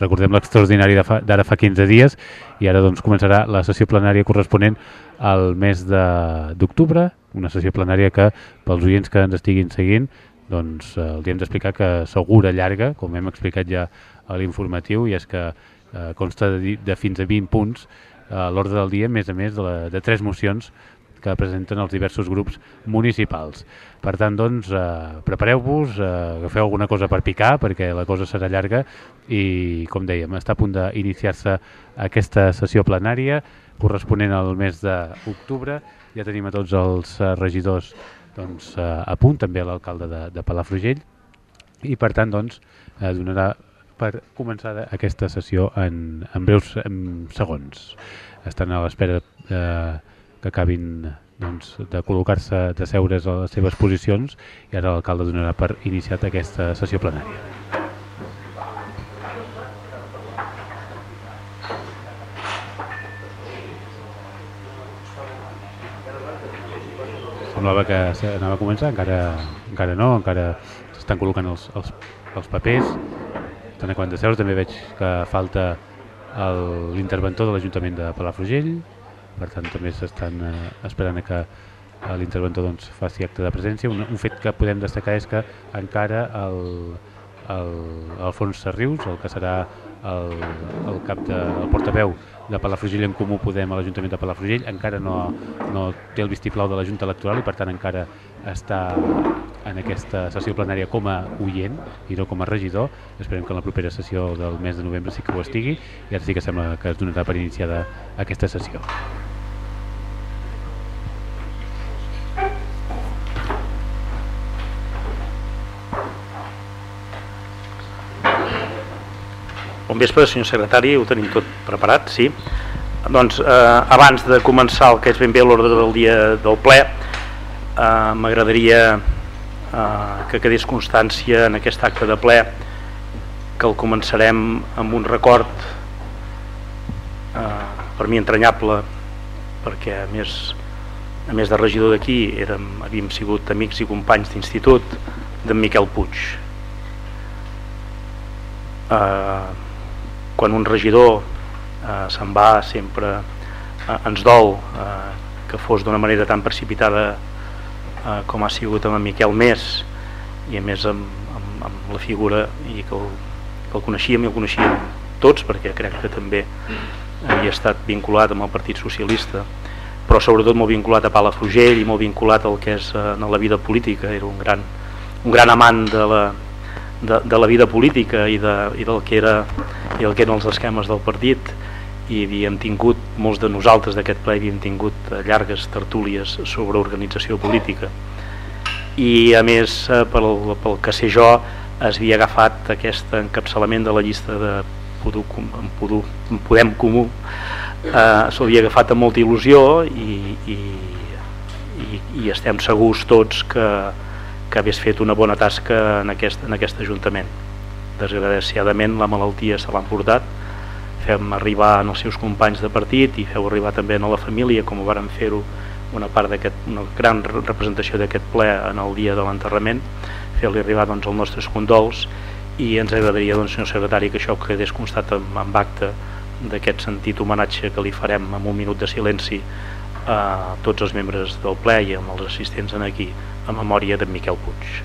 recordem l'extraordinari d'ara fa, fa 15 dies i ara doncs començarà la sessió plenària corresponent al mes d'octubre, una sessió plenària que pels oients que ens estiguin seguint doncs eh, els hem d'explicar que segura llarga, com hem explicat ja a l'informatiu, i és que eh, consta de, de fins a 20 punts a l'ordre del dia, més a més de, la, de tres mocions que presenten els diversos grups municipals. Per tant, doncs, eh, prepareu-vos, eh, agafeu alguna cosa per picar, perquè la cosa serà llarga i, com dèiem, està a punt d'iniciar-se aquesta sessió plenària corresponent al mes d'octubre. Ja tenim a tots els eh, regidors doncs, eh, a punt, també l'alcalde de, de Palafrugell, i per tant, doncs, eh, donarà per començar aquesta sessió en, en breus en segons. Estan a l'espera eh, que acabin doncs, de col·locar-se, de seure's a les seves posicions i ara l'alcalde donarà per iniciat aquesta sessió plenària. Semblava que anava a començar, encara, encara no, encara s'estan col·locant els, els, els papers, estan acabant de seure, també veig que falta l'interventor de l'Ajuntament de Palafrugell, per tant també s'estan eh, esperant que eh, l'interventor doncs, faci acte de presència. Un, un fet que podem destacar és que encara el, el, Alfons Sarrius, el que serà el, el cap de, el portaveu de Palafrugell en Comú Podem a l'Ajuntament de Palafrugell, encara no, no té el vistiplau de la Junta Electoral i per tant encara està en aquesta sessió plenària com a oient i no com a regidor. Esperem que en la propera sessió del mes de novembre sí que ho estigui i ara sí que sembla que es donarà per iniciada aquesta sessió. Bon vespre, senyor secretari, ho tenim tot preparat, sí. Doncs eh, abans de començar el que és ben bé l'ordre del dia del ple, eh, m'agradaria eh, que quedés constància en aquest acte de ple que el començarem amb un record eh, per mi entranyable perquè a més, a més de regidor d'aquí havíem sigut amics i companys d'institut d'en Miquel Puig eh, quan un regidor eh, se'n va sempre eh, ens dol eh, que fos d'una manera tan precipitada eh, com ha sigut amb Miquel Més i a més amb, amb, amb la figura i que el, que el coneixíem i el coneixíem tots perquè crec que també havia estat vinculat amb el Partit Socialista però sobretot molt vinculat a Palafrugell i molt vinculat al que és eh, en la vida política. Era un gran, un gran amant de la, de, de la vida política i, de, i del que era i el que eren els esquemes del partit i havíem tingut, molts de nosaltres d'aquest ple havíem tingut eh, llargues tertúlies sobre organització política. I a més eh, pel, pel que sé jo es havia agafat aquest encapçalament de la llista de Podú, en, Podú, en Podem Comú eh, s'ho havia agafat amb molta il·lusió i, i, i, i estem segurs tots que, que hagués fet una bona tasca en aquest, en aquest Ajuntament. Desgraciadament la malaltia se l'ha portat, fem arribar als seus companys de partit i feu arribar també a la família, com ho varen fer-ho una part d'aquest, gran representació d'aquest ple en el dia de l'enterrament, fer-li arribar doncs, els nostres condols. I ens agradaria, doncs, senyor secretari, que això quedés constat amb, amb acte d'aquest sentit homenatge que li farem amb un minut de silenci a tots els membres del ple i amb els assistents en aquí a memòria de Miquel Puig.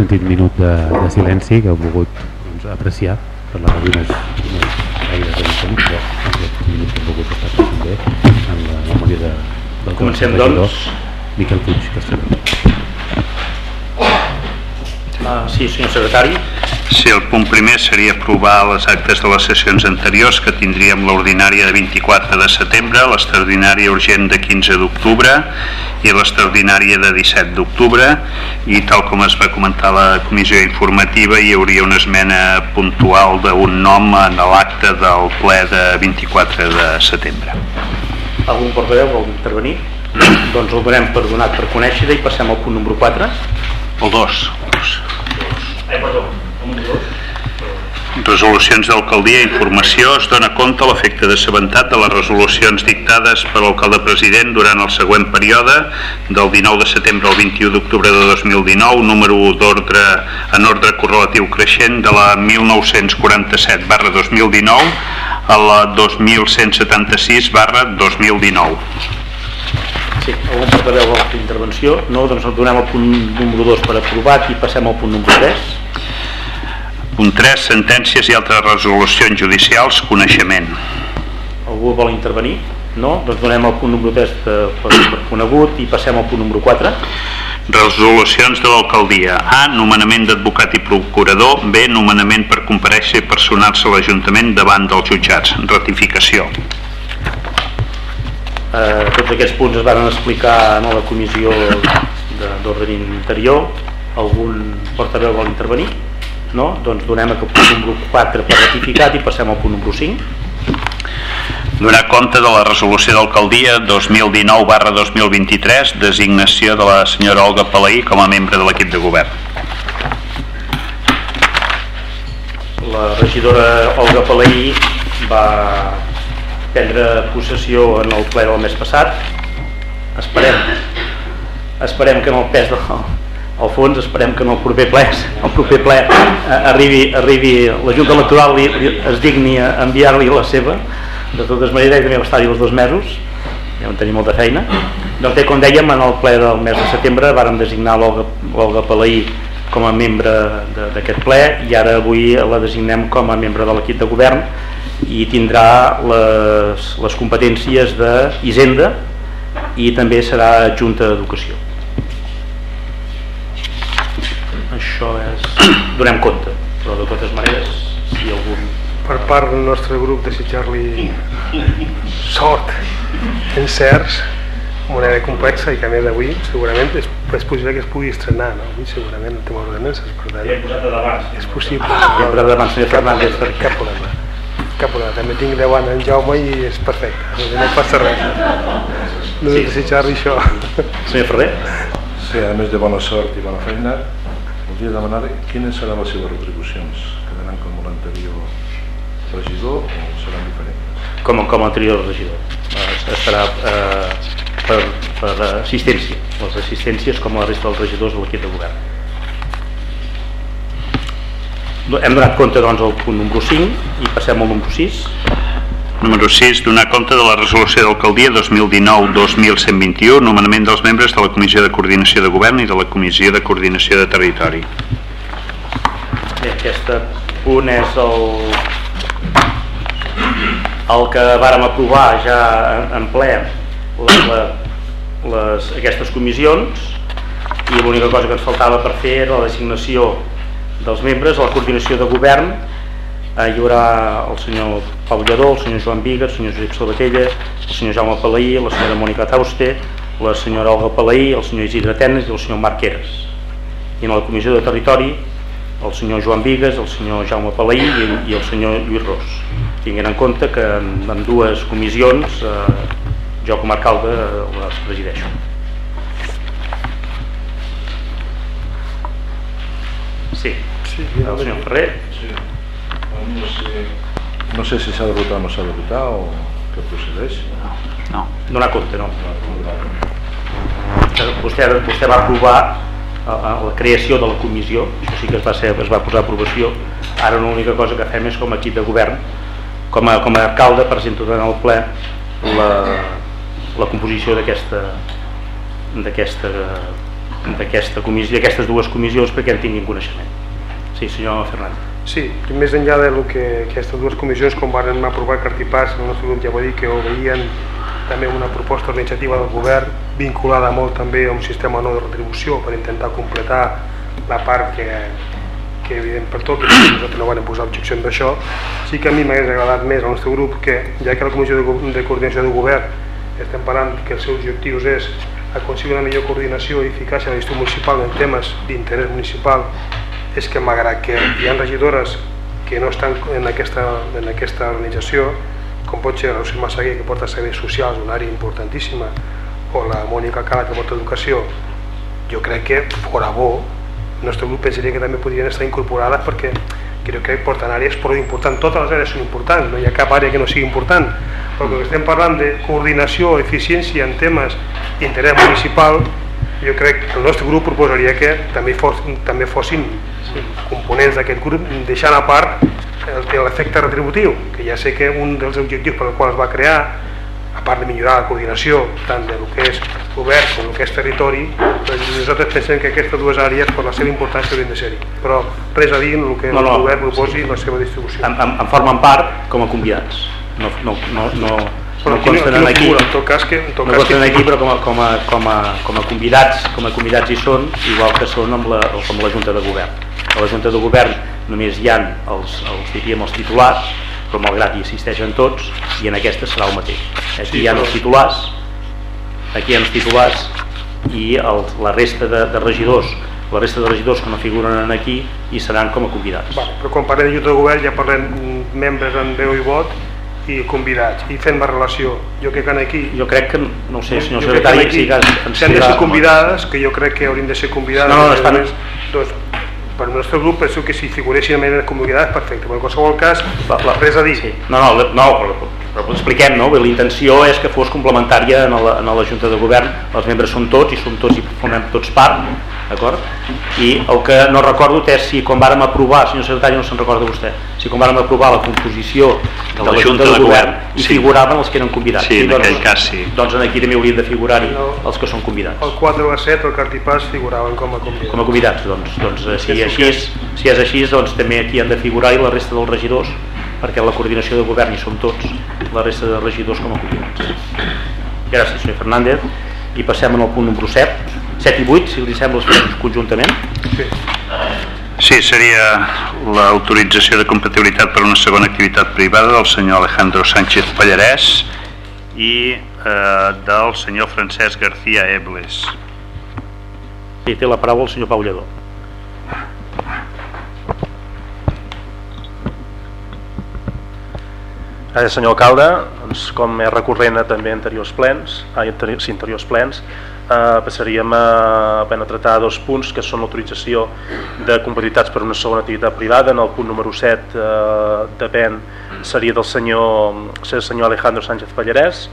Sentit minut de, de silenci que heu volgut doncs, apreciar per la ràdio més, gaire de però aquest minut que heu volgut estar també en la memòria de, del Comencem, doncs. Miquel Puig Castelló. Uh, sí, senyor secretari. Sí, el punt primer seria aprovar les actes de les sessions anteriors que tindríem l'ordinària de 24 de setembre, l'extraordinària urgent de 15 d'octubre i l'extraordinària de 17 d'octubre i tal com es va comentar la comissió informativa hi hauria una esmena puntual d'un nom en l'acte del ple de 24 de setembre. Algun portaveu vol intervenir? doncs el donem per donat per conèixer i passem al punt número 4. El 2. Eh, perdó, Resolucions d'alcaldia, informació, es dona compte l'efecte d'assabentat de les resolucions dictades per l'alcalde president durant el següent període del 19 de setembre al 21 d'octubre de 2019, número d'ordre en ordre correlatiu creixent de la 1947 barra 2019 a la 2176 barra 2019. Sí, algun portaveu vol intervenció? No, doncs el donem al punt número 2 per aprovat i passem al punt número 3. Punt 3. Sentències i altres resolucions judicials, coneixement. Algú vol intervenir? No? Doncs donem el punt número 3 per, per, per conegut i passem al punt número 4. Resolucions de l'alcaldia. A. Nomenament d'advocat i procurador. B. Nomenament per compareixer i personar-se a l'Ajuntament davant dels jutjats. Ratificació. Eh, tots aquests punts es van explicar en la comissió d'ordre interior. Algun portaveu vol intervenir? No? Doncs donem el punt número 4 per ratificat i passem al punt número 5. Donar compte de la resolució d'alcaldia 2019 barra 2023, designació de la senyora Olga Palaí com a membre de l'equip de govern. La regidora Olga Palaí va prendre possessió en el ple del mes passat. Esperem, esperem que en el pes del, al fons esperem que en el proper ple, el proper ple eh, arribi, arribi la Junta Electoral li, li, es digni a enviar-li la seva de totes maneres també va estar-hi els dos mesos ja vam tenir molta feina doncs bé, com dèiem, en el ple del mes de setembre vàrem designar l'Olga Palaí com a membre d'aquest ple i ara avui la designem com a membre de l'equip de govern i tindrà les, les competències d'Hisenda i també serà adjunta d'Educació. Això és... donem compte, però de totes maneres, si algun... Per part del nostre grup desitjar-li sort, encerts, una manera complexa i que a més d'avui segurament és, és possible que es pugui estrenar, no? Avui segurament el tema ordenances, per tant... És possible. Ja he posat davant, senyor Fernández, per cap problema cap problema. També tinc 10 anys en Jaume i és perfecte, no passa res. No sí. desitjar-li això. Senyor Ferrer? Sí, a més de bona sort i bona feina, voldria demanar quines seran les seves retribucions. Quedaran com l'anterior regidor o seran diferents? Com, com l'anterior regidor. Estarà eh, per, per assistència. Les assistències com la resta dels regidors de l'equip de govern hem donat compte doncs al punt número 5 i passem al número 6 Número 6. Donar compte de la resolució d'alcaldia 2019-2121, nomenament dels membres de la Comissió de Coordinació de Govern i de la Comissió de Coordinació de Territori. Aquest punt és el, el que vàrem aprovar ja en, ple la, les, aquestes comissions i l'única cosa que ens faltava per fer era la designació dels membres, la coordinació de govern eh, hi haurà el senyor Pau Lledó, el senyor Joan Viga, el senyor Josep Salvatella, el senyor Jaume Palaí, la senyora Mònica Tauste, la senyora Olga Palaí, el senyor Isidre Tenes i el senyor Marc Eres. I en la comissió de territori el senyor Joan Vigues, el senyor Jaume Palaí i, i el senyor Lluís Ros. Tinguent en compte que en, en dues comissions eh, jo com a alcalde eh, les presideixo. Sí. Sí, el senyor Ferrer. Sí. No sé, no sé si s'ha de votar o no s'ha de votar o que procedeix. No, donar compte, no. Vostè, vostè va aprovar la, la creació de la comissió, això sí que es va, ser, es va posar aprovació, ara l'única cosa que fem és com a equip de govern, com a, com a alcalde presento en el ple la, la composició d'aquesta d'aquesta d'aquesta comissió, d'aquestes dues comissions perquè en tinguin coneixement. Sí, senyor Fernández. Sí, més enllà de lo que aquestes dues comissions, com van aprovar Cartipàs, el nostre grup ja va dir que ho veien també una proposta organitzativa del govern vinculada molt també a un sistema nou de retribució per intentar completar la part que, que evident per tot, que nosaltres no vam posar objecció d'això, sí que a mi m'hagués agradat més al nostre grup que, ja que la Comissió de, de Coordinació del Govern estem parlant que els seus objectius és aconseguir una millor coordinació i eficàcia de gestió municipal en temes d'interès municipal, és que malgrat que hi ha regidores que no estan en aquesta, en aquesta organització, com pot ser Roser Massaguer, que porta serveis socials, una àrea importantíssima, o la Mònica Cala, que porta educació, jo crec que fora bo, el nostre grup pensaria que també podrien estar incorporades perquè crec que porten àrees prou importants, totes les àrees són importants, no hi ha cap àrea que no sigui important, però que estem parlant de coordinació, eficiència en temes d'interès municipal, jo crec que el nostre grup proposaria que també, fos, també fossin components d'aquest grup, deixant a part l'efecte retributiu, que ja sé que un dels objectius per als quals va crear, a part de millorar la coordinació tant del que és govern com el que és territori, doncs nosaltres pensem que aquestes dues àrees per la seva importància haurien de ser-hi. Però res a dir en el que no, no, el govern proposi sí. la seva distribució. En, en, en formen part com a convidats. No, no, no, no, però no consten aquí, aquí, en tot cas que, en tot no cas consten que... aquí però com a, com, a, com, a, com a convidats com a convidats hi són igual que són amb la, com la Junta de Govern. A la Junta de Govern només hi han els, els, diríem, els titulars però malgrat hi assisteixen tots i en aquesta serà el mateix. Aquí sí, hi ha però... els titulars aquí hi ha els titulars i el, la resta de, de regidors la resta de regidors que no figuren aquí i seran com a convidats. Vale, però quan parlem de Junta de Govern ja parlem membres en veu i vot i convidats i fent la relació jo crec que aquí jo crec que, no sé, senyor secretari si, si han de ser convidades que jo crec que haurien de ser convidades no, no, estan... doncs, per el nostre grup penso que si figuressin a manera convidades perfecte, però en qualsevol cas la, la, res a dir sí. no, no, no però, però expliquem, no? la intenció és que fos complementària en la, en la Junta de Govern els membres són tots i som tots i formem tots part d'acord? I el que no recordo és si quan vàrem aprovar, senyor secretari no se'n recorda vostè, si quan vàrem aprovar la composició de, de la, la Junta de, de Govern, Govern i sí. figuraven els que eren convidats. Sí, en doncs, aquell cas sí. Doncs aquí també haurien de figurar-hi no, els que són convidats. El 4 o el 7 el Cartipàs figuraven com a convidats. Com a convidats, doncs, doncs eh, si, així és, si és així, doncs també aquí han de figurar-hi la resta dels regidors perquè la coordinació de govern hi som tots, la resta de regidors com a convidats. Gràcies, senyor Fernández. I passem al punt número 7, 7 i 8, si li sembla, els fem conjuntament. Sí. Sí, seria l'autorització de compatibilitat per una segona activitat privada del senyor Alejandro Sánchez Pallarès i eh, del senyor Francesc García Ebles. Sí, té la paraula el senyor Pau Lledó. Gràcies, senyor alcalde. Doncs, com és recurrent a també anteriors plens, a anteriors, sí, anteriors plens, eh, passaríem a, a tractar dos punts que són l'autorització de compatibilitats per una segona activitat privada. En el punt número 7 eh, depèn seria del senyor, el senyor Alejandro Sánchez Pallarès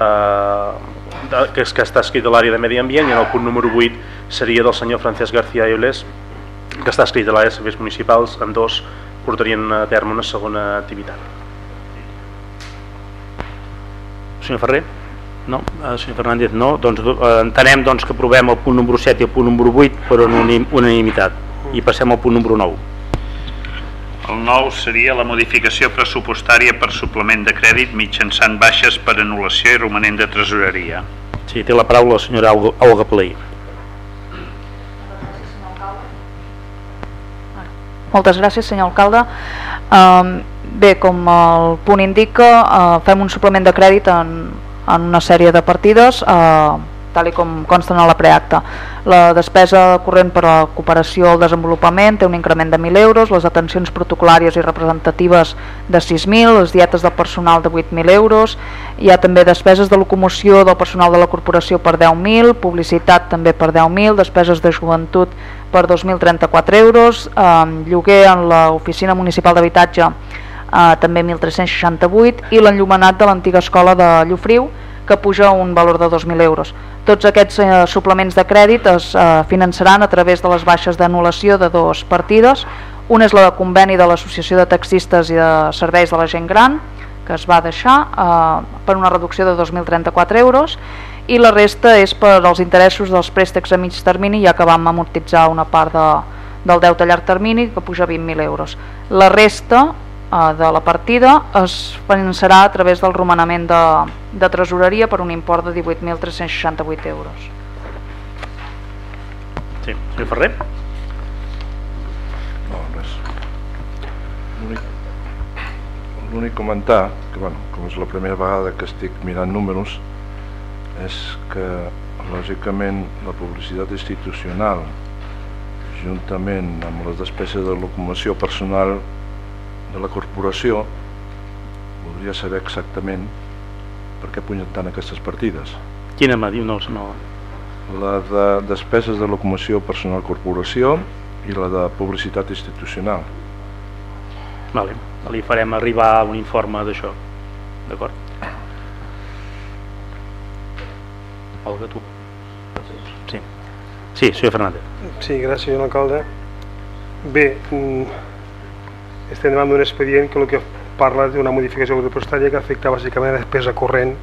eh, que, és, que està escrit a l'àrea de Medi Ambient i en el punt número 8 seria del senyor Francesc García Ebles que està escrit a l'àrea de serveis municipals. En dos portarien a terme una segona activitat. Senyor Ferrer no? Eh, senyor Fernández no, doncs eh, entenem doncs, que aprovem el punt número 7 i el punt número 8 per unanimitat i passem al punt número 9 el nou seria la modificació pressupostària per suplement de crèdit mitjançant baixes per anul·lació i romanent de tresoreria. Sí, té la paraula la senyora Olga Play. Moltes gràcies, senyor alcalde. Um, bé, com el punt indica, uh, fem un suplement de crèdit en, en una sèrie de partides eh, tal com consten a la preacta. La despesa corrent per a la cooperació al desenvolupament té un increment de 1.000 euros, les atencions protocolàries i representatives de 6.000, les dietes del personal de 8.000 euros, hi ha també despeses de locomoció del personal de la corporació per 10.000, publicitat també per 10.000, despeses de joventut per 2.034 euros, eh, lloguer en l'oficina municipal d'habitatge eh, també 1.368 i l'enllumenat de l'antiga escola de Llofriu que puja un valor de 2.000 euros. Tots aquests eh, suplements de crèdit es eh, finançaran a través de les baixes d'anul·lació de dues partides. Una és la de conveni de l'Associació de Taxistes i de Serveis de la Gent Gran, que es va deixar eh, per una reducció de 2.034 euros, i la resta és per als interessos dels préstecs a mig termini ja que vam amortitzar una part de, del deute a llarg termini que puja 20.000 euros. La resta de la partida es finançarà a través del romanament de, de tresoreria per un import de 18.368 euros. Sí, senyor Ferrer? No, res. L'únic- L'únic comentar, que bueno, com és la primera vegada que estic mirant números, és que lògicament la publicitat institucional juntament amb les despeses de locomoció personal de la corporació voldria saber exactament per què punyen tant aquestes partides. Quina mà diu? No, no. La de despeses de locomoció personal corporació i la de publicitat institucional. Vale. Li farem arribar un informe d'això. D'acord? Olga, tu. Sí. Sí, senyor Fernández. Sí, gràcies, senyor alcalde. Bé, mm, estem davant d'un expedient que el que parla d'una modificació pressupostària que afecta bàsicament la despesa corrent.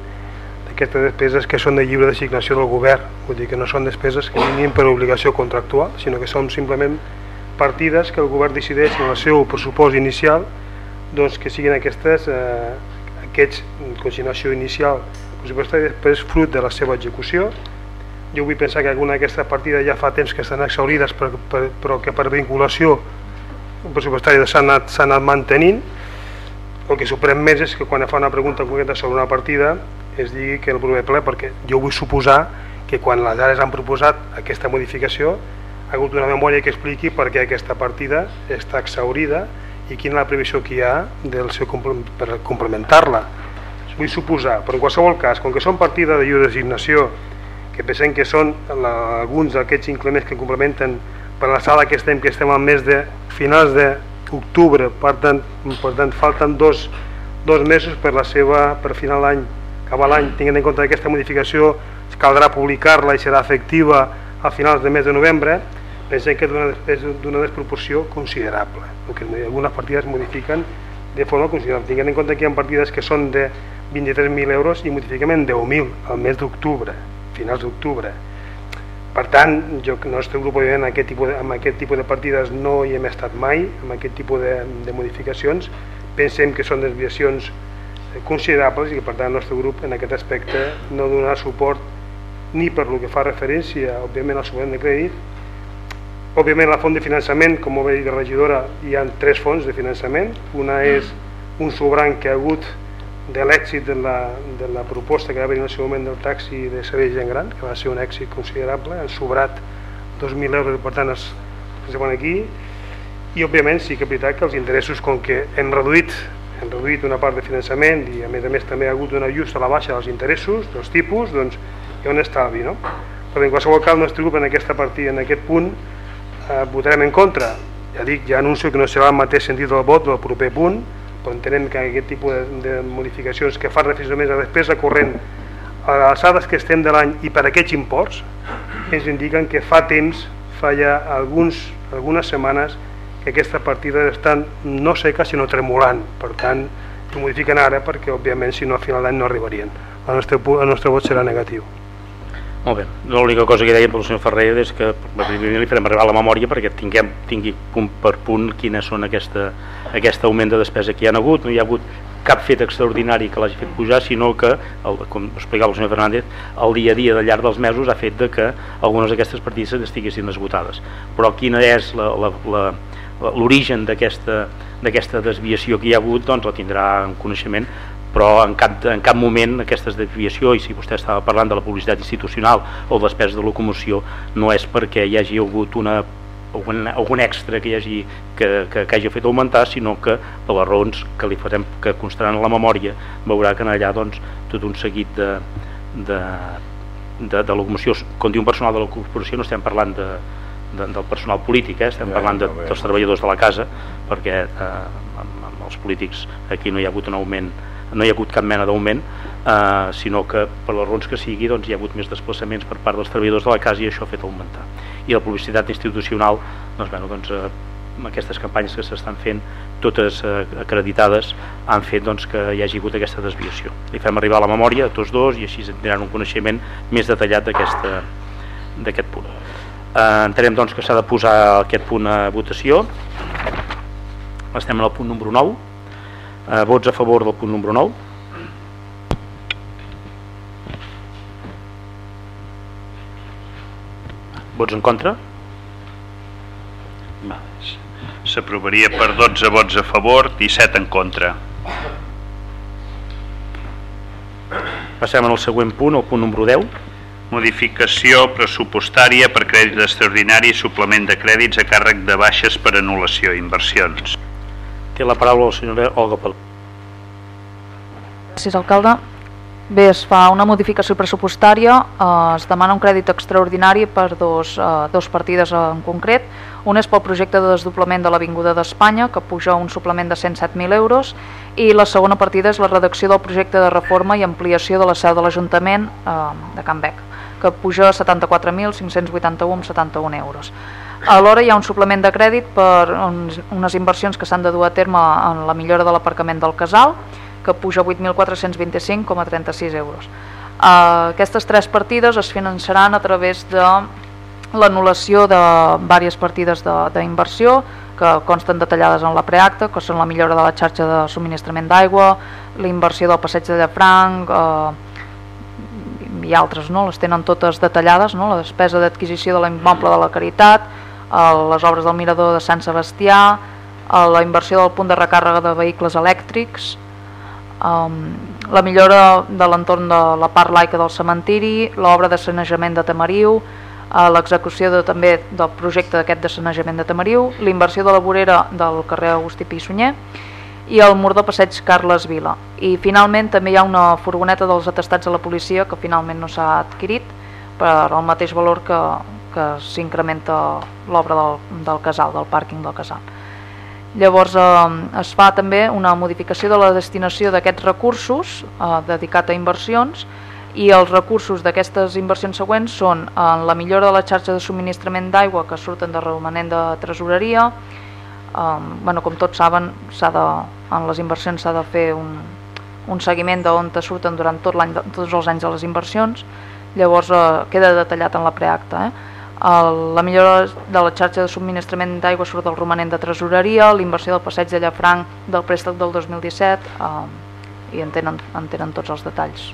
D'aquestes despeses que són de lliure designació del govern, vull dir que no són despeses que vinguin per obligació contractual, sinó que són simplement partides que el govern decideix en el seu pressupost inicial doncs que siguin aquestes eh, aquests consignació inicial pressupostària després fruit de la seva execució. Jo vull pensar que alguna d'aquestes partides ja fa temps que estan exaurides per, per, però que per vinculació pressupostària s'han anat, anat mantenint el que sorprèn més és que quan fa una pregunta concreta sobre una partida es digui que el proper ple, perquè jo vull suposar que quan les àrees han proposat aquesta modificació ha hagut una memòria que expliqui per què aquesta partida està exaurida i quina és la previsió que hi ha del seu per complementar-la. Vull suposar, però en qualsevol cas, com que són partides de lliure designació, que pensem que són la, alguns d'aquests increments que complementen per la sala que estem, que estem al mes de finals d'octubre, per tant, per tant falten dos, dos mesos per la seva, per final d'any, acabar l'any, tinguent en compte que aquesta modificació caldrà publicar-la i serà efectiva a finals de mes de novembre, pensem que és d'una desproporció considerable, perquè algunes partides es modifiquen de forma considerable, tinguent en compte que hi ha partides que són de 23.000 euros i modifiquem en 10.000 al mes d'octubre, finals d'octubre. Per tant, jo, el nostre grup òbviament, aquest tipus de, amb aquest tipus de partides no hi hem estat mai, amb aquest tipus de, de modificacions. Pensem que són desviacions eh, considerables i que per tant el nostre grup en aquest aspecte no donarà suport ni per lo que fa referència, òbviament, al suplement de crèdit, òbviament la font de finançament, com ho va dir la regidora, hi ha tres fonts de finançament. Una és un sobrant que ha hagut de l'èxit de, la, de la proposta que va haver en el seu moment del taxi de servei gent gran, que va ser un èxit considerable, han sobrat 2.000 euros, per tant es, es van aquí, i òbviament sí que és veritat que els interessos, com que hem reduït, hem reduït una part de finançament i a més a més també ha hagut un ajust a la baixa dels interessos, dels tipus, doncs hi ha un estalvi, no? Però en qualsevol cas el nostre grup en aquesta partida, en aquest punt, eh, votarem en contra. Ja dic, ja anuncio que no serà el mateix sentit del vot del proper punt, però entenem que aquest tipus de, de modificacions que fan referència a despesa corrent a alçades que estem de l'any i per aquests imports ens indiquen que fa temps, fa ja alguns, algunes setmanes que aquestes partides estan no seques sinó tremolant, per tant ho modifiquen ara perquè òbviament si no a final d'any no arribarien. El nostre, el nostre vot serà negatiu. Molt bé, l'única cosa que deia pel senyor Ferrer és que li farem arribar la memòria perquè tinguem, tingui punt per punt quines són aquesta, aquest augment de despesa que hi ha hagut, no hi ha hagut cap fet extraordinari que l'hagi fet pujar, sinó que, el, com explicava el senyor Fernández, el dia a dia de llarg dels mesos ha fet de que algunes d'aquestes partides estiguessin esgotades. Però quina és l'origen d'aquesta desviació que hi ha hagut doncs la tindrà en coneixement però en cap, en cap moment aquesta desviació i si vostè estava parlant de la publicitat institucional o despesa de locomoció no és perquè hi hagi hagut una algun, algun extra que hi hagi que, que, que hagi fet augmentar sinó que per les raons que li farem que constaran a la memòria veurà que allà doncs, tot un seguit de, de, de, de locomoció quan diu un personal de la corporació no estem parlant de, de, del personal polític, eh? estem Ja, parlant de, dels treballadors de la casa perquè eh, amb, amb els polítics aquí no hi ha hagut un augment no hi ha hagut cap mena d'augment eh, sinó que per les raons que sigui doncs, hi ha hagut més desplaçaments per part dels treballadors de la casa i això ha fet augmentar. I la publicitat institucional doncs, bueno, doncs, eh, aquestes campanyes que s'estan fent totes eh, acreditades han fet doncs, que hi hagi hagut aquesta desviació. Li fem arribar a la memòria a tots dos i així tindran un coneixement més detallat d'aquest punt. Eh, entenem doncs, que s'ha de posar aquest punt a votació. Estem en el punt número 9 eh, vots a favor del punt número 9 vots en contra S'aprovaria per 12 vots a favor, 17 en contra. Passem al següent punt, el punt número 10. Modificació pressupostària per crèdit extraordinari i suplement de crèdits a càrrec de baixes per anul·lació inversions. Té la paraula la senyora Olga Pel. Gràcies, alcalde. Bé, es fa una modificació pressupostària, eh, es demana un crèdit extraordinari per dos, eh, dos partides en concret. Un és pel projecte de desdoblament de l'Avinguda d'Espanya, que puja un suplement de 107.000 euros, i la segona partida és la redacció del projecte de reforma i ampliació de la seu de l'Ajuntament eh, de Can Bec, que puja a 74.581,71 euros. Alhora hi ha un suplement de crèdit per unes inversions que s'han de dur a terme en la millora de l'aparcament del casal, que puja a 8.425,36 euros. Uh, aquestes tres partides es finançaran a través de l'anul·lació de diverses partides d'inversió que consten detallades en la preacta, que són la millora de la xarxa de subministrament d'aigua, la inversió del passeig de Llafranc eh, i altres, no? les tenen totes detallades, no? la despesa d'adquisició de l'immoble de la Caritat, les obres del mirador de Sant Sebastià, eh, la inversió del punt de recàrrega de vehicles elèctrics, um, la millora de l'entorn de la part laica del cementiri, l'obra de sanejament de Tamariu, uh, l'execució de, també del projecte d'aquest de sanejament de Tamariu, l'inversió de la vorera del carrer Agustí Pissunyer i el mur de passeig Carles Vila. I finalment també hi ha una furgoneta dels atestats de la policia que finalment no s'ha adquirit per al mateix valor que, que s'incrementa l'obra del, del casal, del pàrquing del casal. Llavors eh, es fa també una modificació de la destinació d'aquests recursos eh, dedicat a inversions i els recursos d'aquestes inversions següents són en la millora de la xarxa de subministrament d'aigua que surten de romanent de tresoreria, eh, bueno, com tots saben, de, en les inversions s'ha de fer un, un seguiment d'on te surten durant tot tots els anys de les inversions, llavors eh, queda detallat en la preacta. Eh? El, la millora de la xarxa de subministrament d'aigua surt del romanent de tresoreria, l'inversió del passeig de Llafranc del préstec del 2017 eh, i en tenen, en tenen tots els detalls.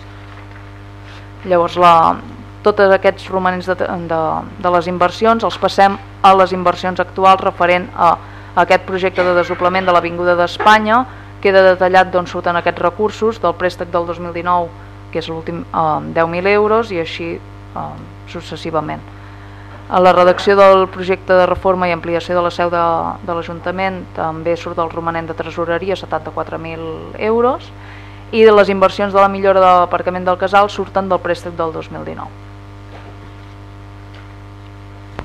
Llavors, la, tots aquests romanents de, de, de les inversions els passem a les inversions actuals referent a, a aquest projecte de desdoblament de l'Avinguda d'Espanya, queda detallat d'on surten aquests recursos del préstec del 2019, que és l'últim eh, 10.000 euros, i així eh, successivament. A la redacció del projecte de reforma i ampliació de la seu de, de l'Ajuntament també surt el romanent de tresoreria 74.000 euros i de les inversions de la millora de l'aparcament del casal surten del préstec del 2019.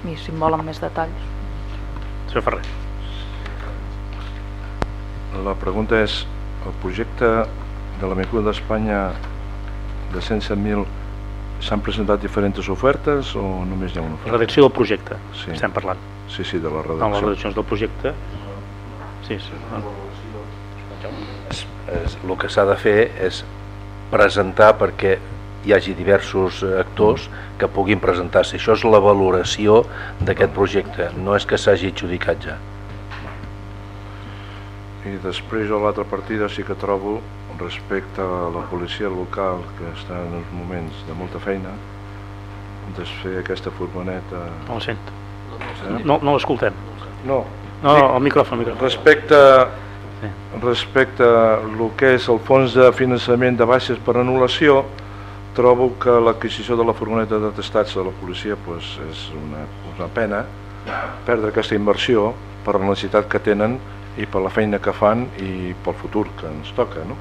I si em volen més detalls. Senyor Ferrer. La pregunta és, el projecte de la Micuda d'Espanya de 107.000 S'han presentat diferents ofertes o només hi ha una oferta? Redacció del projecte, sí. estem parlant. Sí, sí, de la redacció. En les redaccions del projecte. Sí, sí. Es, es, el que s'ha de fer és presentar perquè hi hagi diversos actors que puguin presentar-se. Això és la valoració d'aquest projecte, no és que s'hagi adjudicat ja. I després a l'altra partida sí que trobo respecte a la policia local que està en uns moments de molta feina desfer aquesta furgoneta no la sent eh? no, no l'escoltem no, no, no, el micròfon, el micròfon. respecte sí. respecte a el que és el fons de finançament de baixes per anul·lació trobo que l'adquisició de la furgoneta de testats de la policia pues, és una, una pena perdre aquesta inversió per la necessitat que tenen i per la feina que fan i pel futur que ens toca no?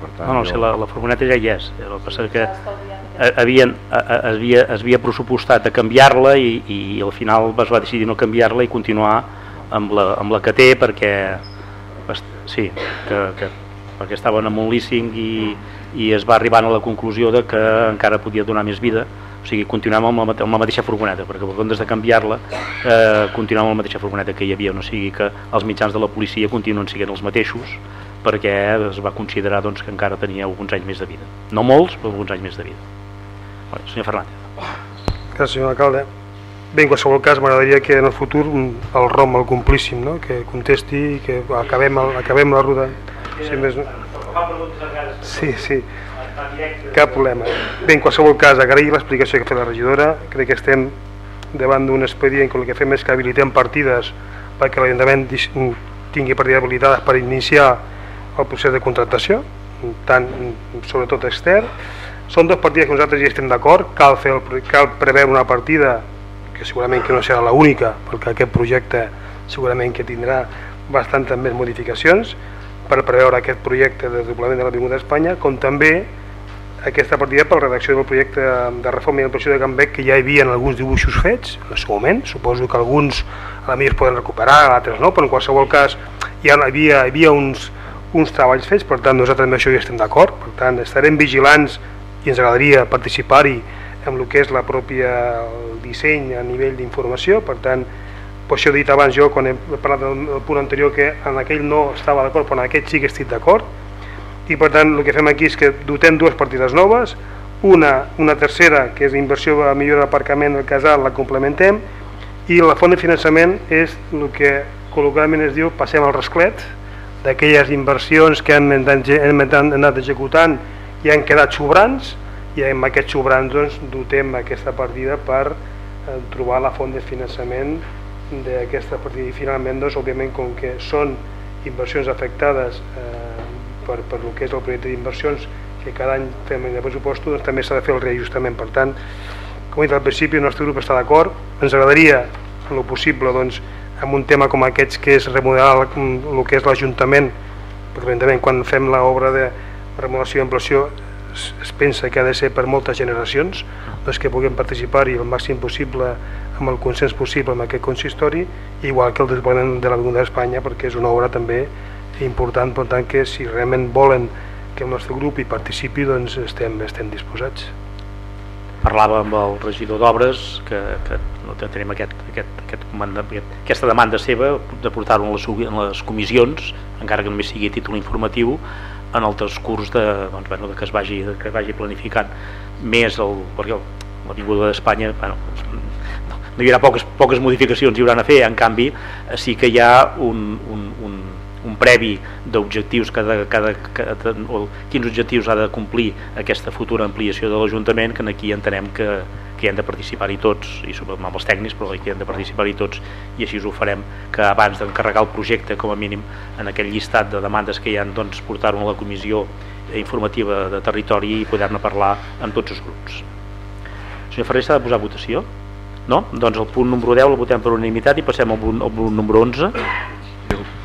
Per tant, no, no, jo... si la, la furgoneta ja hi és, el que passa que havien, havia, es havia pressupostat a canviar-la i, i al final es va decidir no canviar-la i continuar amb la, amb la que té perquè sí, que, que, perquè estaven amb un leasing i, i es va arribar a la conclusió de que encara podia donar més vida. O sigui, continuem amb la, amb la mateixa furgoneta perquè en comptes de canviar-la eh, continuem amb la mateixa furgoneta que hi havia. No sigui que els mitjans de la policia continuen sent els mateixos perquè es va considerar doncs, que encara tenia alguns anys més de vida no molts, però alguns anys més de vida bueno, senyor Fernández Gràcies senyor alcalde Bé, en qualsevol cas m'agradaria que en el futur el ROM el complíssim, no? que contesti i que acabem, el, acabem la ruta. Si més... Sí, sí, cap problema. Bé, en qualsevol cas, agrair l'explicació que ha fet la regidora. Crec que estem davant d'un expedient que el que fem és que habilitem partides perquè l'Ajuntament tingui partides habilitades per iniciar el procés de contractació, tant sobretot extern. Són dues partides que nosaltres ja estem d'acord, cal, fer cal preveure una partida que segurament que no serà l'única, perquè aquest projecte segurament que tindrà bastantes més modificacions per preveure aquest projecte de doblament de l'Avinguda d'Espanya, com també aquesta partida per la redacció del projecte de reforma i ampliació de Can Bec que ja hi havia alguns dibuixos fets en el seu moment, suposo que alguns a la millor es poden recuperar, altres no, però en qualsevol cas ja hi havia, hi havia uns, uns treballs fets, per tant nosaltres amb això ja estem d'acord, per tant estarem vigilants i ens agradaria participar-hi amb el que és la pròpia el disseny a nivell d'informació, per tant, per això he dit abans jo, quan he parlat del punt anterior, que en aquell no estava d'acord, però en aquest sí que estic d'acord, i per tant el que fem aquí és que dotem dues partides noves, una, una tercera, que és inversió a millora d'aparcament del casal, la complementem, i la font de finançament és el que col·locadament es diu passem al rasclet, d'aquelles inversions que hem, hem anat executant i han quedat sobrants, i amb aquests sobrants doncs, dotem aquesta partida per eh, trobar la font de finançament d'aquesta partida. I finalment doncs, òbviament com que són inversions afectades eh, per, per el que és el projecte d'inversions que cada any fem de pressupost doncs, també s'ha de fer el reajustament. Per tant, com he dit al principi el nostre grup està d'acord, ens agradaria en el possible doncs, amb un tema com aquests que és remodelar el que és l'Ajuntament perquè quan fem l'obra de remodelació i ampliació es pensa que ha de ser per moltes generacions doncs que puguem participar-hi el màxim possible amb el consens possible amb aquest consistori igual que el desplaçament de la Comunitat d'Espanya perquè és una obra també important per tant que si realment volen que el nostre grup hi participi doncs estem, estem disposats parlava amb el regidor d'obres que, que no tenim aquest, aquest, aquest, aquest, aquesta demanda seva de portar-ho en, les, en les comissions encara que només sigui a títol informatiu en el transcurs de, doncs, bueno, de que es vagi, de que es vagi planificant més el, perquè l'Avinguda d'Espanya bueno, no, no hi haurà poques, poques modificacions hi hauran a fer, en canvi sí que hi ha un, un, un, un previ d'objectius cada, cada, cada, quins objectius ha de complir aquesta futura ampliació de l'Ajuntament que aquí entenem que, que hi hem de participar-hi tots, i sobretot amb els tècnics, però aquí hem de participar-hi tots i així ho farem, que abans d'encarregar el projecte com a mínim en aquell llistat de demandes que hi ha, doncs, portar-ho a la comissió informativa de territori i poder-ne parlar amb tots els grups. Senyor Ferrer, s'ha de posar votació? No? Doncs el punt número 10 el votem per unanimitat i passem al punt, al punt número 11.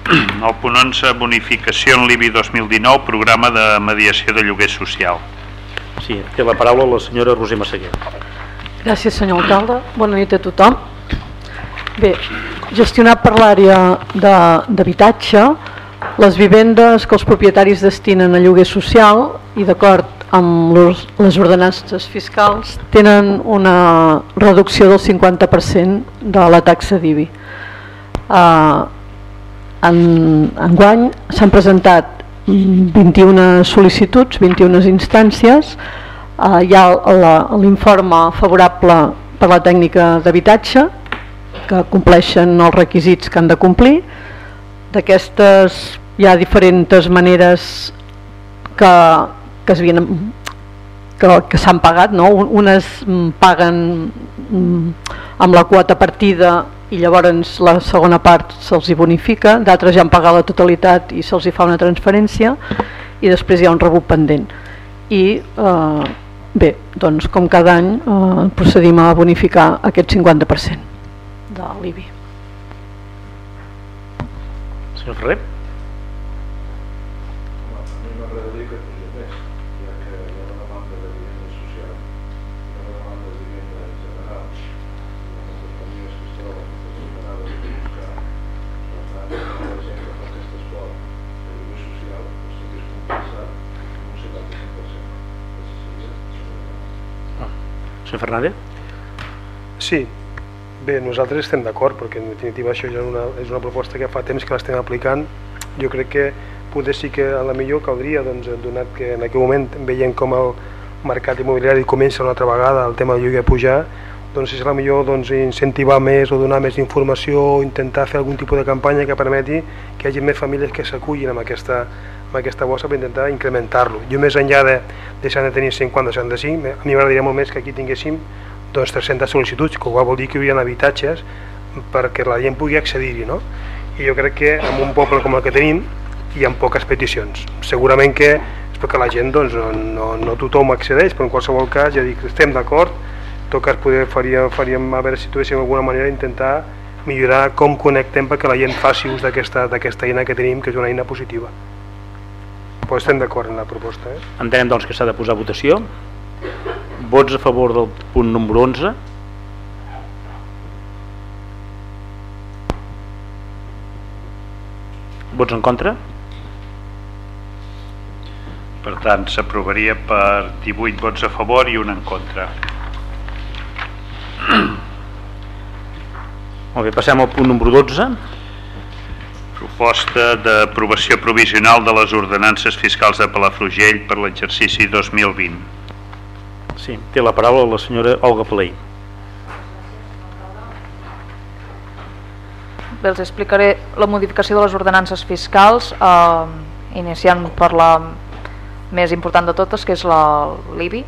El punt 11, bonificació en l'IBI 2019, programa de mediació de lloguer social. Sí, té la paraula la senyora Roser Massaguer. Gràcies, senyor alcalde. Bona nit a tothom. Bé, gestionat per l'àrea d'habitatge, les vivendes que els propietaris destinen a lloguer social i d'acord amb les ordenances fiscals tenen una reducció del 50% de la taxa d'IBI. Uh, en, en guany s'han presentat 21 sol·licituds, 21 instàncies, eh, hi ha l'informe favorable per la tècnica d'habitatge que compleixen els requisits que han de complir d'aquestes hi ha diferents maneres que, que es havien que, que s'han pagat no? unes paguen amb la quota partida i llavors la segona part se'ls hi bonifica, d'altres ja han pagat la totalitat i se'ls hi fa una transferència i després hi ha un rebut pendent i eh, Bé, doncs com cada any eh, procedim a bonificar aquest 50% de l'IBI. Senyor Ferrer? Senyor Fernández? Sí, bé, nosaltres estem d'acord perquè en definitiva això ja és una, és una proposta que fa temps que l'estem aplicant. Jo crec que poder sí que a la millor caldria, doncs, donat que en aquell moment veiem com el mercat immobiliari comença una altra vegada el tema del lloguer a pujar, doncs és la millor doncs, incentivar més o donar més informació o intentar fer algun tipus de campanya que permeti que hi hagi més famílies que s'acullin amb aquesta, amb aquesta bossa per intentar incrementar-lo. Jo més enllà de deixar de tenir 50 o 65, a mi m'agradaria molt més que aquí tinguéssim doncs, 300 sol·licituds, que vol dir que hi havia habitatges perquè la gent pugui accedir-hi. No? I jo crec que en un poble com el que tenim hi ha poques peticions. Segurament que és perquè la gent doncs, no, no, no tothom accedeix, però en qualsevol cas ja dic, estem d'acord tot cas poder faríem, faríem a veure si trobéssim alguna manera intentar millorar com connectem perquè la gent faci ús d'aquesta eina que tenim, que és una eina positiva. Però estem d'acord en la proposta. Eh? Entenem doncs que s'ha de posar votació. Vots a favor del punt número 11. Vots en contra? Per tant, s'aprovaria per 18 vots a favor i un en contra. Molt bé, passem al punt número 12. Proposta d'aprovació provisional de les ordenances fiscals de Palafrugell per l'exercici 2020. Sí, té la paraula la senyora Olga Palei. Bé, els explicaré la modificació de les ordenances fiscals, eh, iniciant per la més important de totes, que és l'IBI,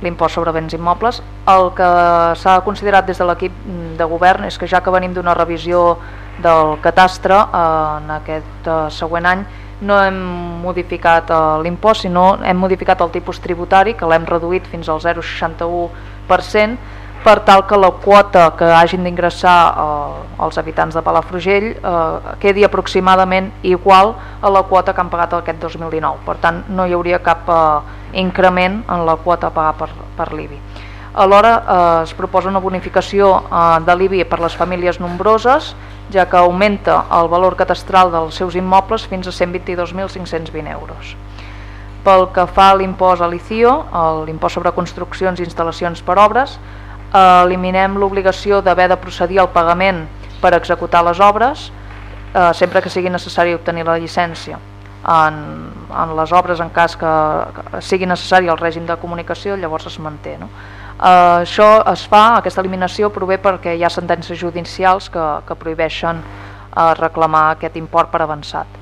l'impost sobre béns immobles. El que s'ha considerat des de l'equip de govern és que ja que venim d'una revisió del catastre en aquest eh, següent any no hem modificat eh, l'impost, sinó hem modificat el tipus tributari, que l'hem reduït fins al 0,61%, per tal que la quota que hagin d'ingressar eh, els habitants de Palafrugell eh, quedi aproximadament igual a la quota que han pagat aquest 2019. Per tant, no hi hauria cap eh, increment en la quota a pagar per, per l'IBI. Alhora eh, es proposa una bonificació eh, de l'IBI per les famílies nombroses, ja que augmenta el valor catastral dels seus immobles fins a 122.520 euros. Pel que fa a l'impost a l'ICIO, l'impost sobre construccions i instal·lacions per obres, eliminem l'obligació d'haver de procedir al pagament per executar les obres, eh, sempre que sigui necessari obtenir la llicència en, en les obres en cas que, que sigui necessari el règim de comunicació llavors es manté no? Uh, això es fa, aquesta eliminació prové perquè hi ha sentències judicials que, que prohibeixen uh, reclamar aquest import per avançat.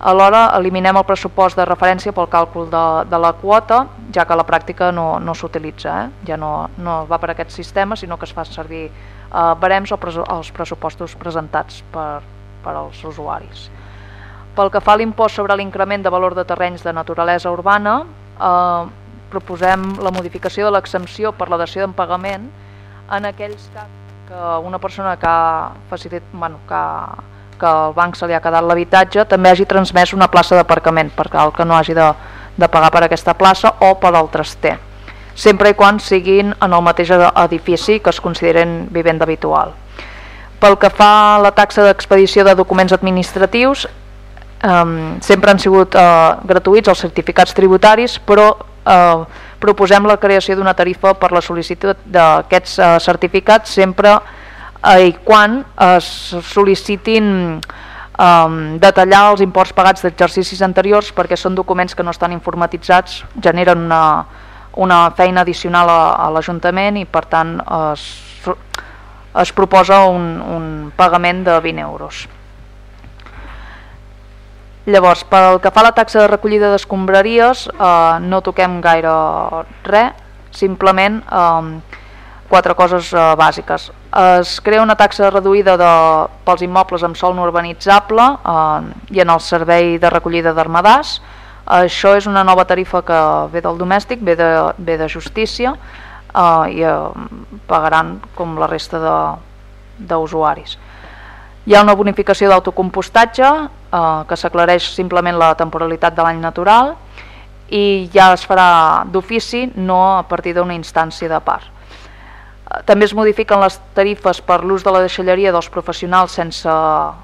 Alhora eliminem el pressupost de referència pel càlcul de, de la quota, ja que la pràctica no, no s'utilitza, eh? ja no, no va per aquest sistema, sinó que es fa servir uh, barems o pres els pressupostos presentats per, per als usuaris. Pel que fa a l'impost sobre l'increment de valor de terrenys de naturalesa urbana, eh, proposem la modificació de l'exempció per la dació en pagament en aquells que, que una persona que ha facilitat, bueno, que, que el banc se li ha quedat l'habitatge també hagi transmès una plaça d'aparcament perquè el que no hagi de, de pagar per aquesta plaça o per altres té sempre i quan siguin en el mateix edifici que es consideren vivenda habitual. Pel que fa a la taxa d'expedició de documents administratius, Um, sempre han sigut uh, gratuïts els certificats tributaris, però uh, proposem la creació d'una tarifa per la sol·licitud d'aquests uh, certificats sempre uh, i quan es sol·licitin um, detallar els imports pagats d'exercicis anteriors perquè són documents que no estan informatitzats, generen una, una feina addicional a, a l'Ajuntament i per tant es, es proposa un, un pagament de 20 euros. Llavors, pel que fa a la taxa de recollida d'escombraries, eh, no toquem gaire res, simplement eh, quatre coses eh, bàsiques. Es crea una taxa reduïda de, pels immobles amb sol no urbanitzable eh, i en el servei de recollida d'armadars. Això és una nova tarifa que ve del domèstic, ve de, ve de justícia eh, i eh, pagaran com la resta d'usuaris. Hi ha una bonificació d'autocompostatge eh, que s'aclareix simplement la temporalitat de l'any natural i ja es farà d'ofici, no a partir d'una instància de part. Eh, també es modifiquen les tarifes per l'ús de la deixalleria dels professionals sense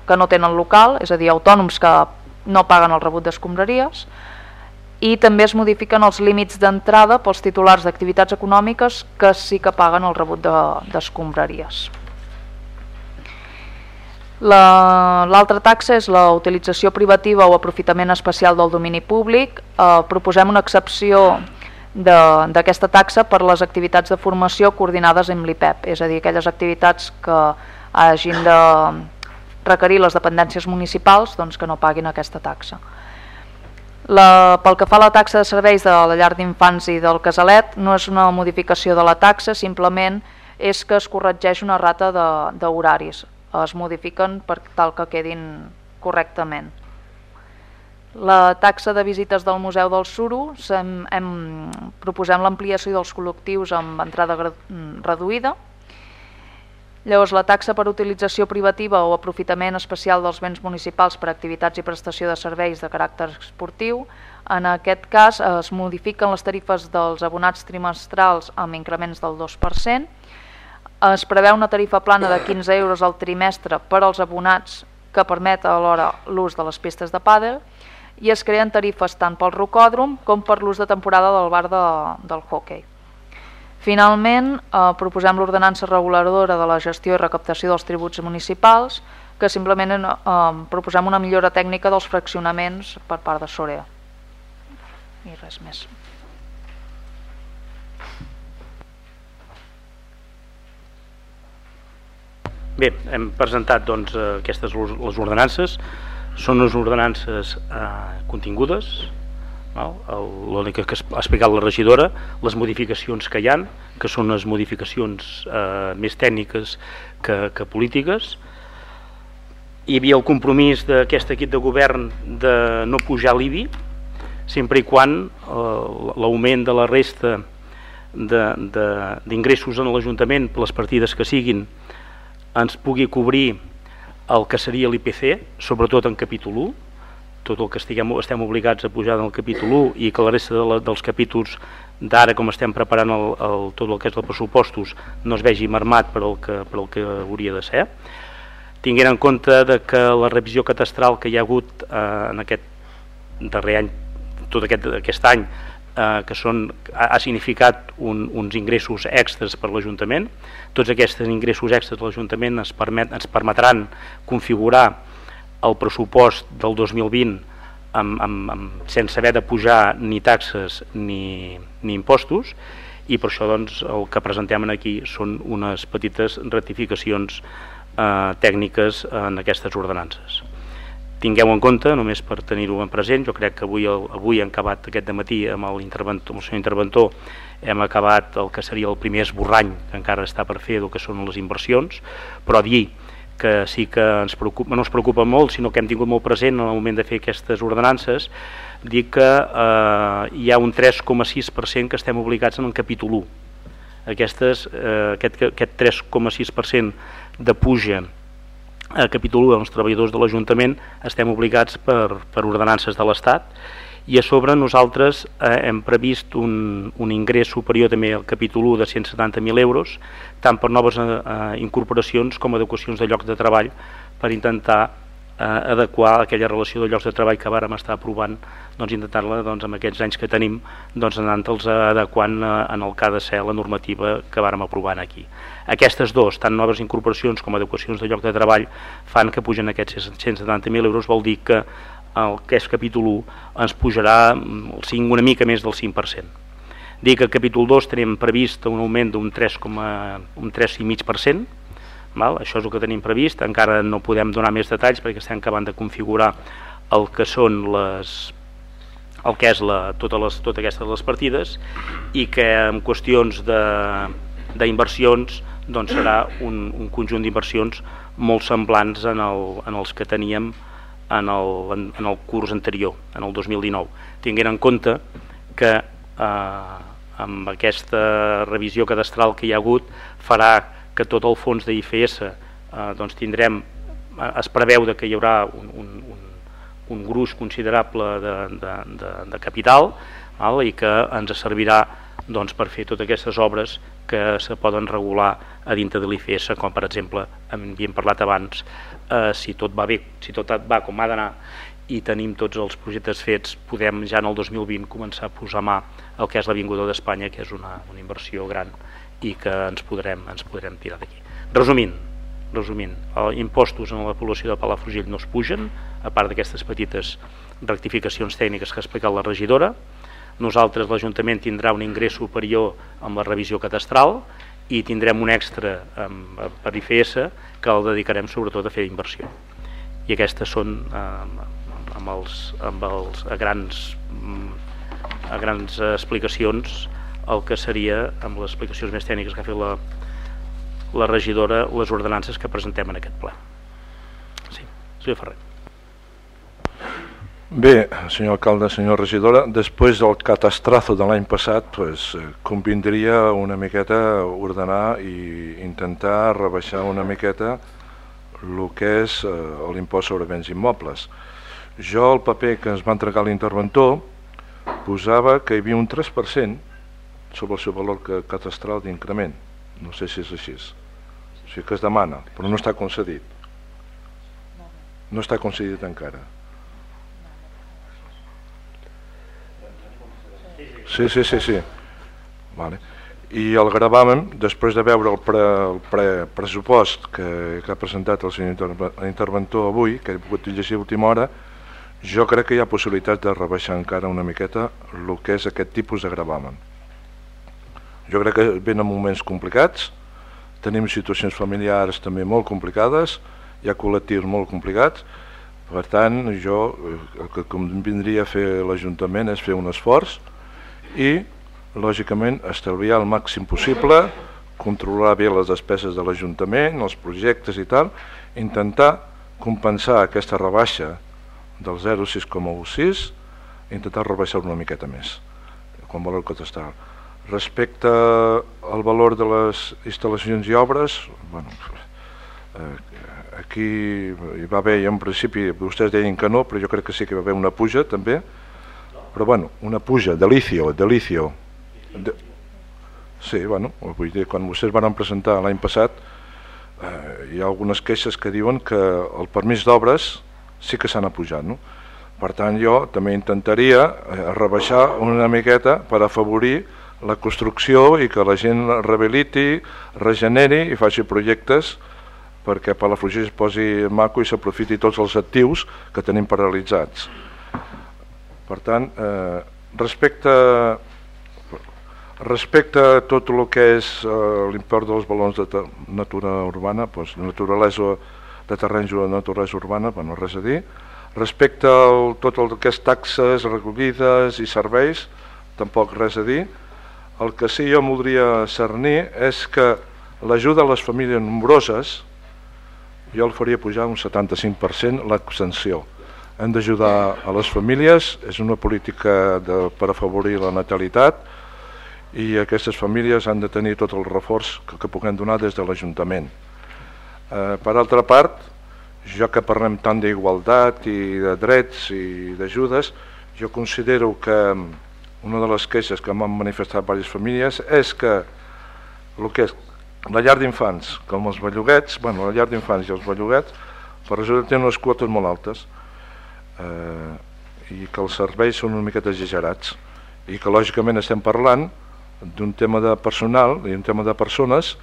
que no tenen local, és a dir, autònoms que no paguen el rebut d'escombraries, i també es modifiquen els límits d'entrada pels titulars d'activitats econòmiques que sí que paguen el rebut d'escombraries. De, L'altra la, taxa és la utilització privativa o aprofitament especial del domini públic. Eh, proposem una excepció d'aquesta taxa per les activitats de formació coordinades amb l'IPEP, és a dir, aquelles activitats que hagin de requerir les dependències municipals doncs que no paguin aquesta taxa. La, pel que fa a la taxa de serveis de la llar d'infants i del casalet, no és una modificació de la taxa, simplement és que es corregeix una rata d'horaris, es modifiquen per tal que quedin correctament. La taxa de visites del Museu del Suro, hem, hem, proposem l'ampliació dels col·lectius amb entrada reduïda, Llavors, la taxa per utilització privativa o aprofitament especial dels béns municipals per activitats i prestació de serveis de caràcter esportiu, en aquest cas es modifiquen les tarifes dels abonats trimestrals amb increments del 2%, es preveu una tarifa plana de 15 euros al trimestre per als abonats que permet alhora l'ús de les pistes de pàdel i es creen tarifes tant pel rocòdrom com per l'ús de temporada del bar de, del hockey. Finalment, eh, proposem l'ordenança reguladora de la gestió i recaptació dels tributs municipals, que simplement eh, proposem una millora tècnica dels fraccionaments per part de Sorea. I res més. Bé, hem presentat doncs, aquestes les ordenances, són les ordenances eh, contingudes, l'únic que ha explicat la regidora, les modificacions que hi han, que són les modificacions eh, més tècniques que, que polítiques. Hi havia el compromís d'aquest equip de govern de no pujar l'IBI, sempre i quan eh, l'augment de la resta d'ingressos en l'Ajuntament per les partides que siguin ens pugui cobrir el que seria l'IPC, sobretot en capítol 1, tot el que estiguem, estem obligats a pujar en el capítol 1 i que la resta de la, dels capítols d'ara, com estem preparant el, el, tot el que és els pressupostos, no es vegi marmat per el que, per el que hauria de ser. Tinguent en compte de que la revisió catastral que hi ha hagut eh, en aquest darrer any, tot aquest, aquest any, eh, que són, ha, significat un, uns ingressos extres per l'Ajuntament. Tots aquests ingressos extres de l'Ajuntament ens, permet, ens permetran configurar el pressupost del 2020 amb, amb, amb, sense haver de pujar ni taxes ni, ni impostos i per això doncs, el que presentem aquí són unes petites ratificacions eh, tècniques en aquestes ordenances. Tingueu en compte, només per tenir-ho en present, jo crec que avui, avui hem acabat aquest matí amb el, interventor, amb el senyor interventor, hem acabat el que seria el primer esborrany que encara està per fer del que són les inversions, però dir que sí que ens preocupa, no ens preocupa molt, sinó que hem tingut molt present en el moment de fer aquestes ordenances, dir que eh, hi ha un 3,6% que estem obligats en el capítol 1. Aquestes, eh, aquest, aquest 3,6% de puja a capítol 1 dels treballadors de l'Ajuntament estem obligats per, per ordenances de l'Estat i a sobre nosaltres eh, hem previst un, un ingrés superior també al capítol 1 de 170.000 euros, tant per noves eh, eh, incorporacions com adequacions de llocs de treball per intentar eh, adequar aquella relació de llocs de treball que vàrem estar aprovant, doncs intentar-la doncs, amb aquests anys que tenim doncs, anant-los adequant eh, en el ha de ser la normativa que vàrem aprovant aquí. Aquestes dos, tant noves incorporacions com adequacions de lloc de treball, fan que pugen aquests 170.000 euros, vol dir que el que és capítol 1 ens pujarà el 5, una mica més del 5%. Dic que el capítol 2 tenim previst un augment d'un 3,5%, val? això és el que tenim previst, encara no podem donar més detalls perquè estem acabant de configurar el que són les, el que és la, totes, les, totes aquestes les partides i que en qüestions d'inversions doncs serà un, un conjunt d'inversions molt semblants en, el, en els que teníem en el, en, en el curs anterior, en el 2019, tinguent en compte que eh, amb aquesta revisió cadastral que hi ha hagut farà que tot el fons d'IFS eh, doncs tindrem, eh, es preveu que hi haurà un, un, un, un gruix considerable de, de, de, de capital val? i que ens servirà doncs, per fer totes aquestes obres que se poden regular a dintre de l'IFS, com per exemple, havíem parlat abans, eh, si tot va bé, si tot va com ha d'anar i tenim tots els projectes fets, podem ja en el 2020 començar a posar mà el que és l'Avinguda d'Espanya, que és una, una inversió gran i que ens podrem, ens podrem tirar d'aquí. Resumint, resumint, els impostos en la població de Palafrugell no es pugen, a part d'aquestes petites rectificacions tècniques que ha explicat la regidora, nosaltres l'Ajuntament tindrà un ingrés superior amb la revisió cadastral i tindrem un extra amb, per IFS que el dedicarem sobretot a fer inversió. I aquestes són eh, amb, els, amb els a grans, mm, a grans explicacions el que seria, amb les explicacions més tècniques que ha fet la, la regidora, les ordenances que presentem en aquest ple. Sí, senyor Ferrer. Bé, senyor alcalde, senyor regidora, després del catastrazo de l'any passat, pues, eh, convindria una miqueta ordenar i intentar rebaixar una miqueta el que és eh, l'impost sobre béns immobles. Jo, el paper que ens va entregar l'interventor, posava que hi havia un 3% sobre el seu valor catastral d'increment. No sé si és així. O sigui que es demana, però no està concedit. No està concedit encara. Sí, sí, sí, sí. Vale. I el gravàvem, després de veure el, pre, el pre, pressupost que, que ha presentat el senyor interventor avui, que he pogut llegir a última hora, jo crec que hi ha possibilitat de rebaixar encara una miqueta el que és aquest tipus de gravamen. Jo crec que venen moments complicats, tenim situacions familiars també molt complicades, hi ha col·lectius molt complicats, per tant, jo el que convindria fer l'Ajuntament és fer un esforç i, lògicament, estalviar el màxim possible, controlar bé les despeses de l'Ajuntament, els projectes i tal, intentar compensar aquesta rebaixa del 0,6,16 intentar rebaixar una miqueta més quan valor catastral respecte al valor de les instal·lacions i obres bueno, eh, aquí hi va haver en principi vostès deien que no però jo crec que sí que hi va haver una puja també però bueno, una puja de licio, de sí, bueno vull dir, quan vostès van presentar l'any passat eh, hi ha algunes queixes que diuen que el permís d'obres sí que s'han apujat. No? Per tant, jo també intentaria eh, rebaixar una miqueta per afavorir la construcció i que la gent rehabiliti, regeneri i faci projectes perquè Palafrugell es posi maco i s'aprofiti tots els actius que tenim paralitzats. Per tant, eh, respecte, respecte a tot el que és eh, l'import dels balons de natura urbana, doncs, naturalesa de terrenys de naturalesa urbana, bueno, res a dir. Respecte a tot el que és taxes, recollides i serveis, tampoc res a dir. El que sí jo voldria cernir és que l'ajuda a les famílies nombroses jo el faria pujar un 75% l'extensió. Hem d'ajudar a les famílies, és una política de, per afavorir la natalitat i aquestes famílies han de tenir tot el reforç que, que puguem donar des de l'Ajuntament. Eh, per altra part, jo que parlem tant d'igualtat i de drets i d'ajudes, jo considero que una de les queixes que m'han manifestat diverses famílies és que el que és la llar d'infants, com els belluguets, bueno, la llar d'infants i els belluguets, per resulta tenen unes quotes molt altes eh, i que els serveis són una miqueta exagerats i que lògicament estem parlant d'un tema de personal i un tema de persones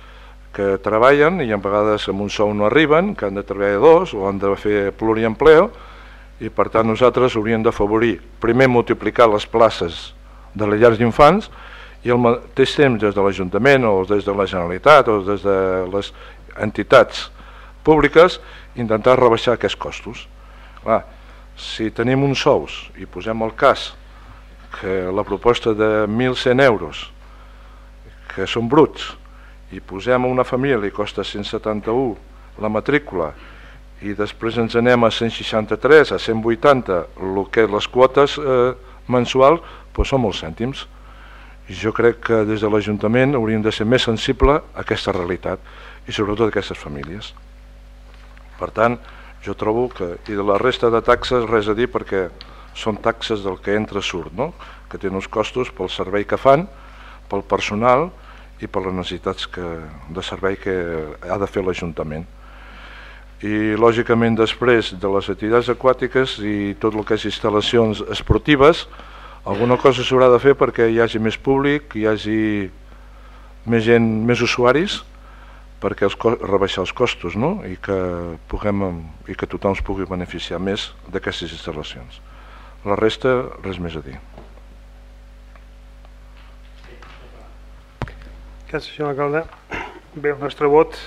que treballen i a vegades amb un sou no arriben, que han de treballar dos o han de fer pluriempleo i per tant nosaltres hauríem d'afavorir primer multiplicar les places de les llars d'infants i al mateix temps des de l'Ajuntament o des de la Generalitat o des de les entitats públiques intentar rebaixar aquests costos. Clar, si tenim uns sous i posem el cas que la proposta de 1.100 euros que són bruts i posem una família li costa 171 la matrícula i després ens anem a 163, a 180, el que les quotes eh, mensuals doncs són molts cèntims. I jo crec que des de l'Ajuntament hauríem de ser més sensible a aquesta realitat i sobretot a aquestes famílies. Per tant, jo trobo que, i de la resta de taxes res a dir perquè són taxes del que entra surt, no? que tenen uns costos pel servei que fan, pel personal i per les necessitats que, de servei que ha de fer l'Ajuntament. i lògicament després de les activitats aquàtiques i tot el que és instal·lacions esportives alguna cosa s'haurà de fer perquè hi hagi més públic, hi hagi més gent, més usuaris perquè els, rebaixar els costos no? I, que puguem, i que tothom es pugui beneficiar més d'aquestes instal·lacions. La resta, res més a dir. Gràcies, senyor alcalde. Bé, el nostre vot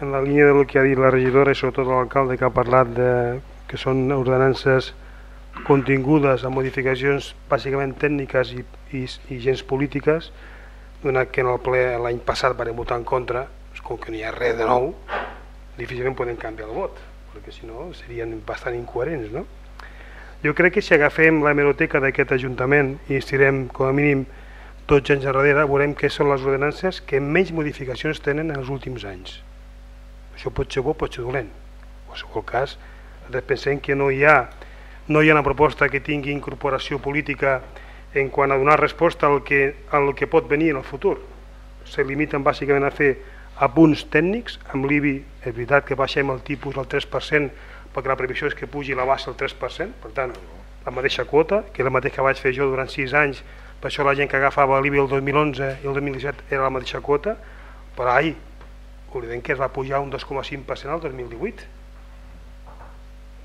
en la línia del que ha dit la regidora i sobretot l'alcalde que ha parlat de que són ordenances contingudes a modificacions bàsicament tècniques i, i, i gens polítiques donat que en el ple l'any passat vam votar en contra com que no hi ha res de nou difícilment podem canviar el vot perquè si no serien bastant incoherents no? jo crec que si agafem la hemeroteca d'aquest Ajuntament i estirem com a mínim tots anys enrere veurem que són les ordenances que menys modificacions tenen en els últims anys això pot ser bo, pot ser dolent. En qualsevol cas, pensem que no hi ha no hi ha una proposta que tingui incorporació política en quant a donar resposta al que, al que pot venir en el futur. Se limiten bàsicament a fer apunts tècnics, amb l'IBI és veritat que baixem el tipus al 3% perquè la previsió és que pugi la base al 3%, per tant, la mateixa quota, que és la mateixa que vaig fer jo durant 6 anys, per això la gent que agafava l'IBI el 2011 i el 2017 era la mateixa quota, però ai, oblidem que es va pujar un 2,5% al 2018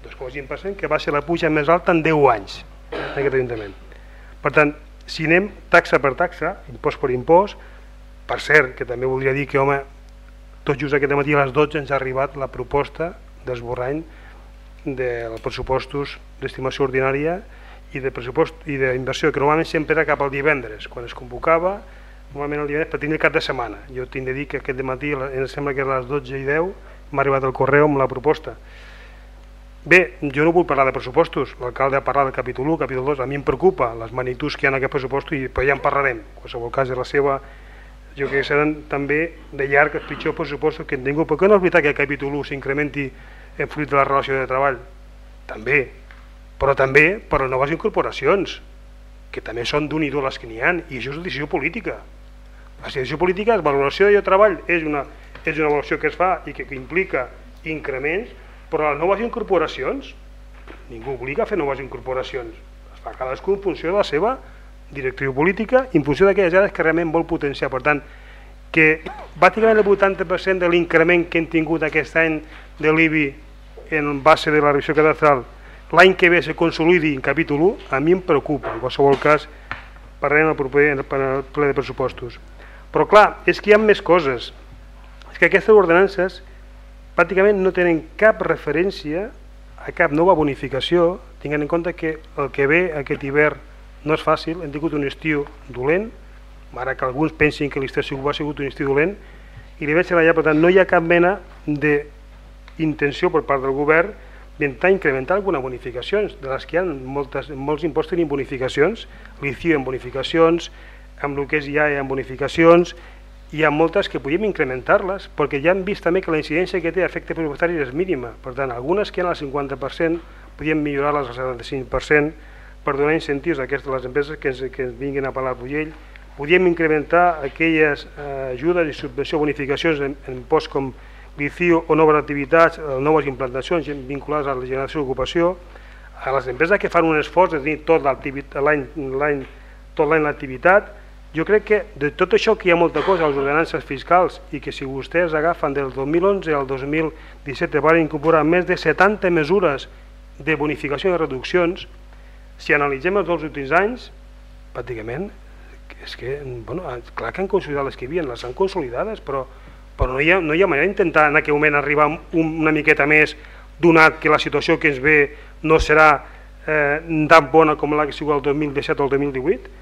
2,5% que va ser la puja més alta en 10 anys en aquest Ajuntament. Per tant, si anem taxa per taxa impost per impost per cert, que també voldria dir que home tot just aquest matí a les 12 ens ha arribat la proposta d'esborrany dels pressupostos d'estimació ordinària i de pressupost i d'inversió que normalment sempre era cap al divendres quan es convocava normalment el divendres per tindre cap de setmana. Jo tinc de dir que aquest matí, em sembla que a les 12 i 10, m'ha arribat el correu amb la proposta. Bé, jo no vull parlar de pressupostos, l'alcalde ha parlat del capítol 1, capítol 2, a mi em preocupa les magnituds que hi ha en aquest pressupost i però ja en parlarem, en qualsevol cas és la seva, jo crec que seran també de llarg els pitjors pressupostos que hem tingut, perquè no és veritat que el capítol 1 s'incrementi en fruit de la relació de treball, també, però també per les noves incorporacions, que també són d'un i les que n'hi ha, i això és una decisió política, la situació política, la valoració de treball és una, és una valoració que es fa i que, que implica increments, però les noves incorporacions, ningú obliga a fer noves incorporacions. Es fa cadascú en funció de la seva directriu política en funció d'aquelles àrees que realment vol potenciar. Per tant, que bàsicament el 80% de l'increment que hem tingut aquest any de l'IBI en base de la revisió cadastral l'any que ve se consolidi en capítol 1, a mi em preocupa. En qualsevol cas, parlarem el proper el ple de pressupostos. Però clar, és que hi ha més coses. És que aquestes ordenances pràcticament no tenen cap referència a cap nova bonificació, tinguent en compte que el que ve aquest hivern no és fàcil, hem tingut un estiu dolent, ara que alguns pensin que l'estiu ha sigut un estiu dolent, i li veig allà, per tant, no hi ha cap mena d'intenció per part del govern d'intentar incrementar algunes bonificacions, de les que hi ha moltes, molts impostos tenim bonificacions, l'ICIO en bonificacions, amb el que és hi ha bonificacions, hi ha moltes que podríem incrementar-les, perquè ja hem vist també que la incidència que té efecte pressupostari és mínima. Per tant, algunes que han al 50% podríem millorar-les al 75% per donar incentius a aquestes les empreses que ens, que ens vinguin a parlar Bullell. Podríem incrementar aquelles eh, ajudes i subvenció bonificacions en, en posts com l'ICIO o noves activitats, eh, noves implantacions vinculades a la generació d'ocupació, a les empreses que fan un esforç de tenir tot l'any tot l'any l'activitat, jo crec que de tot això que hi ha molta cosa, les ordenances fiscals, i que si vostès agafen del 2011 al 2017 van incorporar més de 70 mesures de bonificació i reduccions, si analitzem els dos últims anys, pràcticament, és que, bueno, clar que han consolidat les que hi havia, les han consolidades, però, però no, hi ha, no hi ha manera d'intentar en aquell moment arribar un, una miqueta més, donat que la situació que ens ve no serà eh, tan bona com la que sigui el 2017 o el 2018,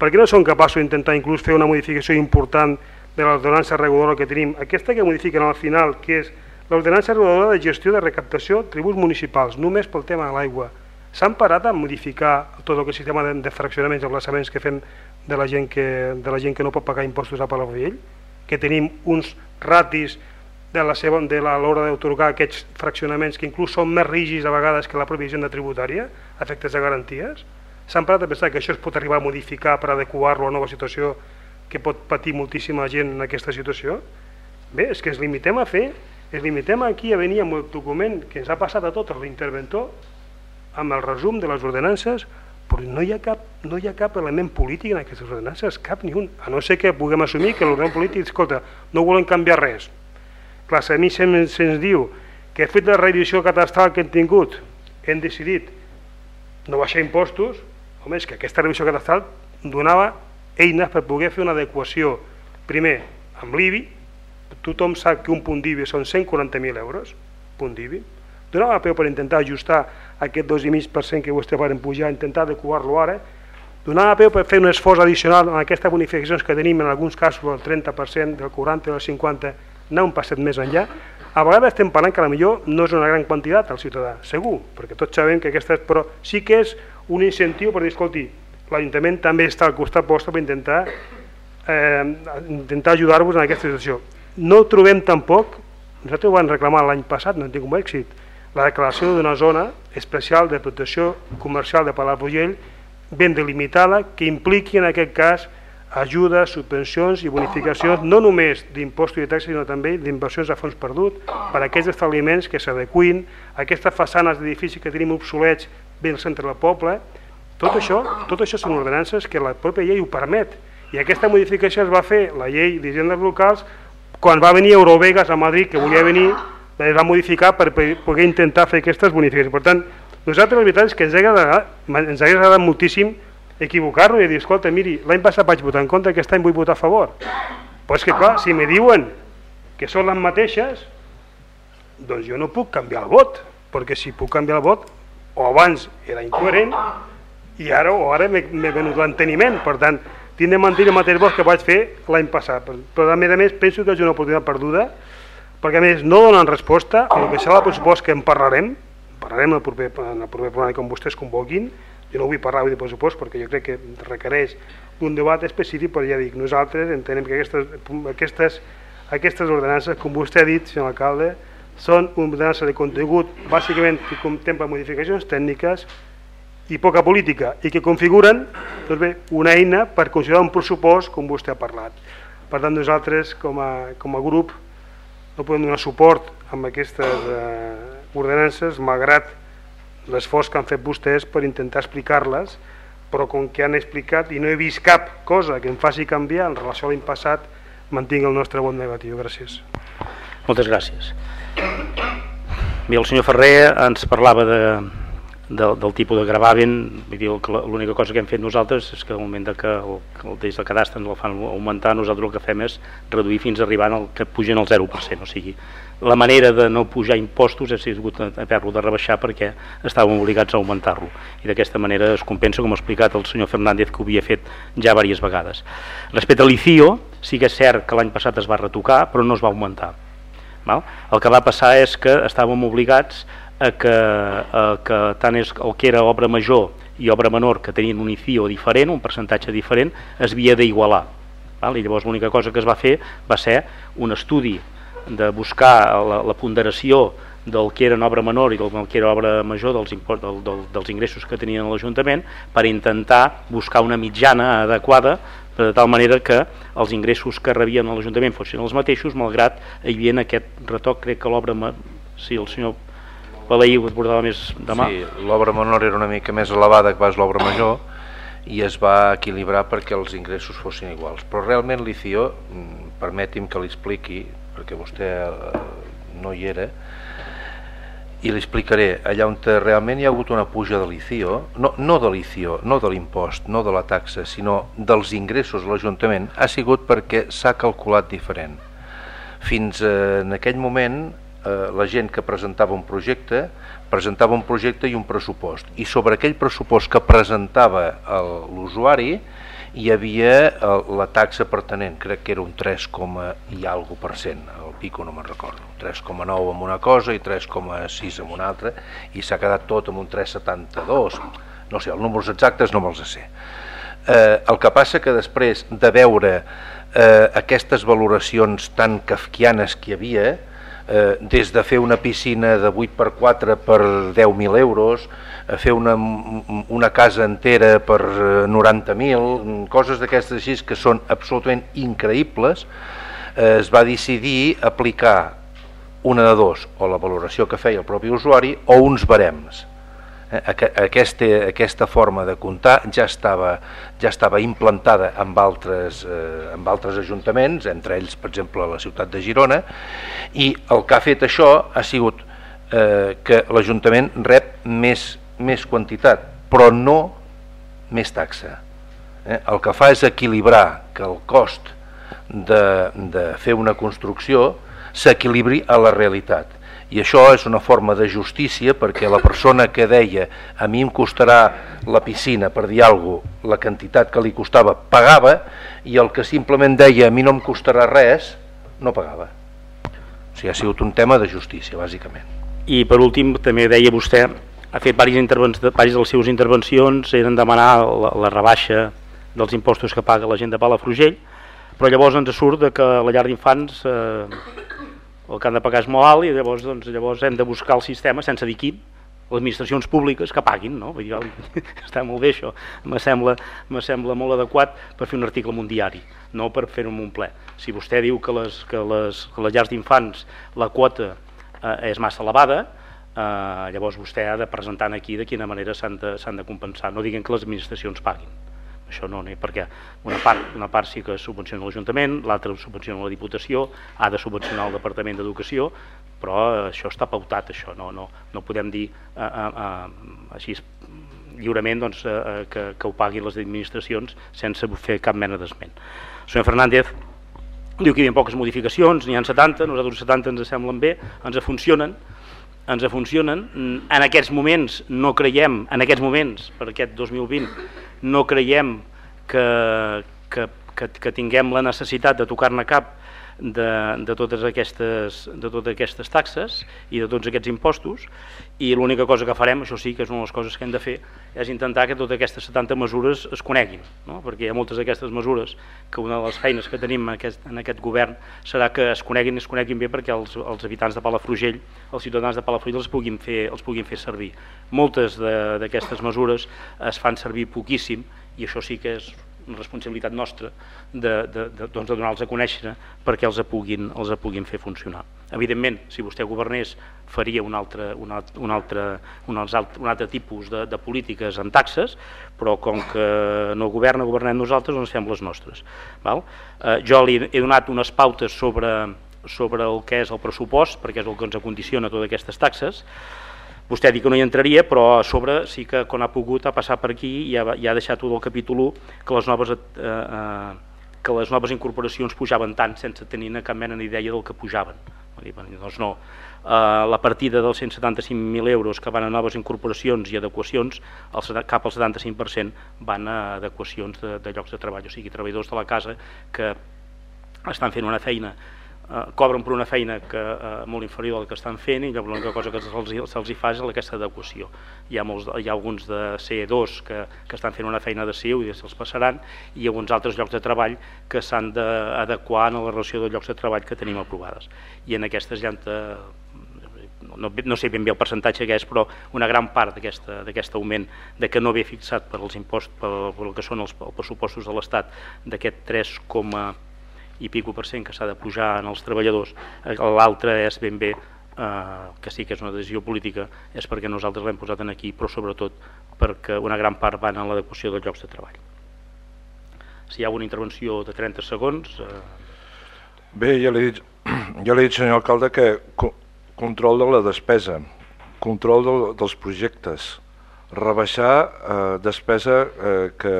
per què no són capaços d'intentar inclús fer una modificació important de l'ordenança reguladora que tenim? Aquesta que modifiquen al final, que és l'ordenança reguladora de gestió de recaptació tributs municipals, només pel tema de l'aigua. S'han parat a modificar tot el que sistema de, de fraccionaments i aplaçaments que fem de la, gent que, de la gent que no pot pagar impostos a Palafrugell? Que tenim uns ratis de la seva de l'hora d'autorgar aquests fraccionaments que inclús són més rígids a vegades que la pròpia agenda tributària, efectes de garanties? S'han parat a pensar que això es pot arribar a modificar per adequar-lo a la nova situació que pot patir moltíssima gent en aquesta situació? Bé, és que ens limitem a fer es limitem aquí a venir amb el document que ens ha passat a tots l'interventor amb el resum de les ordenances però no hi, ha cap, no hi ha cap element polític en aquestes ordenances, cap ni un, a no ser que puguem assumir que l'ordenament polític, escolta, no volem canviar res. Clar, a mi se'ns se diu que fet la revisió catastral que hem tingut hem decidit no baixar impostos, home, és que aquesta revisió catastral donava eines per poder fer una adequació, primer, amb l'IBI, tothom sap que un punt d'IBI són 140.000 euros, punt d'IBI, donava peu per intentar ajustar aquest 2,5% que vostè van pujar, intentar adequar-lo ara, donava peu per fer un esforç addicional en aquestes bonificacions que tenim en alguns casos del 30%, del 40, del 50, anar un passet més enllà, a vegades estem parlant que a la millor no és una gran quantitat al ciutadà, segur, perquè tots sabem que aquesta és, però sí que és un incentiu per dir, escolti, l'Ajuntament també està al costat vostre per intentar, eh, intentar ajudar-vos en aquesta situació. No trobem tampoc, nosaltres ho vam reclamar l'any passat, no hem tingut èxit, la declaració d'una zona especial de protecció comercial de Palafrugell ben delimitada que impliqui en aquest cas ajudes, subvencions i bonificacions no només d'impostos i taxes sinó també d'inversions a fons perdut per a aquests establiments que s'adequin aquestes façanes d'edificis que tenim obsolets ben al centre del poble. Tot això, tot això són ordenances que la pròpia llei ho permet. I aquesta modificació es va fer la llei d'hisendes locals quan va venir Eurovegas a Madrid que volia venir es va modificar per poder intentar fer aquestes bonificacions. Per tant, nosaltres la veritat és que ens hauria agradat, ens hauria agradat moltíssim equivocar-nos i dir, escolta, miri, l'any passat vaig votar en contra, aquest any vull votar a favor. Però és que clar, si me diuen que són les mateixes, doncs jo no puc canviar el vot, perquè si puc canviar el vot, o abans era incoherent, i ara o ara m'he venut l'enteniment, per tant, tinc de mantenir el mateix vot que vaig fer l'any passat. Però a més a més penso que és una oportunitat perduda perquè a més no donen resposta. El que serà el pressupost que en parlarem, parlarem en el proper, en el proper programa com vostès convoquin, jo no vull parlar de pressupost perquè jo crec que requereix un debat específic, però ja dic, nosaltres entenem que aquestes, aquestes, aquestes ordenances, com vostè ha dit, senyor alcalde, són ordenances de contingut bàsicament que contemplen modificacions tècniques i poca política i que configuren doncs bé, una eina per considerar un pressupost com vostè ha parlat. Per tant, nosaltres com a, com a grup no podem donar suport amb aquestes eh, ordenances malgrat l'esforç que han fet vostès per intentar explicar-les però com que han explicat i no he vist cap cosa que em faci canviar en relació a l'any passat mantinc el nostre vot negatiu. Gràcies. Moltes gràcies. Bé, el senyor Ferrer ens parlava de, del, del tipus de gravaven, l'única cosa que hem fet nosaltres és que al moment de que el, el des de cadastre ens el fan augmentar, nosaltres el que fem és reduir fins arribar al que pugen al 0%, o sigui, la manera de no pujar impostos ha sigut haver-lo de rebaixar perquè estàvem obligats a augmentar-lo i d'aquesta manera es compensa, com ha explicat el senyor Fernández que ho havia fet ja diverses vegades. Respecte a l'ICIO, sí que és cert que l'any passat es va retocar però no es va augmentar. Val? El que va passar és que estàvem obligats a que, a que tant és el que era obra major i obra menor que tenien un ICIO diferent, un percentatge diferent, es havia d'igualar. I llavors l'única cosa que es va fer va ser un estudi de buscar la, la ponderació del que era obra menor i del que era obra major dels, del, del, dels ingressos que tenien l'Ajuntament per intentar buscar una mitjana adequada de tal manera que els ingressos que rebien a l'Ajuntament fossin els mateixos, malgrat hi havia aquest retoc, crec que l'obra... Si el senyor Balaí ho portava més de mà. Sí, l'obra menor era una mica més elevada que pas l'obra major i es va equilibrar perquè els ingressos fossin iguals. Però realment l'ICIO, mm, permeti'm que li expliqui, perquè vostè eh, no hi era, i li explicaré, allà on realment hi ha hagut una puja de l'ICIO, no, no de l'ICIO, no de l'impost, no de la taxa, sinó dels ingressos de l'Ajuntament, ha sigut perquè s'ha calculat diferent. Fins eh, en aquell moment eh, la gent que presentava un projecte presentava un projecte i un pressupost. I sobre aquell pressupost que presentava l'usuari hi havia el, la taxa pertinent, crec que era un 3, i algo per cent, el pico no me'n recordo, 3,9 amb una cosa i 3,6 amb una altra i s'ha quedat tot amb un 3,72 no sé, els números exactes no me'ls sé. Eh, el que passa que després de veure eh, aquestes valoracions tan kafkianes que hi havia eh, des de fer una piscina de 8x4 per 10.000 euros, a fer una, una casa entera per 90.000, coses d'aquestes així que són absolutament increïbles, eh, es va decidir aplicar una de dos, o la valoració que feia el propi usuari o uns barems. Aquesta, aquesta forma de comptar ja estava, ja estava implantada amb altres, eh, amb altres ajuntaments, entre ells, per exemple, la ciutat de Girona, i el que ha fet això ha sigut eh, que l'Ajuntament rep més, més quantitat, però no més taxa. Eh? El que fa és equilibrar que el cost de, de fer una construcció s'equilibri a la realitat i això és una forma de justícia perquè la persona que deia a mi em costarà la piscina per dir alguna cosa, la quantitat que li costava pagava i el que simplement deia a mi no em costarà res no pagava. O sigui, ha sigut un tema de justícia bàsicament. I per últim també deia vostè ha fet diverses, diverses de les seves intervencions eren demanar la, la rebaixa dels impostos que paga la gent de Palafrugell però llavors ens surt de que la llar d'infants eh, el que han de pagar és molt alt i llavors, doncs, llavors hem de buscar el sistema sense dir qui, les administracions públiques que paguin, no? Vull dir, està molt bé això, sembla, me sembla molt adequat per fer un article en un diari, no per en un ple. Si vostè diu que les, que les, que les llars d'infants la quota eh, és massa elevada, eh, llavors vostè ha de presentar aquí de quina manera s'han de, de compensar, no diguen que les administracions paguin això no, perquè una part, una part sí que subvenciona l'Ajuntament, l'altra subvenciona la Diputació, ha de subvencionar el Departament d'Educació, però això està pautat, això, no, no, no podem dir eh, eh, eh, així lliurement doncs, eh, eh, que, que ho paguin les administracions sense fer cap mena d'esment. Senyor Fernández diu que hi ha poques modificacions, n'hi ha 70, nosaltres 70 ens semblen bé, ens funcionen, ens funcionen, en aquests moments no creiem, en aquests moments, per aquest 2020, no creiem que, que, que, que tinguem la necessitat de tocar-ne cap de, de, totes aquestes, de totes aquestes taxes i de tots aquests impostos i l'única cosa que farem, això sí que és una de les coses que hem de fer, és intentar que totes aquestes 70 mesures es coneguin, no? perquè hi ha moltes d'aquestes mesures que una de les feines que tenim en aquest, en aquest govern serà que es coneguin i es coneguin bé perquè els, els habitants de Palafrugell, els ciutadans de Palafrugell els puguin fer, els puguin fer servir. Moltes d'aquestes mesures es fan servir poquíssim i això sí que és responsabilitat nostra de, de, de, doncs de donar-los a conèixer perquè els puguin, els puguin fer funcionar. Evidentment, si vostè governés, faria un altre, un altre, un altre, un altre, un altre tipus de, de polítiques en taxes, però com que no governa, governem nosaltres, doncs fem les nostres. Val? Eh, jo li he donat unes pautes sobre, sobre el que és el pressupost, perquè és el que ens acondiciona totes aquestes taxes, Vostè ha dit que no hi entraria, però a sobre sí que quan ha pogut ha passat per aquí i ha, i ha deixat tot el capítol 1 que les noves, eh, eh, que les noves incorporacions pujaven tant sense tenir cap mena d'idea del que pujaven. Doncs no. Uh, la partida dels 175.000 euros que van a noves incorporacions i adequacions, el, cap al 75% van a adequacions de, de llocs de treball, o sigui, treballadors de la casa que estan fent una feina eh, cobren per una feina que, eh, molt inferior al que estan fent i l'única cosa que se'ls se fa és aquesta adequació. Hi ha, molts, hi ha alguns de CE2 que, que estan fent una feina de CIU i se'ls passaran i alguns altres llocs de treball que s'han d'adequar en la relació de llocs de treball que tenim aprovades. I en aquestes ja de, no, no sé ben bé el percentatge que és, però una gran part d'aquest augment de que no ve fixat per als impostos, per el que són els, els pressupostos de l'Estat, d'aquest 3, i pico per cent que s'ha de pujar en els treballadors, eh, l'altre és ben bé eh, que sí que és una decisió política, és perquè nosaltres l'hem posat en aquí, però sobretot perquè una gran part van a l'adequació dels llocs de treball. Si hi ha una intervenció de 30 segons... Eh... Bé, ja l'he dit, ja dit, senyor alcalde, que co control de la despesa, control de, dels projectes, rebaixar eh, despesa eh, que,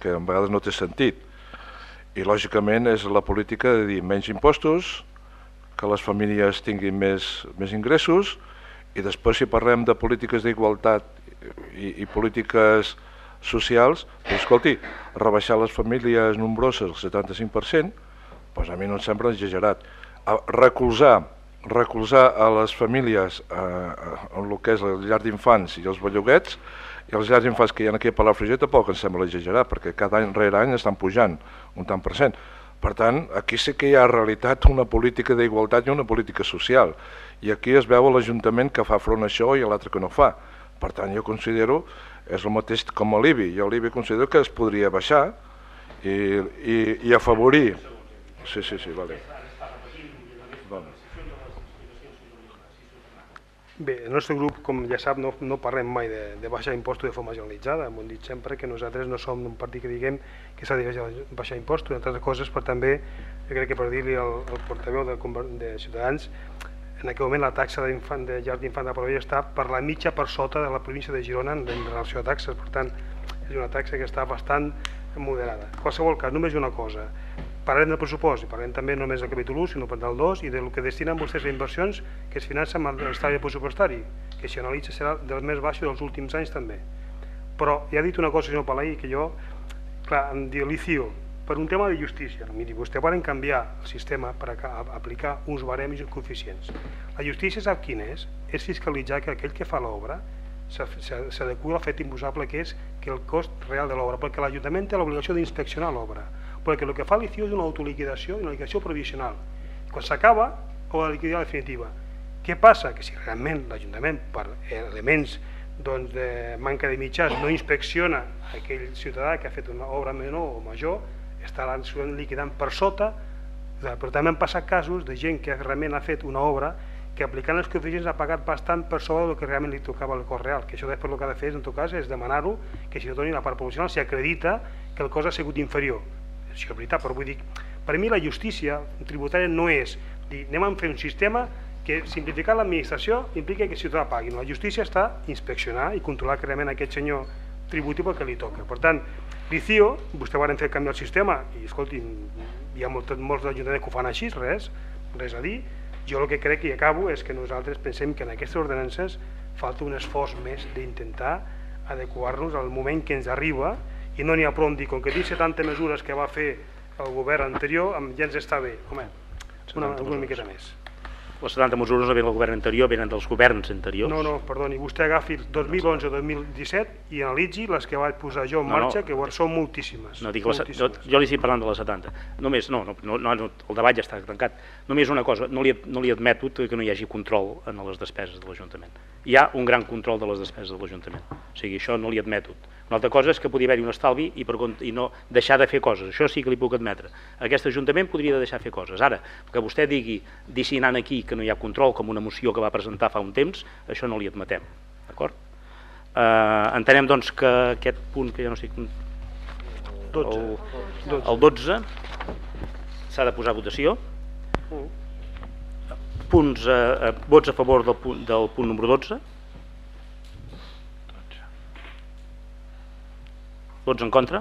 que a vegades no té sentit, i lògicament és la política de dir menys impostos, que les famílies tinguin més, més ingressos i després si parlem de polítiques d'igualtat i, i polítiques socials, doncs, escolti, rebaixar les famílies nombroses el 75%, doncs a mi no em sembla exagerat. recolzar, recolzar a les famílies eh, en el que és la llar d'infants i els belloguets, i els llars d'infants que hi ha aquí a Palafrugell tampoc em sembla exagerat, perquè cada any rere any estan pujant un tant per cent. Per tant, aquí sí que hi ha realitat una política d'igualtat i una política social. I aquí es veu l'Ajuntament que fa front a això i l'altre que no fa. Per tant, jo considero, és el mateix com a l'IBI. Jo l'IBI considero que es podria baixar i, i, i afavorir... Sí, sí, sí, vale. Bé, el nostre grup, com ja sap, no, no parlem mai de, de baixar impostos de forma generalitzada. Hem dit sempre que nosaltres no som un partit que diguem que s'ha de baixar impostos, entre altres coses, per també, jo crec que per dir-li al, al portaveu de, de Ciutadans, en aquell moment la taxa de llar d'infant de Palavella està per la mitja per sota de la província de Girona en relació a taxes, per tant, és una taxa que està bastant moderada. En qualsevol cas, només una cosa, parlem del pressupost i parlem també no només del capítol 1 sinó del 2 i del que destinen vostès a inversions que es financen amb l'estadi pressupostari que si analitza serà del més baix dels últims anys també. Però ja ha dit una cosa senyor Palai que jo clar, em delicio per un tema de justícia miri, vostè van canviar el sistema per aplicar uns barems i coeficients. La justícia sap quin és? és fiscalitzar que aquell que fa l'obra s'adequa al fet imposable que és que el cost real de l'obra perquè l'Ajuntament té l'obligació d'inspeccionar l'obra perquè el que fa l'ICIO és una autoliquidació i una liquidació provisional. Quan s'acaba, o la liquidació definitiva. Què passa? Que si realment l'Ajuntament, per elements doncs, de manca de mitjans, no inspecciona aquell ciutadà que ha fet una obra menor o major, està liquidant per sota, però també han passat casos de gent que realment ha fet una obra que aplicant els coeficients ha pagat bastant per sobre del que realment li tocava el cost real, que això després el que ha de fer en tot cas és demanar-ho que si no doni la part promocional si acredita que el cost ha sigut inferior això és veritat, però vull dir, per mi la justícia tributària no és dir, anem a fer un sistema que simplificar l'administració implica que el ciutadà pagui. La justícia està inspeccionar i controlar que realment aquest senyor tributi pel que li toca. Per tant, l'ICIO, vostè van fer canviar el sistema i escolti, hi ha molt, molts ajuntaments que ho fan així, res, res a dir. Jo el que crec i acabo és que nosaltres pensem que en aquestes ordenances falta un esforç més d'intentar adequar-nos al moment que ens arriba i no n'hi ha prou dir, com que dic 70 mesures que va fer el govern anterior, ja ens està bé, home, una, una miqueta més les 70 mesures no venen del govern anterior, venen dels governs anteriors. No, no, perdoni, vostè agafi 2011-2017 i analitzi les que vaig posar jo en no, marxa, no. que són moltíssimes. No, dic moltíssimes. Les, jo, jo li estic parlant de les 70. Només, no, no, no, no, el debat ja està tancat. Només una cosa, no li, no li admeto que no hi hagi control en les despeses de l'Ajuntament. Hi ha un gran control de les despeses de l'Ajuntament. O sigui, això no li admeto. Una altra cosa és que podria haver-hi un estalvi i, per, i no deixar de fer coses. Això sí que li puc admetre. Aquest Ajuntament podria deixar de fer coses. Ara, que vostè digui, dissinant aquí, que no hi ha control, com una moció que va presentar fa un temps, això no li admetem. D'acord? Eh, entenem doncs que aquest punt, que ja no sé... 12. El, el 12 s'ha de posar a votació. Punts, eh, vots a favor del punt, del punt número 12. Vots en contra?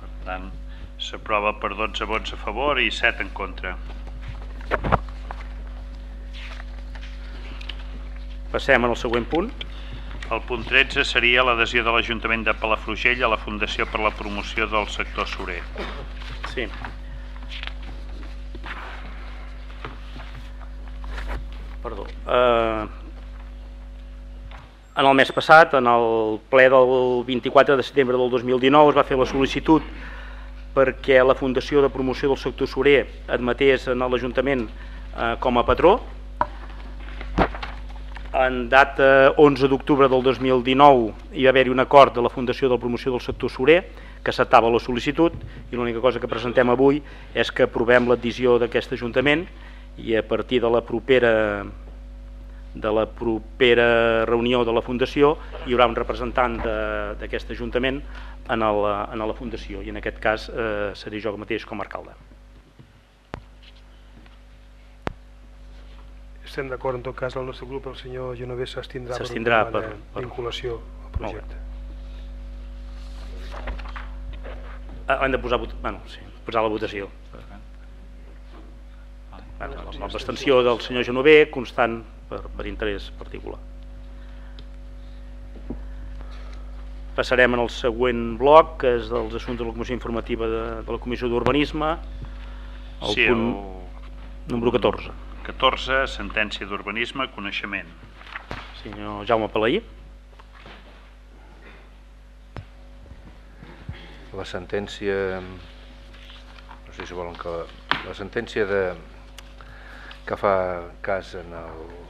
Per tant, s'aprova per 12 vots a favor i 7 en contra. Passem al següent punt. El punt 13 seria l'adhesió de l'Ajuntament de Palafrugell a la Fundació per la Promoció del Sector Surer. Sí. Perdó. Uh, en el mes passat, en el ple del 24 de setembre del 2019, es va fer la sol·licitud perquè la Fundació de Promoció del Sector Surer admetés en l'Ajuntament eh, com a patró. En data 11 d'octubre del 2019 hi va haver-hi un acord de la Fundació de Promoció del Sector Surer que acceptava la sol·licitud i l'única cosa que presentem avui és que aprovem l'addició d'aquest Ajuntament i a partir de la propera de la propera reunió de la Fundació hi haurà un representant d'aquest Ajuntament en la, en la Fundació i en aquest cas eh, seré jo mateix com a alcalde. Estem d'acord en tot cas el nostre grup, el senyor Genovès s'estindrà per, per, per vinculació al projecte. Ah, hem de posar, bueno, sí, posar la votació. Bueno, L'abstenció del senyor Genové constant per, per interès particular. Passarem al següent bloc, que és dels assumptes de la Comissió Informativa de, de la Comissió d'Urbanisme, el sí, punt el... número 14. 14, sentència d'urbanisme, coneixement. Senyor Jaume Palaí. La sentència, no sé si volen que... La sentència de, que fa cas en el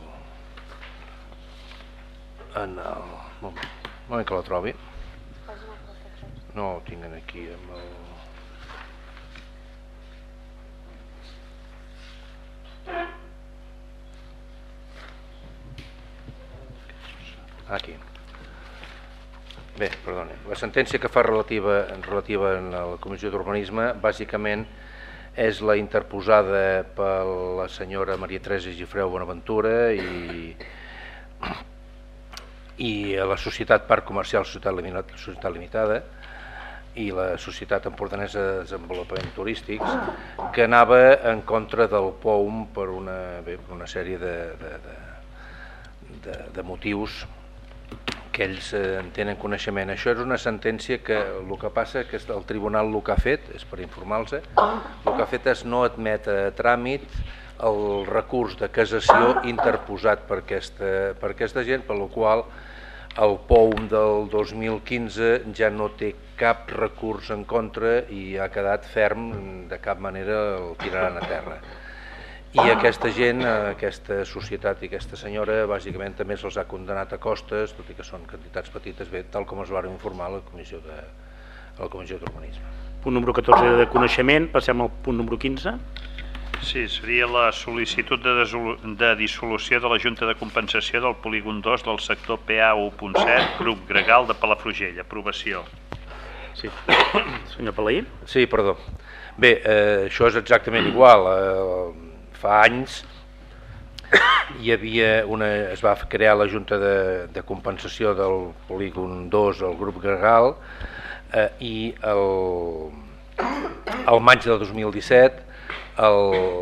en el... Un moment que la trobi. No, ho tinc aquí amb el... aquí. Bé, perdoni. La sentència que fa relativa, relativa a la Comissió d'Urbanisme bàsicament és la interposada per la senyora Maria Teresa Gifreu Bonaventura i, i la Societat Parc Comercial Societat Limitada, Societat Limitada i la Societat Empordanesa de Desenvolupament Turístics que anava en contra del POUM per una, bé, per una sèrie de, de, de, de, de motius que ells eh, en tenen coneixement. Això és una sentència que el que passa que el tribunal el que ha fet, és per informar-los, el que ha fet és no admet a tràmit el recurs de casació interposat per aquesta, per aquesta gent, per la qual el POUM del 2015 ja no té cap recurs en contra i ha quedat ferm, de cap manera el tiraran a terra. I aquesta gent, aquesta societat i aquesta senyora, bàsicament també se'ls ha condenat a costes, tot i que són quantitats petites, bé, tal com es va informar la Comissió de la Comissió d'Urbanisme. Punt número 14 de coneixement, passem al punt número 15. Sí, seria la sol·licitud de, de dissolució de la Junta de Compensació del polígon 2 del sector PA 1.7, grup Gregal de Palafrugell. Aprovació. Sí. Senyor Palaí? Sí, perdó. Bé, eh, això és exactament igual. Eh, fa anys hi havia una, es va crear la Junta de, de Compensació del polígon 2, el grup Gregal, eh, i el, el maig del 2017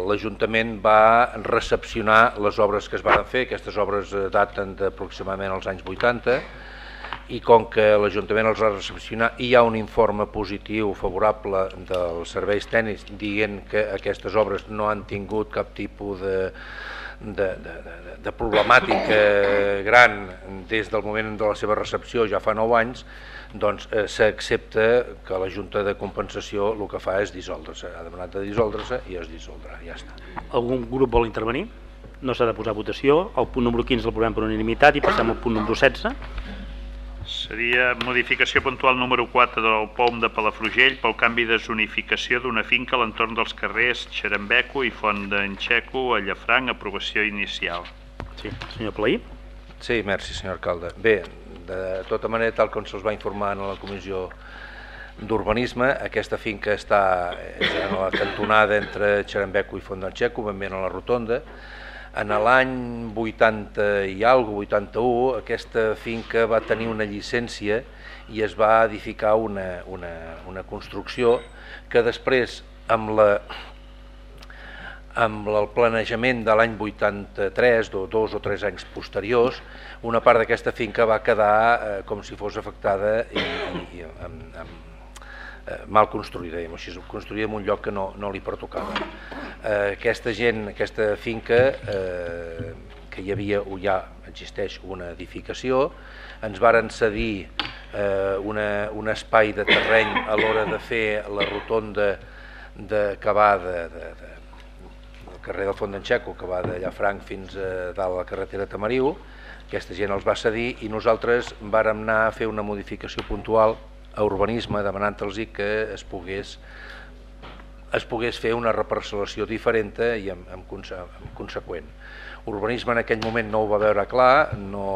l'Ajuntament va recepcionar les obres que es van fer, aquestes obres eh, daten d'aproximadament als anys 80, i com que l'Ajuntament els va recepcionar i hi ha un informe positiu favorable dels serveis tècnics dient que aquestes obres no han tingut cap tipus de, de, de, de, de problemàtica gran des del moment de la seva recepció, ja fa 9 anys, doncs eh, s'accepta que la Junta de Compensació el que fa és dissoldre-se, ha demanat de dissoldre-se i es dissoldrà, ja està. Algun grup vol intervenir? No s'ha de posar votació. El punt número 15 el provem per unanimitat i passem al punt número 16. Seria modificació puntual número 4 del POM de Palafrugell pel canvi de zonificació d'una finca a l'entorn dels carrers Xerembeco i Font d'Enxeco a Llafranc, aprovació inicial. Sí, senyor Plaí. Sí, merci, senyor alcalde. Bé, de tota manera, tal com se'ls va informar en la comissió d'urbanisme, aquesta finca està en la cantonada entre Xerembeco i Font d'Enxeco, ben bé a la rotonda, en l'any 80 i algo, 81, aquesta finca va tenir una llicència i es va edificar una, una, una construcció que després, amb la amb el planejament de l'any 83, o dos o tres anys posteriors, una part d'aquesta finca va quedar eh, com si fos afectada i, i, i amb, amb, eh, mal construïda, diguem així, construïda en un lloc que no, no li pertocava. Eh, aquesta gent, aquesta finca, eh, que hi havia, o ja existeix una edificació, ens varen cedir eh, una, un espai de terreny a l'hora de fer la rotonda de, que va de, de, de, carrer del Font d'Enxeco, que va de Llafranc fins a dalt la carretera Tamariu, aquesta gent els va cedir i nosaltres vàrem anar a fer una modificació puntual a urbanisme demanant-los que es pogués es pogués fer una reparcel·lació diferent i en, conse en conseqüent. Urbanisme en aquell moment no ho va veure clar, no,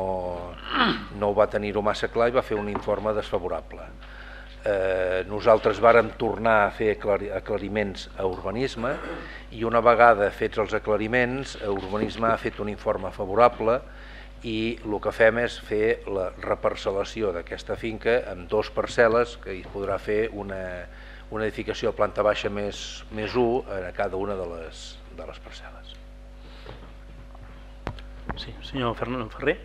no ho va tenir-ho massa clar i va fer un informe desfavorable. Eh, nosaltres vàrem tornar a fer aclariments a urbanisme i una vegada fets els aclariments, urbanisme ha fet un informe favorable i el que fem és fer la reparcel·lació d'aquesta finca amb dos parcel·les que hi podrà fer una, una edificació a planta baixa més, més 1 a cada una de les, de les parcel·les. Sí, senyor Ferrer?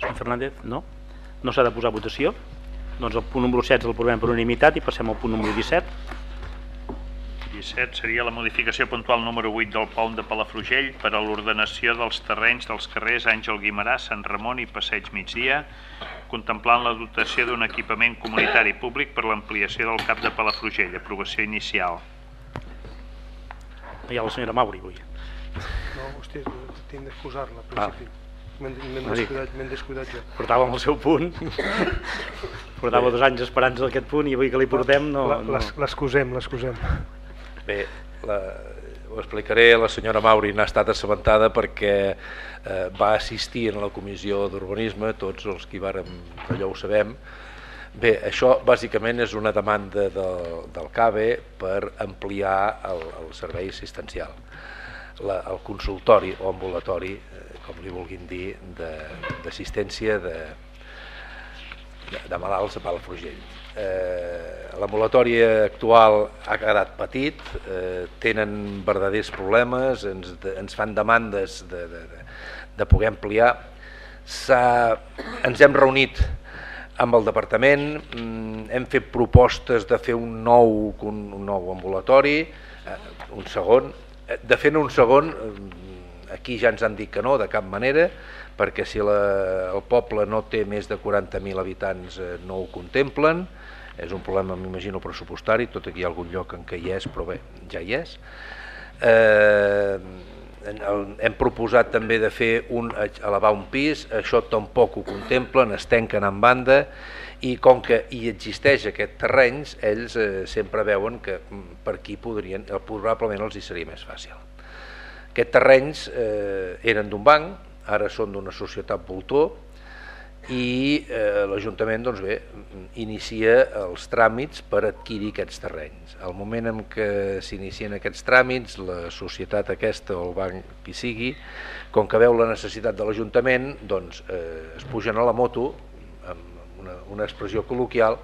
Senyor Fernández, no? No s'ha de posar votació? Doncs el punt número 16 el provem per unanimitat i passem al punt número 17. 17 seria la modificació puntual número 8 del POM de Palafrugell per a l'ordenació dels terrenys dels carrers Àngel Guimarà, Sant Ramon i Passeig Migdia, contemplant la dotació d'un equipament comunitari públic per l'ampliació del CAP de Palafrugell. Aprovació inicial. Hi ha la senyora Mauri avui. No, hòstia, tinc d'excusar-la al principi. Ah. M'he descuidat, descuidat ja. Portàvem el seu punt. Portava dos anys esperant aquest punt i avui que li portem no... L'excusem, l'excusem. Bé, la, ho explicaré, la senyora Mauri n'ha estat assabentada perquè eh, va assistir en la comissió d'urbanisme, tots els que hi vàrem, allò ho sabem. Bé, això bàsicament és una demanda del, del CABE per ampliar el, el servei assistencial, la, el consultori o ambulatori, eh, com li vulguin dir, d'assistència de, de, de malalts a Palafrugell eh, l'ambulatori actual ha quedat petit, eh, tenen verdaders problemes, ens, de, ens fan demandes de, de, de, de poder ampliar. Ens hem reunit amb el departament, mm, hem fet propostes de fer un nou, un, un nou ambulatori, eh, un segon, eh, de fer un segon, mm, aquí ja ens han dit que no, de cap manera, perquè si la, el poble no té més de 40.000 habitants eh, no ho contemplen, és un problema, m'imagino, pressupostari, tot aquí hi ha algun lloc en què hi és, però bé, ja hi és. Eh, hem proposat també de fer un, elevar un pis, això tampoc ho contemplen, es tanquen en banda i com que hi existeix aquest terrenys, ells eh, sempre veuen que mm, per aquí podrien, probablement els hi seria més fàcil. Aquests terrenys eh, eren d'un banc, ara són d'una societat voltor, i eh, l'Ajuntament doncs bé, inicia els tràmits per adquirir aquests terrenys. Al moment en què s'inicien aquests tràmits, la societat aquesta o el banc qui sigui, com que veu la necessitat de l'Ajuntament, doncs eh, es pugen a la moto, amb una, una expressió col·loquial,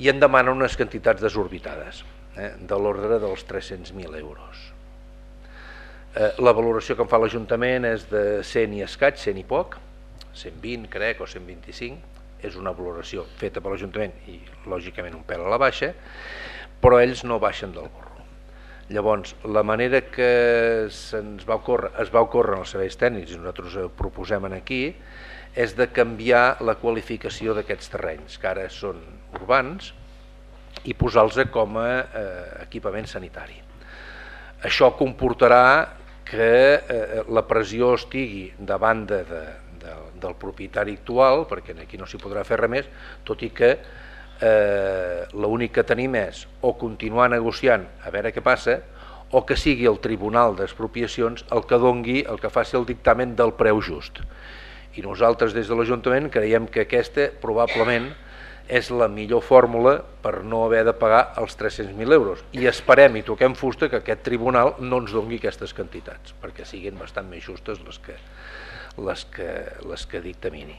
i en demanen unes quantitats desorbitades, eh, de l'ordre dels 300.000 euros. Eh, la valoració que en fa l'Ajuntament és de 100 i escaig, 100 i poc, 120 crec o 125 és una valoració feta per l'Ajuntament i lògicament un pèl a la baixa però ells no baixen del burro. Llavors la manera que se'ns va ocórrer, es va ocórrer en els serveis tècnics i nosaltres ho proposem aquí és de canviar la qualificació d'aquests terrenys que ara són urbans i posar-los com a eh, equipament sanitari. Això comportarà que eh, la pressió estigui davant de, de, del propietari actual, perquè aquí no s'hi podrà fer res més, tot i que eh, l'únic que tenim és o continuar negociant a veure què passa, o que sigui el Tribunal d'Expropiacions el que dongui, el que faci el dictamen del preu just. I nosaltres des de l'Ajuntament creiem que aquesta probablement és la millor fórmula per no haver de pagar els 300.000 euros. I esperem i toquem fusta que aquest tribunal no ens dongui aquestes quantitats, perquè siguin bastant més justes les que, les que, les que dictamini.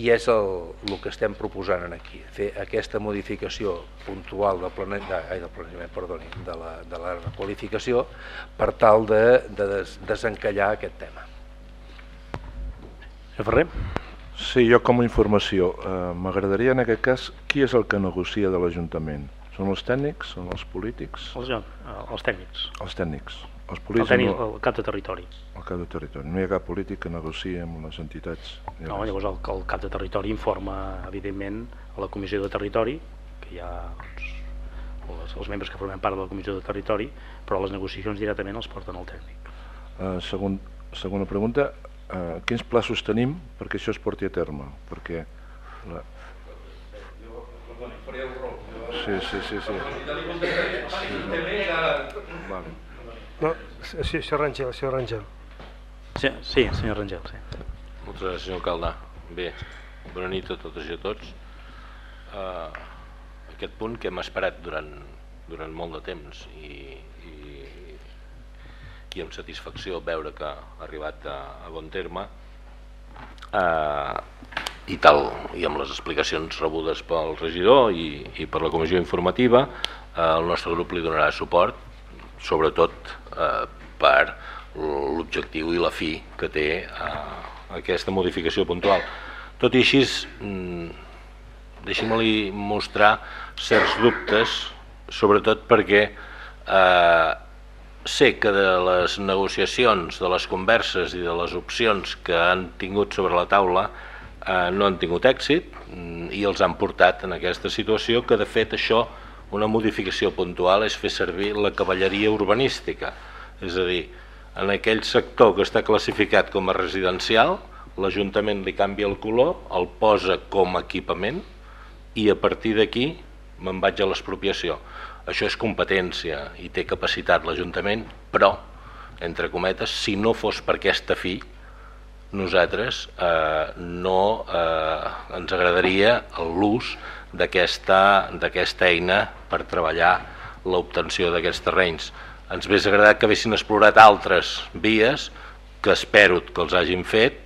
I és el, el que estem proposant aquí, fer aquesta modificació puntual del, plane, de, ai, del planejament, perdoni, de la, de la qualificació per tal de, de des, desencallar aquest tema. Ferrer? Sí, jo com a informació, eh, m'agradaria en aquest cas, qui és el que negocia de l'Ajuntament? Són els tècnics? Són els polítics? Els, els tècnics. Els tècnics. Els polítics, el, tècnic, el cap de territori. El cap de territori. No hi ha cap polític que negoci amb les entitats. No, llavors el, el cap de territori informa, evidentment, a la comissió de territori, que hi ha doncs, els, els membres que formem part de la comissió de territori, però les negociacions directament els porten al tècnic. Uh, segon, segona pregunta, uh, quins plaços tenim perquè això es porti a terme? Perquè la... Sí, sí, sí. sí. sí. Vale. No, sí, senyor Rangel, senyor Rangel. Sí, sí, senyor Rangel, sí. Moltes gràcies, senyor Caldà. Bé, bona nit a totes i a tots. Uh, aquest punt que hem esperat durant, durant molt de temps i, i, i amb satisfacció veure que ha arribat a, a bon terme uh, i tal, i amb les explicacions rebudes pel regidor i, i per la comissió informativa, uh, el nostre grup li donarà suport sobretot eh, per l'objectiu i la fi que té eh, aquesta modificació puntual. Tot i així, mm, deixi'm-li mostrar certs dubtes, sobretot perquè eh, sé que de les negociacions, de les converses i de les opcions que han tingut sobre la taula eh, no han tingut èxit mm, i els han portat en aquesta situació que de fet això una modificació puntual és fer servir la cavalleria urbanística, és a dir, en aquell sector que està classificat com a residencial, l'Ajuntament li canvia el color, el posa com a equipament i a partir d'aquí me'n vaig a l'expropiació. Això és competència i té capacitat l'Ajuntament, però entre cometes, si no fos per aquesta fi, nosaltres eh, no eh, ens agradaria l'ús d'aquesta eina per treballar l'obtenció d'aquests terrenys. Ens hauria agradat que haguessin explorat altres vies, que espero que els hagin fet,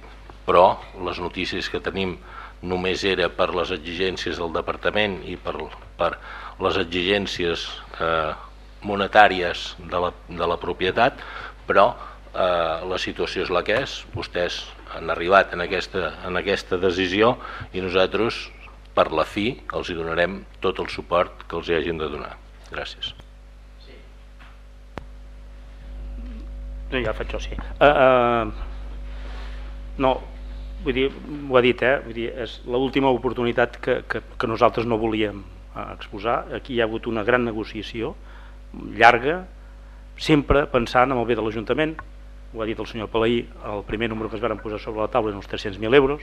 però les notícies que tenim només era per les exigències del departament i per, per les exigències eh, monetàries de la, de la propietat, però eh, la situació és la que és, vostès han arribat en aquesta, en aquesta decisió i nosaltres per la fi els hi donarem tot el suport que els hi hagin de donar. Gràcies. No, ja faig jo, sí. Uh, uh, no, vull dir, ho ha dit, eh? Vull dir, és l'última oportunitat que, que, que nosaltres no volíem uh, exposar. Aquí hi ha hagut una gran negociació, llarga, sempre pensant en el bé de l'Ajuntament, ho ha dit el senyor Palaí, el primer número que es van posar sobre la taula eren els 300.000 euros,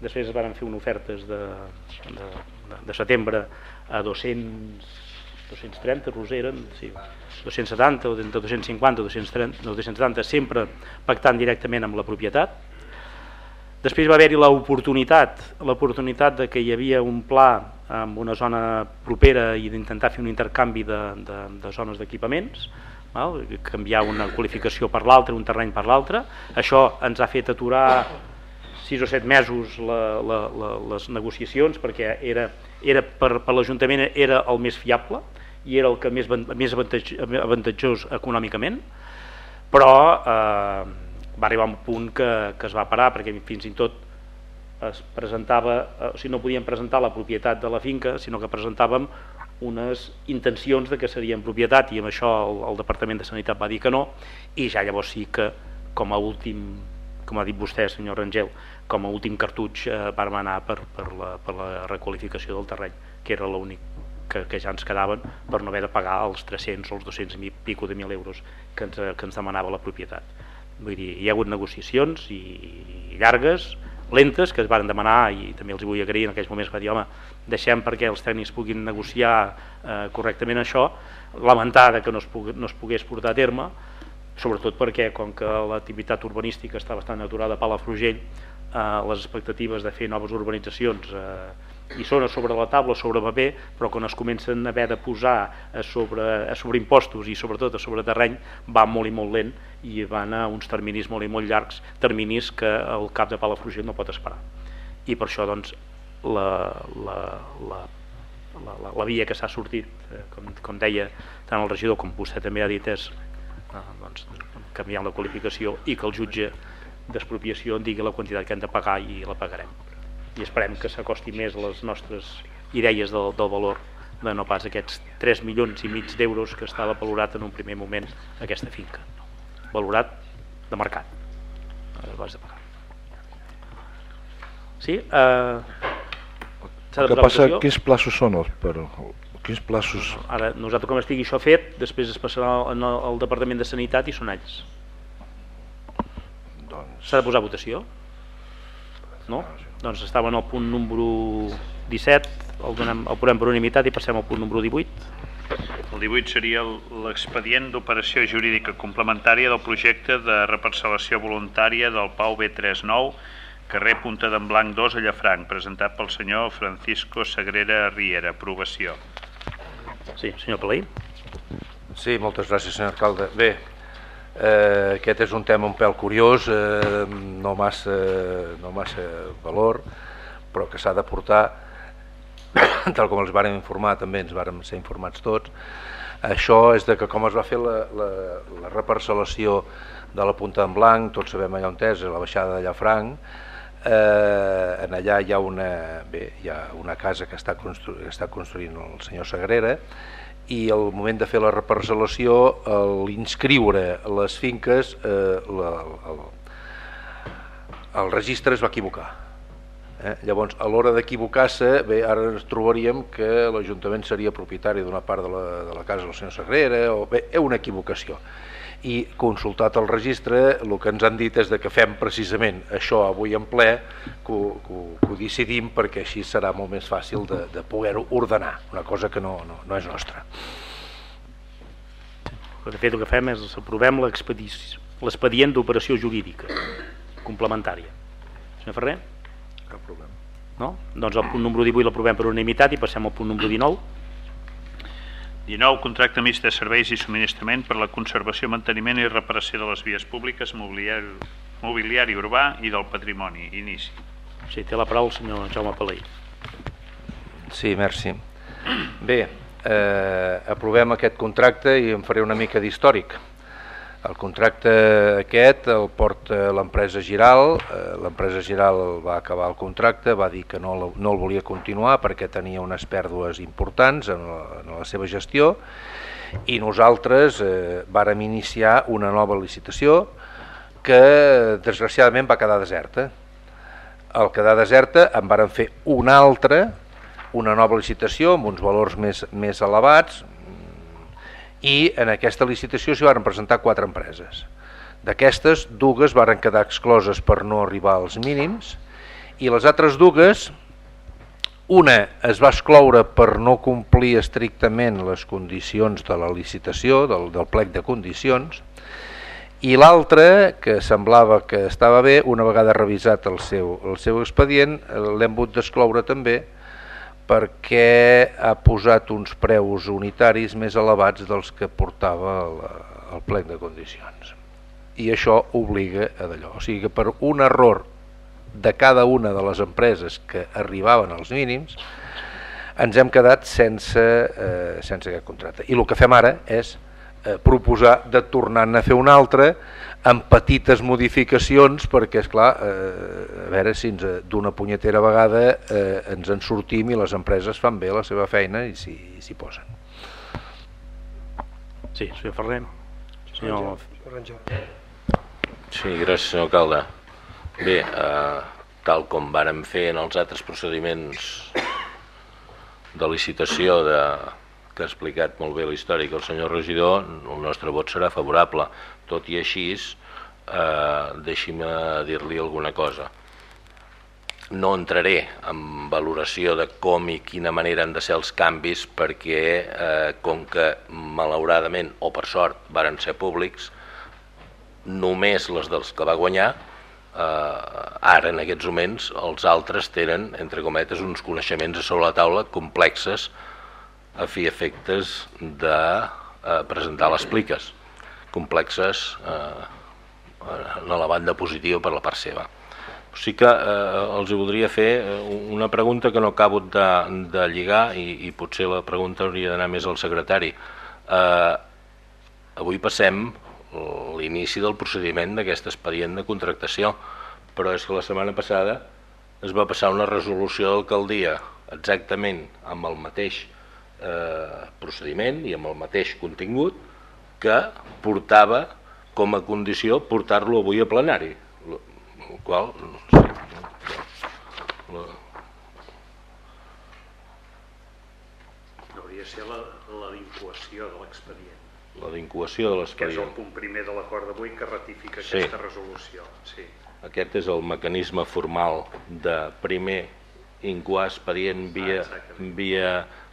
després es van fer unes ofertes de, de, de, setembre a 200, 230, eren, sí, 270 o de 250 o 230, 270, sempre pactant directament amb la propietat. Després va haver-hi l'oportunitat l'oportunitat de que hi havia un pla amb una zona propera i d'intentar fer un intercanvi de, de, de zones d'equipaments, canviar una qualificació per l'altra, un terreny per l'altre. Això ens ha fet aturar 6 o 7 mesos la, la, la, les negociacions perquè era, era per, per l'Ajuntament era el més fiable i era el que més, més avantatjós econòmicament, però eh, va arribar un punt que, que es va parar perquè fins i tot es presentava, eh, o sigui, no podíem presentar la propietat de la finca, sinó que presentàvem unes intencions de que serien propietat i amb això el, el Departament de Sanitat va dir que no i ja llavors sí que com a últim, com ha dit vostè senyor Rangel, com a últim cartutx eh, vam anar per, per, la, per la requalificació del terreny, que era l'únic que, que ja ens quedaven per no haver de pagar els 300 o els 200 i pico de mil euros que ens, que ens demanava la propietat. Vull dir, hi ha hagut negociacions i, i llargues, lentes, que es varen demanar i també els vull agrair en aquells moments que va dir, home, deixem perquè els tècnics puguin negociar eh, correctament això, lamentar que no es, pugui, no es pogués portar a terme, sobretot perquè com que l'activitat urbanística està bastant aturada a Palafrugell, eh, les expectatives de fer noves urbanitzacions eh, i són sobre la taula, sobre paper, però quan es comencen a haver de posar a sobre, a sobre impostos i sobretot a sobre terreny va molt i molt lent i van a uns terminis molt i molt llargs, terminis que el cap de Palafrugell no pot esperar. I per això doncs la, la, la, la, la, la via que s'ha sortit, eh, com, com deia tant el regidor com vostè també ha dit, és eh, doncs, canviant la qualificació i que el jutge d'expropiació digui la quantitat que hem de pagar i la pagarem i esperem que s'acosti més a les nostres idees del, del valor de no pas aquests 3 milions i mig d'euros que estava valorat en un primer moment aquesta finca valorat de mercat base de pagar sí? Uh, el que passa, quins plaços són els per, quins plaços? Ara, nosaltres com estigui això fet, després es passarà al, al Departament de Sanitat i són ells. Doncs... S'ha de posar votació? No? Ah, doncs estava en el punt número 17, el, donem, el posem per unanimitat i passem al punt número 18. El 18 seria l'expedient d'operació jurídica complementària del projecte de reparcel·lació voluntària del Pau B39, carrer Punta d'en Blanc 2 a Llafranc, presentat pel senyor Francisco Sagrera Riera. Aprovació. Sí, senyor Palai. Sí, moltes gràcies, senyor alcalde. Bé, Eh, aquest és un tema un pèl curiós, eh, no, massa, no massa valor, però que s'ha de portar, tal com els vàrem informar, també ens vàrem ser informats tots. Això és de que com es va fer la, la, la reparcel·lació de la Punta en Blanc, tots sabem allà on és, la baixada de Llafranc, eh, en allà hi ha, una, bé, hi ha una casa que està, constru que està construint el senyor Sagrera, i al moment de fer la reparcel·lació, l'inscriure les finques, eh, la, el, el registre es va equivocar. Eh? Llavors, a l'hora d'equivocar-se, bé, ara ens trobaríem que l'Ajuntament seria propietari d'una part de la, de la casa del senyor Sagrera, o bé, una equivocació i consultat el registre el que ens han dit és de que fem precisament això avui en ple que ho, que ho, que ho decidim perquè així serà molt més fàcil de, de poder-ho ordenar una cosa que no, no, no és nostra De fet, el que fem és aprovem l'expedient d'operació jurídica complementària. Senyor Ferrer? Cap problema. No? Doncs el punt número 18 l'aprovem per unanimitat i passem al punt número 19. 19. Contracte mig de serveis i subministrament per la conservació, manteniment i reparació de les vies públiques, mobiliari, mobiliari urbà i del patrimoni. Inici. Sí, té la paraula el senyor Jaume Palell. Sí, merci. Bé, eh, aprovem aquest contracte i em faré una mica d'històric. El contracte aquest el porta l'empresa Giral, eh, l'empresa Giral va acabar el contracte, va dir que no, no el volia continuar perquè tenia unes pèrdues importants en la, en la seva gestió i nosaltres eh, vàrem iniciar una nova licitació que desgraciadament va quedar deserta. Al quedar deserta en varen fer una altra, una nova licitació amb uns valors més, més elevats, i en aquesta licitació s'hi van presentar quatre empreses. D'aquestes, dues varen quedar excloses per no arribar als mínims i les altres dues, una es va excloure per no complir estrictament les condicions de la licitació, del, del plec de condicions, i l'altra, que semblava que estava bé, una vegada revisat el seu, el seu expedient, l'hem hagut d'excloure també, perquè ha posat uns preus unitaris més elevats dels que portava el, plec de condicions. I això obliga a d'allò. O sigui que per un error de cada una de les empreses que arribaven als mínims, ens hem quedat sense, eh, sense aquest contracte. I el que fem ara és eh, proposar de tornar-ne a fer un altre amb petites modificacions perquè, és clar, eh, a veure si d'una punyetera vegada eh, ens en sortim i les empreses fan bé la seva feina i s'hi posen. Sí, senyor Ferrer. Senyor... Sí, gràcies, senyor alcalde. Bé, eh, tal com vàrem fer en els altres procediments de licitació de, que ha explicat molt bé la històrica el senyor regidor, el nostre vot serà favorable. Tot i així, eh, deixi'm dir-li alguna cosa. No entraré en valoració de com i quina manera han de ser els canvis perquè, eh, com que malauradament o per sort varen ser públics, només les dels que va guanyar, eh, ara en aquests moments els altres tenen, entre cometes, uns coneixements a sobre la taula complexes a fi efectes de eh, presentar les pliques complexes eh, en la banda positiva per la part seva. Sí que eh, els voldria fer eh, una pregunta que no acabo de, de lligar i, i potser la pregunta hauria d'anar més al secretari. Eh, avui passem l'inici del procediment d'aquest expedient de contractació, però és que la setmana passada es va passar una resolució d'alcaldia exactament amb el mateix eh, procediment i amb el mateix contingut que portava com a condició portar-lo avui a plenari. El qual, la, Hauria de ser la, la de l'expedient. La d'incoació de l'expedient. Que és el punt primer de l'acord d'avui que ratifica sí. aquesta resolució. Sí. Aquest és el mecanisme formal de primer incoar expedient via, ah, via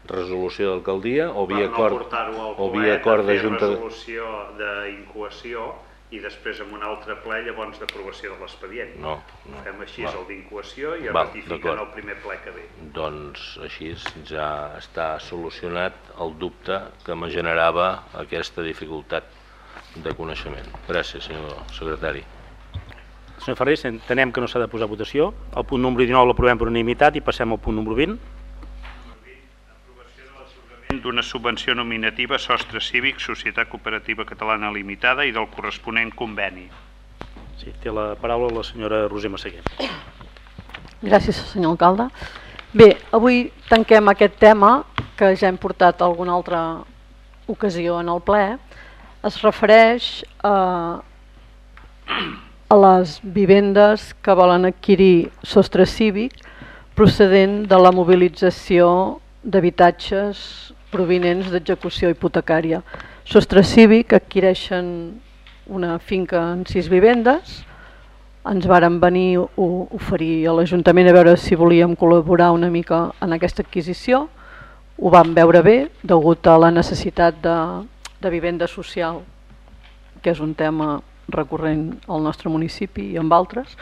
resolució d'alcaldia o via acord, no o via acord de junta... resolució d'incoació i després amb un altre ple llavors d'aprovació de l'expedient. No, no. Fem així va. el d'incoació i va, ratifiquen el primer ple que ve. Doncs així ja està solucionat el dubte que me generava aquesta dificultat de coneixement. Gràcies, senyor secretari. Senyor Ferrer, entenem que no s'ha de posar votació. El punt número 19 l'aprovem per unanimitat i passem al punt número 20 d'una subvenció nominativa Sostre Cívic, Societat Cooperativa Catalana Limitada i del corresponent conveni. Sí, té la paraula la senyora Roser Massaguer. Gràcies, senyor alcalde. Bé, avui tanquem aquest tema que ja hem portat alguna altra ocasió en el ple. Es refereix a, a les vivendes que volen adquirir sostre cívic procedent de la mobilització d'habitatges provinents d'execució hipotecària. Sostre Cívic adquireixen una finca en sis vivendes, ens varen venir a oferir a l'Ajuntament a veure si volíem col·laborar una mica en aquesta adquisició, ho vam veure bé, degut a la necessitat de vivenda social, que és un tema recurrent al nostre municipi i amb altres.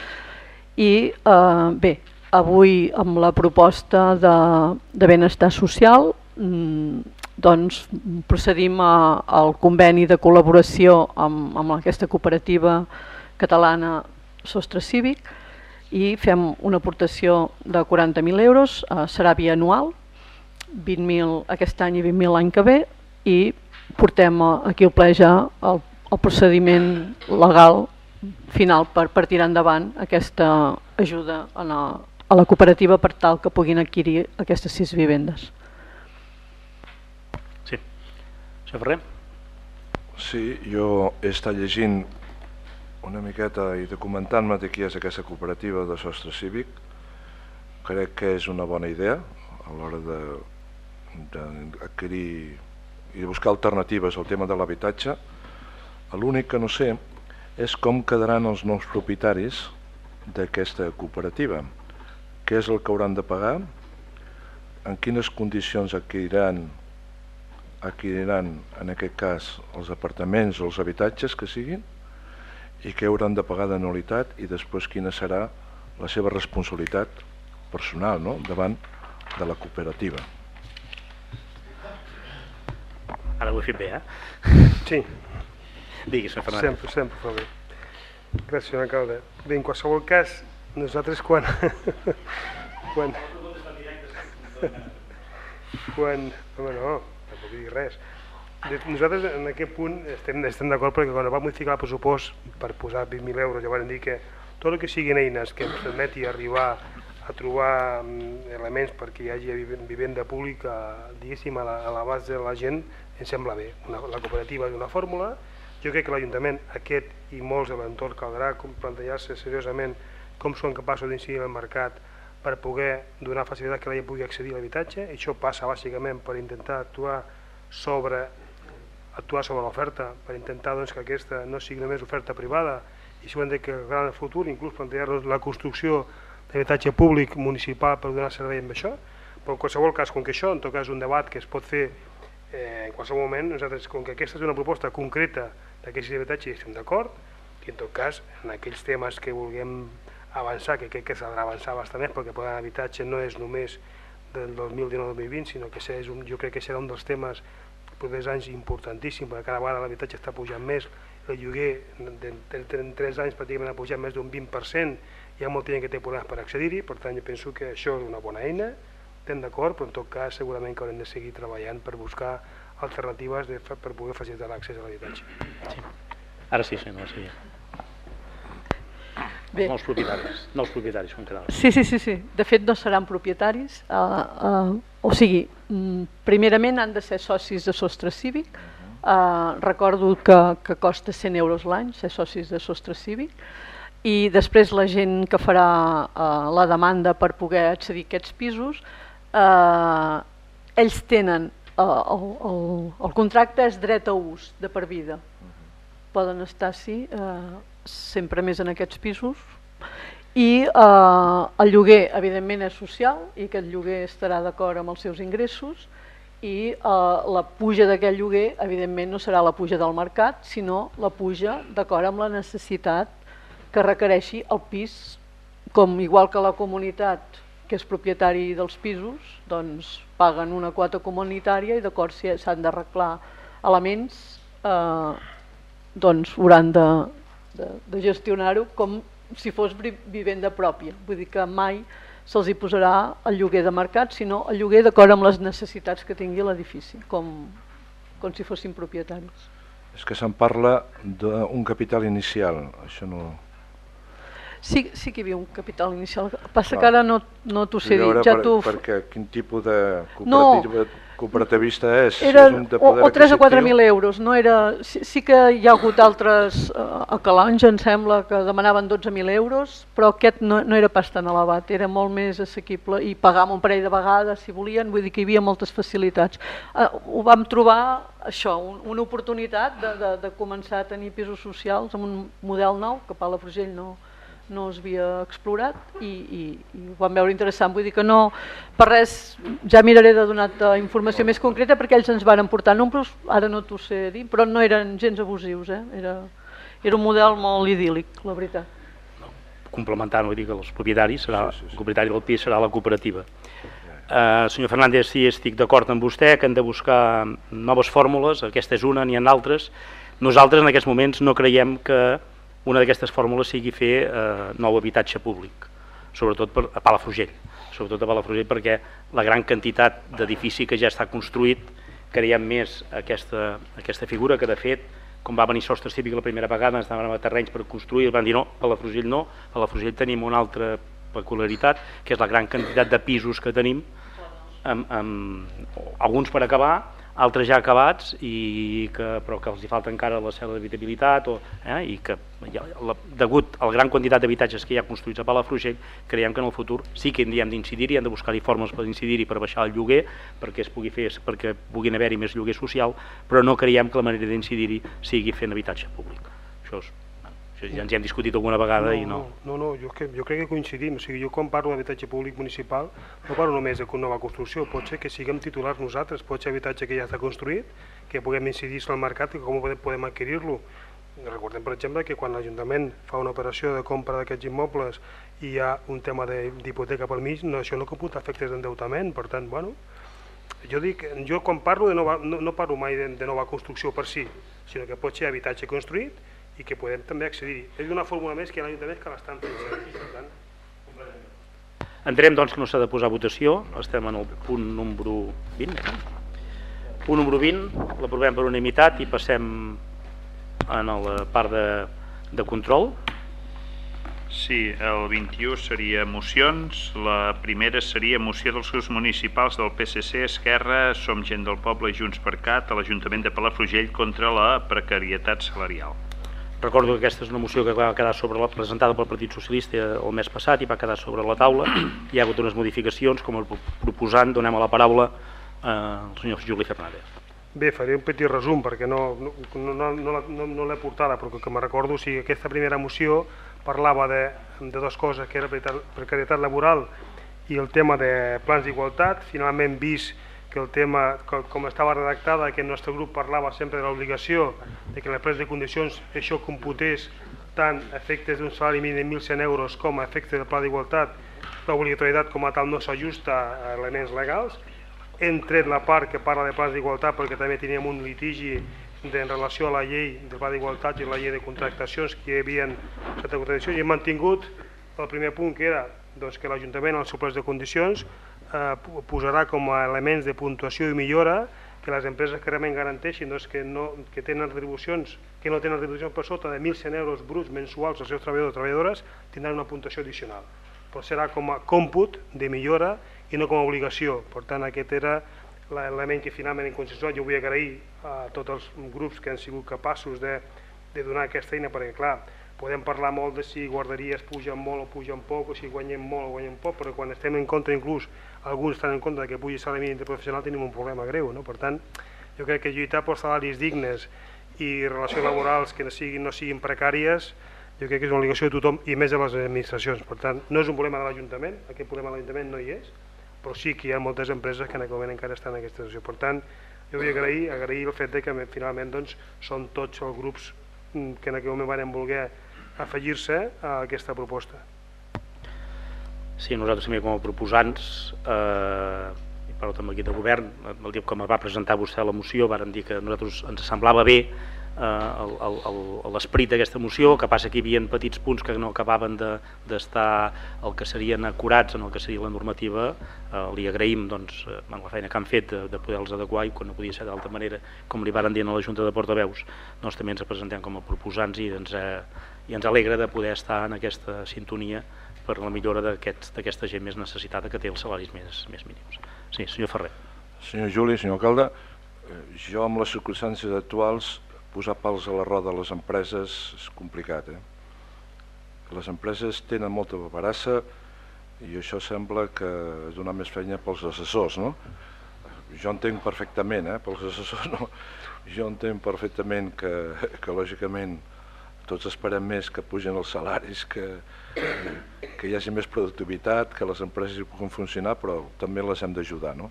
I eh, bé, avui amb la proposta de, de benestar social doncs procedim a, al conveni de col·laboració amb, amb aquesta cooperativa catalana Sostre Cívic i fem una aportació de 40.000 euros, eh, serà bianual, 20.000 aquest any i 20.000 l'any que ve i portem aquí al ple ja el, el procediment legal final per, per tirar endavant aquesta ajuda a la, a la cooperativa per tal que puguin adquirir aquestes sis vivendes. Sí. Senyor Ferrer? Sí, jo he estat llegint una miqueta i documentant-me de qui és aquesta cooperativa de sostre cívic. Crec que és una bona idea a l'hora d'adquirir i de buscar alternatives al tema de l'habitatge. L'únic que no sé és com quedaran els nous propietaris d'aquesta cooperativa. Què és el que hauran de pagar? En quines condicions adquiriran adquiriran en aquest cas els apartaments o els habitatges que siguin i què hauran de pagar d'anualitat i després quina serà la seva responsabilitat personal no? davant de la cooperativa. Ara ho he fet bé, eh? Sí. Digui, senyor Fernández. Sempre, sempre fa bé. Gràcies, senyor alcalde. Bé, en qualsevol cas, nosaltres quan... quan... quan... Home, no, tampoc dir res. Nosaltres en aquest punt estem, estem d'acord perquè quan va modificar el pressupost per posar 20.000 euros ja van dir que tot el que siguin eines que ens permeti arribar a trobar mm, elements perquè hi hagi vivenda pública diguéssim a l'abast de la gent ens sembla bé. Una, la cooperativa és una fórmula, jo crec que l'Ajuntament aquest i molts de l'entorn caldrà plantejar-se seriosament com són capaços d'incidir en el mercat per poder donar facilitat que la gent pugui accedir a l'habitatge. Això passa bàsicament per intentar actuar sobre actuar sobre l'oferta per intentar doncs, que aquesta no sigui només oferta privada i si ho hem de que en el futur inclús plantejar la construcció d'habitatge públic municipal per donar servei amb això. Però en qualsevol cas, com que això en tot cas és un debat que es pot fer eh, en qualsevol moment, nosaltres com que aquesta és una proposta concreta d'aquest habitatge estem d'acord i en tot cas en aquells temes que vulguem avançar, que crec que s'ha d'avançar bastant més perquè el habitatge no és només del 2019-2020 sinó que és un, jo crec que serà un dels temes propers anys importantíssim, perquè cada vegada l'habitatge està pujant més, el lloguer en 3 anys pràcticament ha pujat més d'un 20%, hi ha molta gent que té problemes per accedir-hi, per tant jo penso que això és una bona eina, estem d'acord, però en tot cas segurament que haurem de seguir treballant per buscar alternatives de, per poder facilitar l'accés a l'habitatge. Sí. Ara sí, senyor sí. Bé. Nous propietaris, nous propietaris cada Sí, sí, sí, sí. De fet no seran propietaris. Uh, uh, o sigui, mm, primerament han de ser socis de sostre cívic. Uh, recordo que, que costa 100 euros l'any ser socis de sostre cívic. I després la gent que farà uh, la demanda per poder accedir a aquests pisos eh, ells tenen uh, el, el, el contracte és dret a ús de per vida. Poden estar sí, eh, sempre més en aquests pisos i eh, el lloguer evidentment és social i aquest lloguer estarà d'acord amb els seus ingressos i eh, la puja d'aquest lloguer evidentment no serà la puja del mercat sinó la puja d'acord amb la necessitat que requereixi el pis com igual que la comunitat que és propietari dels pisos doncs paguen una quota comunitària i d'acord si s'han d'arreglar elements eh, doncs hauran de, de, de gestionar-ho com si fos vivenda pròpia. Vull dir que mai se'ls hi posarà el lloguer de mercat, sinó el lloguer d'acord amb les necessitats que tingui l'edifici, com, com si fossin propietaris. És que se'n parla d'un capital inicial, això no... Sí, sí que hi havia un capital inicial, passa Clar. que ara no, no t'ho sé dir. Ja per, tu... Perquè quin tipus de cooperativa... No cooperativista és? Era, és un de o, o 3 o 4 mil euros, no era, sí, sí que hi ha hagut altres, eh, a Calonge em sembla que demanaven 12.000 euros, però aquest no, no era pas tan elevat, era molt més assequible i pagàvem un parell de vegades si volien, vull dir que hi havia moltes facilitats. Eh, ho vam trobar això, un, una oportunitat de, de, de començar a tenir pisos socials amb un model nou que Palafrugell no, no es havia explorat i, i, i ho vam veure interessant. Vull dir que no, per res, ja miraré de donar-te informació més concreta perquè ells ens van portar números, ara no t'ho sé dir, però no eren gens abusius, eh? era, era un model molt idíl·lic, la veritat. Complementant, vull dir que els propietaris, serà, sí, sí, sí. el propietari del pis serà la cooperativa. Uh, senyor Fernández, sí, estic d'acord amb vostè que hem de buscar noves fórmules, aquesta és una, n'hi ha d'altres. Nosaltres en aquests moments no creiem que una d'aquestes fórmules sigui fer uh, nou habitatge públic, sobretot per, a Palafrugell, sobretot a Palafrugell perquè la gran quantitat d'edifici que ja està construït creiem més aquesta, aquesta figura que de fet com va venir Sostres Típic la primera vegada ens anaven a terrenys per construir, van dir no, a la Frugell no, a la Frugell tenim una altra peculiaritat, que és la gran quantitat de pisos que tenim, amb, amb, alguns per acabar, altres ja acabats, i que, però que els hi falta encara la cel·la d'habitabilitat, eh, i que ja, la, degut a la gran quantitat d'habitatges que hi ha construïts a Palafrugell, creiem que en el futur sí que hem d'incidir-hi, hem de buscar-hi formes per incidir-hi per baixar el lloguer, perquè es pugui fer, perquè puguin haver-hi més lloguer social, però no creiem que la manera d'incidir-hi sigui fent habitatge públic. Això és això ja ens hi hem discutit alguna vegada no, i no. No, no, jo, que, jo crec que coincidim. O sigui, jo quan parlo d'habitatge públic municipal no parlo només de nova construcció, pot ser que siguem titulars nosaltres, pot ser habitatge que ja està construït, que puguem incidir al mercat i com podem, podem adquirir-lo. Recordem, per exemple, que quan l'Ajuntament fa una operació de compra d'aquests immobles i hi ha un tema d'hipoteca pel mig, no, això no computa efectes d'endeutament, per tant, bueno, jo dic, jo quan parlo de nova, no, no parlo mai de, de nova construcció per si, sinó que pot ser habitatge construït i que podem també accedir-hi. És una fórmula més que hi ha l'Ajuntament que l'estan fent per tant, Entenem doncs que no s'ha de posar votació, estem en el punt número 20. Eh? Punt número 20, l'aprovem per unanimitat i passem a la part de, de control. Sí, el 21 seria mocions. La primera seria moció dels grups municipals del PSC, Esquerra, Som Gent del Poble i Junts per Cat a l'Ajuntament de Palafrugell contra la precarietat salarial. Recordo que aquesta és una moció que va quedar sobre la, presentada pel Partit Socialista el mes passat i va quedar sobre la taula. Hi ha hagut unes modificacions, com el proposant, donem a la paraula eh, al senyor Juli Fernández. Bé, faré un petit resum perquè no, no, no, no, no, no l'he portada, però que me recordo, o sigui, aquesta primera moció parlava de, de dues coses, que era precarietat laboral i el tema de plans d'igualtat. Finalment vist que el tema, com estava redactada, que el nostre grup parlava sempre de l'obligació de que en les preses de condicions això computés tant efectes d'un salari mínim de 1.100 euros com a efectes del pla d'igualtat, l'obligatorietat com a tal no s'ajusta a elements legals. Hem tret la part que parla de plans d'igualtat perquè també teníem un litigi en relació a la llei del pla d'igualtat i la llei de contractacions que hi havia certa contradicció i hem mantingut el primer punt que era doncs, que l'Ajuntament als seus de condicions eh, posarà com a elements de puntuació i millora que les empreses que realment garanteixin doncs, que, no, que tenen retribucions que no tenen retribucions per sota de 1.100 euros bruts mensuals als seus treballadors o treballadores tindran una puntuació addicional. Però serà com a còmput de millora i no com a obligació. Per tant, aquest era l'element que finalment hem consensuat. Jo vull agrair a tots els grups que han sigut capaços de, de donar aquesta eina, perquè clar, podem parlar molt de si guarderies pugen molt o pugen poc, o si guanyem molt o guanyem poc, però quan estem en contra inclús alguns estan en compte que pugi salari mínim interprofessional tenim un problema greu. No? Per tant, jo crec que lluitar per salaris dignes i relacions laborals que no siguin, no siguin precàries jo crec que és una obligació de tothom i més de les administracions. Per tant, no és un problema de l'Ajuntament, aquest problema de l'Ajuntament no hi és, però sí que hi ha moltes empreses que en aquest moment encara estan en aquesta situació. Per tant, jo vull agrair, agrair el fet de que finalment doncs, són tots els grups mm, que en aquell moment van voler afegir-se a aquesta proposta. Sí, nosaltres també com a proposants, eh, parlo també aquí de govern, el dia em va presentar vostè la moció varen dir que nosaltres ens semblava bé eh, l'esperit d'aquesta moció, que passa que hi havia petits punts que no acabaven d'estar de, el que serien acurats en el que seria la normativa, eh, li agraïm doncs, eh, la feina que han fet de, de poder-los adequar i quan no podia ser d'altra manera, com li varen dir a la Junta de Portaveus, doncs també ens presentem com a proposants i ens, eh, i ens alegra de poder estar en aquesta sintonia per la millora d'aquesta aquest, gent més necessitada que té els salaris més, més mínims. Sí, senyor Ferrer. Senyor Juli, senyor alcalde, eh, jo amb les circumstàncies actuals posar pals a la roda a les empreses és complicat. Eh? Les empreses tenen molta paperassa i això sembla que és donar més feina pels assessors. No? Jo entenc perfectament, eh? pels assessors no. Jo entenc perfectament que, que lògicament tots esperem més que pugen els salaris, que, que hi hagi més productivitat, que les empreses hi puguin funcionar, però també les hem d'ajudar. No?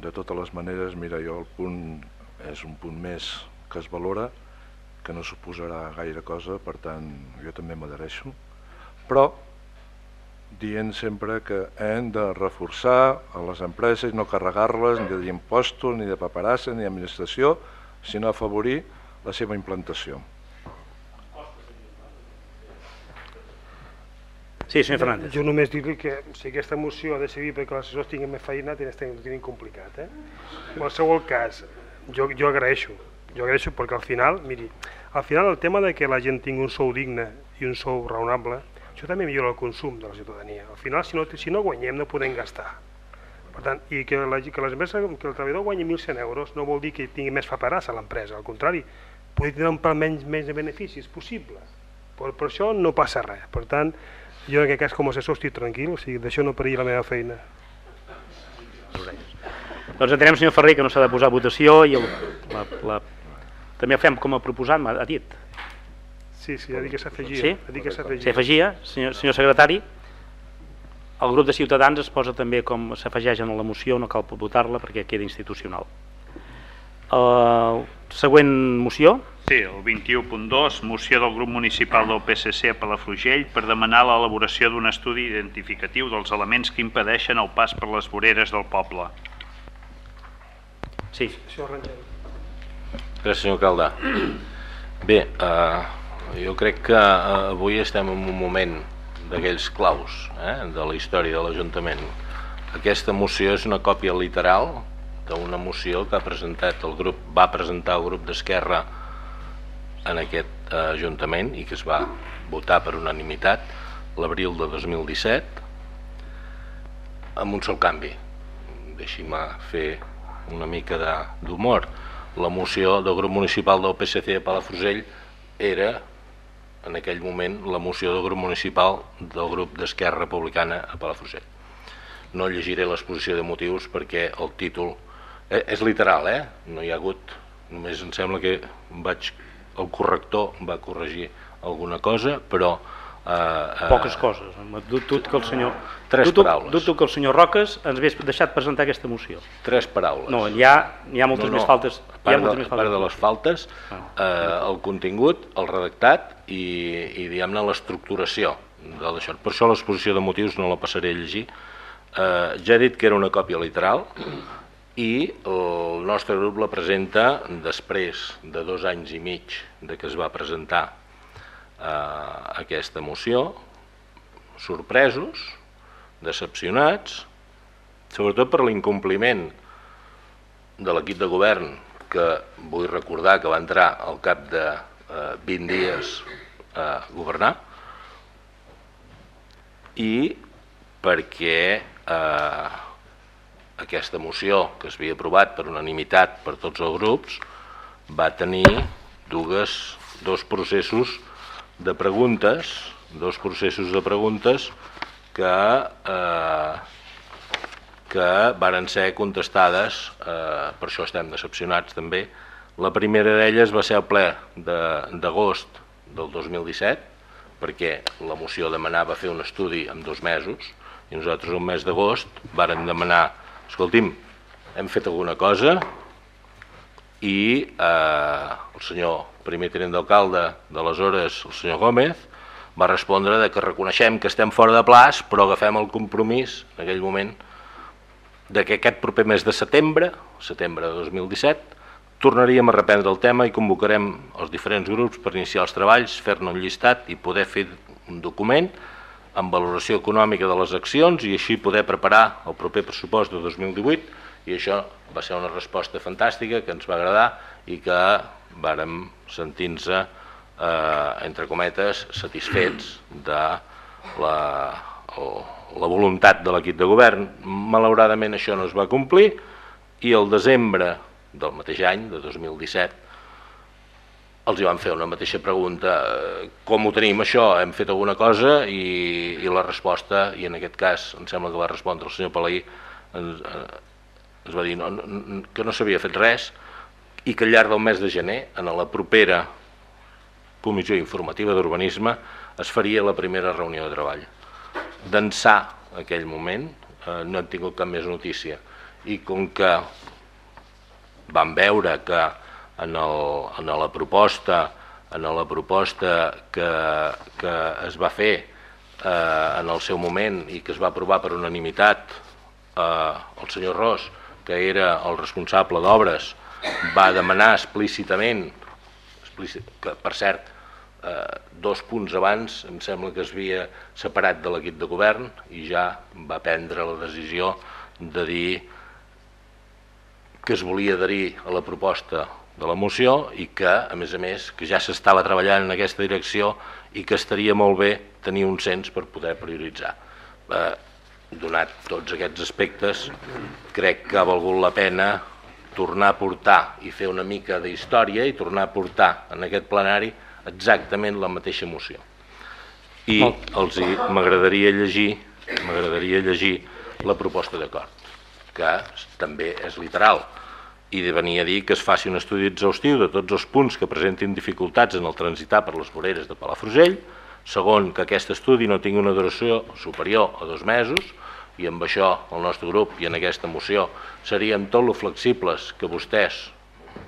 De totes les maneres, mira, jo el punt és un punt més que es valora, que no suposarà gaire cosa, per tant jo també m'adhereixo, però dient sempre que hem de reforçar a les empreses, no carregar-les ni d'impostos, ni de paperassa, ni d'administració, sinó afavorir la seva implantació. Sí, senyor Fernández. Jo només dir-li que si aquesta moció ha de servir perquè els assessors tinguin més feina, ho tenim complicat. Eh? En qualsevol cas, jo, jo agraeixo, jo agraeixo perquè al final, miri, al final el tema de que la gent tingui un sou digne i un sou raonable, això també millora el consum de la ciutadania. Al final, si no, si no guanyem, no podem gastar. Per tant, i que, la, que, les empreses, que el treballador guanyi 1.100 euros no vol dir que tingui més paperassa a l'empresa, al contrari, pugui tenir un pèl menys, menys de beneficis possible. Per, per això no passa res. Per tant, jo en aquest cas com a assessor estic tranquil, o sigui, d'això no perilli la meva feina. Doncs entenem, senyor Ferrer, que no s'ha de posar votació i el, la, la, també fem com a proposant, ha dit. Sí, sí, ha dit que s'afegia. Sí? Ha dit que s'afegia. S'afegia, senyor, senyor secretari. El grup de Ciutadans es posa també com s'afegeix en la moció, no cal votar-la perquè queda institucional. Uh, següent moció. Sí, el 21.2, moció del grup municipal del PSC a Palafrugell per demanar l'elaboració d'un estudi identificatiu dels elements que impedeixen el pas per les voreres del poble. Sí. Senyor Rangel. Gràcies, senyor Calda. Bé, eh, jo crec que eh, avui estem en un moment d'aquells claus eh, de la història de l'Ajuntament. Aquesta moció és una còpia literal d'una moció que ha presentat el grup, va presentar el grup d'Esquerra en aquest eh, Ajuntament i que es va votar per unanimitat l'abril de 2017 amb un sol canvi. Deixi-me fer una mica d'humor. La moció del grup municipal del PSC de Palafrugell era en aquell moment la moció del grup municipal del grup d'Esquerra Republicana a Palafrugell. No llegiré l'exposició de motius perquè el títol eh, és literal, eh? no hi ha hagut, només em sembla que vaig, el corrector va corregir alguna cosa, però eh, eh, poques coses. Dubto que el senyor tres dubto, paraules. Dubto que el senyor Roques ens hagués deixat presentar aquesta moció. Tres paraules. No, hi ha, hi ha moltes no, no. més faltes. A part, hi ha moltes de, més a part de les faltes, Ah. eh, el contingut, el redactat i, i diguem-ne l'estructuració de l'això. Per això l'exposició de motius no la passaré a llegir. Eh, ja he dit que era una còpia literal i el nostre grup la presenta després de dos anys i mig de que es va presentar eh, aquesta moció, sorpresos, decepcionats, sobretot per l'incompliment de l'equip de govern que vull recordar que va entrar al cap de eh, 20 dies a governar. I perquè eh, aquesta moció que s'havia aprovat per unanimitat per tots els grups va tenir dues, dos processos de preguntes, dos processos de preguntes que, eh, que varen ser contestades, eh, per això estem decepcionats també. La primera d'elles va ser el ple d'agost de, del 2017, perquè la moció demanava fer un estudi en dos mesos, i nosaltres el mes d'agost vàrem demanar, escolti'm, hem fet alguna cosa, i eh, el senyor primer tinent d'alcalde d'aleshores, el senyor Gómez, va respondre de que reconeixem que estem fora de plaç, però agafem el compromís en aquell moment de que aquest proper mes de setembre, setembre de 2017, tornaríem a reprendre el tema i convocarem els diferents grups per iniciar els treballs, fer-ne un llistat i poder fer un document amb valoració econòmica de les accions i així poder preparar el proper pressupost de 2018 i això va ser una resposta fantàstica que ens va agradar i que vàrem sentir-nos, eh, entre cometes, satisfets de la, o, la voluntat de l'equip de govern. Malauradament això no es va complir i el desembre del mateix any, de 2017, els hi van fer una mateixa pregunta, eh, com ho tenim això, hem fet alguna cosa i, i la resposta, i en aquest cas em sembla que va respondre el senyor Palaí, ens, eh, ens va dir no, no, que no s'havia fet res i que al llarg del mes de gener, en la propera comissió informativa d'urbanisme es faria la primera reunió de treball. D'ençà aquell moment eh, no hem tingut cap més notícia i com que vam veure que en, el, en la proposta en la proposta que, que es va fer eh, en el seu moment i que es va aprovar per unanimitat eh, el senyor Ros, que era el responsable d'obres, va demanar explícitament, explícit, que per cert, eh, dos punts abans em sembla que es havia separat de l'equip de govern i ja va prendre la decisió de dir que es volia adherir a la proposta de la moció i que, a més a més, que ja s'estava treballant en aquesta direcció i que estaria molt bé tenir un cens per poder prioritzar. Eh, donat tots aquests aspectes, crec que ha valgut la pena tornar a portar i fer una mica d'història i tornar a portar en aquest plenari exactament la mateixa moció. I els m'agradaria llegir m'agradaria llegir la proposta d'acord, que també és literal, i de venir a dir que es faci un estudi exhaustiu de tots els punts que presentin dificultats en el transitar per les voreres de Palafrugell, segon, que aquest estudi no tingui una duració superior a dos mesos, i amb això el nostre grup i en aquesta moció seríem tot lo flexibles que vostès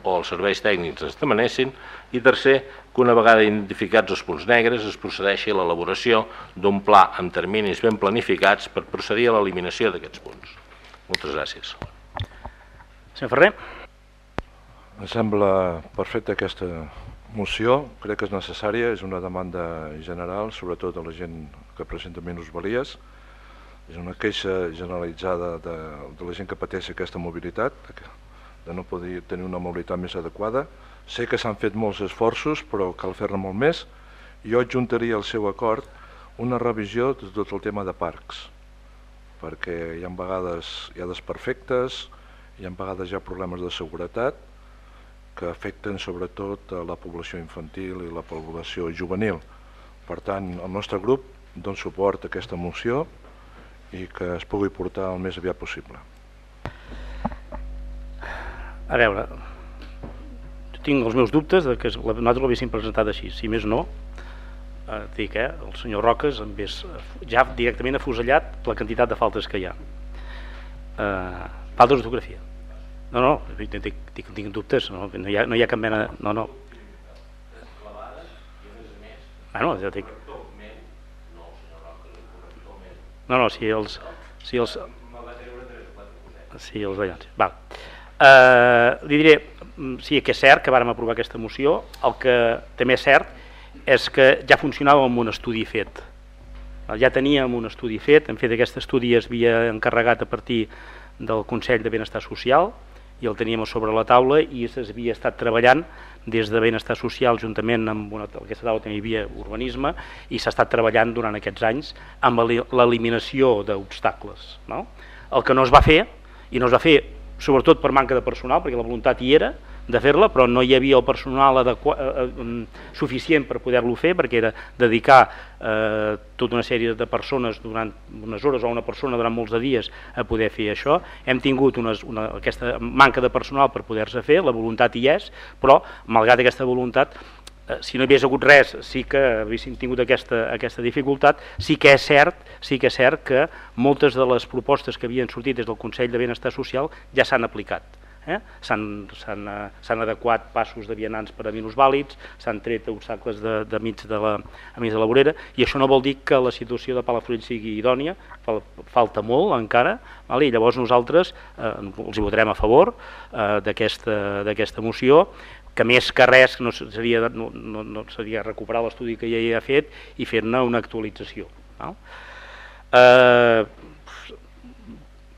o els serveis tècnics ens demanessin, i tercer, que una vegada identificats els punts negres es procedeixi a l'elaboració d'un pla amb terminis ben planificats per procedir a l'eliminació d'aquests punts. Moltes gràcies. Senyor Ferrer. Em sembla perfecta aquesta moció, crec que és necessària, és una demanda general, sobretot a la gent que presenta minusvalies, és una queixa generalitzada de, de la gent que pateix aquesta mobilitat, de no poder tenir una mobilitat més adequada. Sé que s'han fet molts esforços, però cal fer-ne molt més. Jo adjuntaria al seu acord una revisió de tot el tema de parcs, perquè hi ha vegades hi ha desperfectes, hi ha vegades ja problemes de seguretat que afecten sobretot a la població infantil i la població juvenil. Per tant, el nostre grup dona suport a aquesta moció i que es pugui portar el més aviat possible. A veure, tinc els meus dubtes de que nosaltres l'haguéssim presentat així, si més no, eh, dic, eh, el senyor Roques és ja directament afusellat la quantitat de faltes que hi ha. Eh, faltes d'ortografia no, no, tinc, tinc, tinc dubtes, no, no, hi ha, no hi ha cap mena... No, no. Bueno, ja dic... No, no, si els... Si els... Si els veïns... Val. Uh, li diré, mm, sí que és cert que vàrem aprovar aquesta moció, el que també és cert és que ja funcionava amb un estudi fet. Ja teníem un estudi fet, en fet aquest estudi es havia encarregat a partir del Consell de Benestar Social, i el teníem sobre la taula i s'havia estat treballant des de Benestar Social juntament amb una, aquesta taula també hi havia urbanisme i s'ha estat treballant durant aquests anys amb l'eliminació d'obstacles. No? El que no es va fer, i no es va fer sobretot per manca de personal, perquè la voluntat hi era, de fer-la, però no hi havia el personal adequa, eh, eh, suficient per poder-lo fer, perquè era dedicar eh, tota una sèrie de persones durant unes hores o una persona durant molts de dies a poder fer això. Hem tingut unes, una, aquesta manca de personal per poder-se fer, la voluntat hi és, però malgrat aquesta voluntat eh, si no hi hagués hagut res, sí que haguéssim tingut aquesta, aquesta dificultat, sí que és cert sí que és cert que moltes de les propostes que havien sortit des del Consell de Benestar Social ja s'han aplicat eh? s'han adequat passos de vianants per a minusvàlids, s'han tret obstacles de, de mig de la, a mig de la vorera, i això no vol dir que la situació de Palafrugell sigui idònia, falta molt encara, vale? i llavors nosaltres eh, els hi votarem a favor eh, d'aquesta moció, que més que res no seria, no, no, no seria recuperar l'estudi que ja hi ha fet i fer-ne una actualització. No? Eh,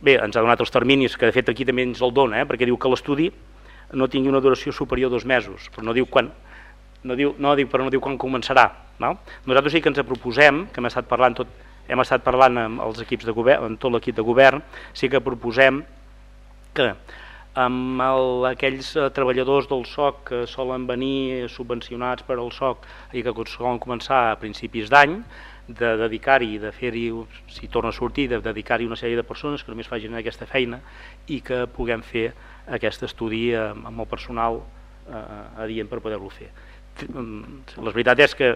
Bé, ens ha donat els terminis, que de fet aquí també ens el dona, eh, perquè diu que l'estudi no tingui una duració superior a dos mesos, però no diu quan, no diu, no diu, però no diu quan començarà. No? Nosaltres sí que ens proposem, que hem estat parlant tot, hem estat parlant amb els equips de govern, amb tot l'equip de govern, sí que proposem que amb el, aquells eh, treballadors del SOC que solen venir subvencionats per al SOC i que solen començar a principis d'any, de dedicar-hi, de fer-hi, si torna a sortir, de dedicar-hi una sèrie de persones que només facin aquesta feina i que puguem fer aquest estudi amb el personal eh, adient per poder-lo fer. la veritat és que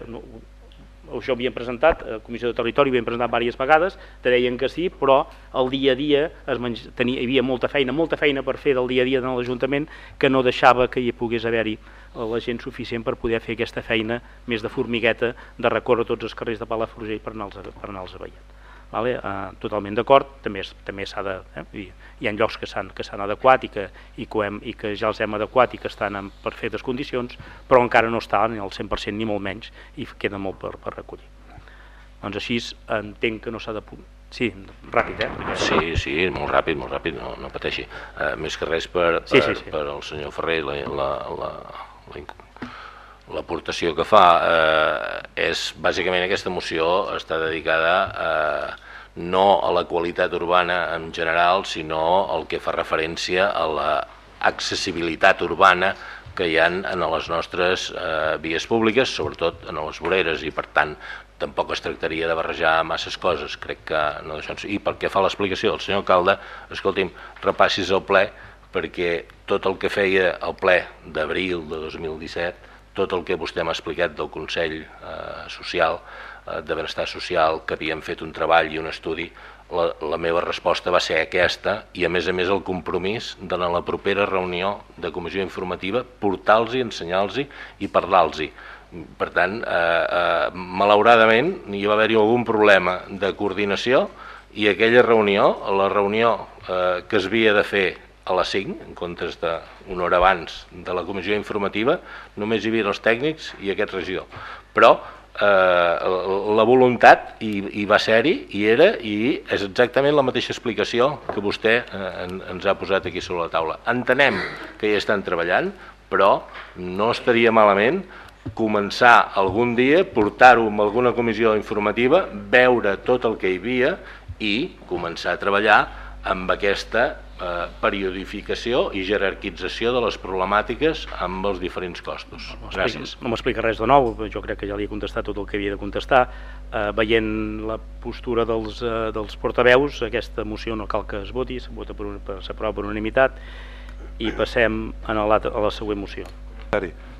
això ho havien presentat, a Comissió de Territori ho havien presentat diverses vegades, te deien que sí, però el dia a dia es menj... tenia, hi havia molta feina, molta feina per fer del dia a dia en l'Ajuntament que no deixava que hi pogués haver-hi la gent suficient per poder fer aquesta feina més de formigueta de recórrer tots els carrers de Palafrugell per anar-los per anar veient. Vale? Uh, totalment d'acord, també, també s'ha de... Eh? Hi, hi ha llocs que s'han que s'han adequat i que, i, que hem, i que ja els hem adequat i que estan en perfectes condicions, però encara no estan al 100% ni molt menys i queda molt per, per recollir. Doncs així entenc que no s'ha de... Sí, ràpid, eh? Perquè... Sí, sí, molt ràpid, molt ràpid, no, no pateixi. Uh, més que res per, per, sí, sí, sí. per el senyor Ferrer la, la, la, la l'aportació que fa eh, és bàsicament aquesta moció està dedicada a, eh, no a la qualitat urbana en general, sinó al que fa referència a la accessibilitat urbana que hi ha en les nostres eh, vies públiques, sobretot en les voreres, i per tant tampoc es tractaria de barrejar masses coses, crec que no d'això... I pel que fa a l'explicació del senyor alcalde, escolti'm, repassis el ple, perquè tot el que feia el ple d'abril de 2017 tot el que vostè m'ha explicat del Consell eh, Social, eh, de Benestar Social, que havíem fet un treball i un estudi, la, la meva resposta va ser aquesta i a més a més el compromís de en la propera reunió de comissió informativa portar-los, ensenyar-los i parlar-los. Per tant, eh, eh, malauradament hi va haver-hi algun problema de coordinació i aquella reunió, la reunió eh, que es havia de fer a les 5, en comptes d'una hora abans de la comissió informativa, només hi havia els tècnics i aquest regidor. Però eh, la voluntat hi, hi va ser-hi, hi era, i és exactament la mateixa explicació que vostè eh, ens ha posat aquí sobre la taula. Entenem que hi estan treballant, però no estaria malament començar algun dia, portar-ho amb alguna comissió informativa, veure tot el que hi havia i començar a treballar amb aquesta eh, periodificació i jerarquització de les problemàtiques amb els diferents costos. No Gràcies. No m'explica res de nou, jo crec que ja li he contestat tot el que havia de contestar. Eh, veient la postura dels, eh, dels portaveus, aquesta moció no cal que es voti, s'aprova per unanimitat i passem a la, a la següent moció.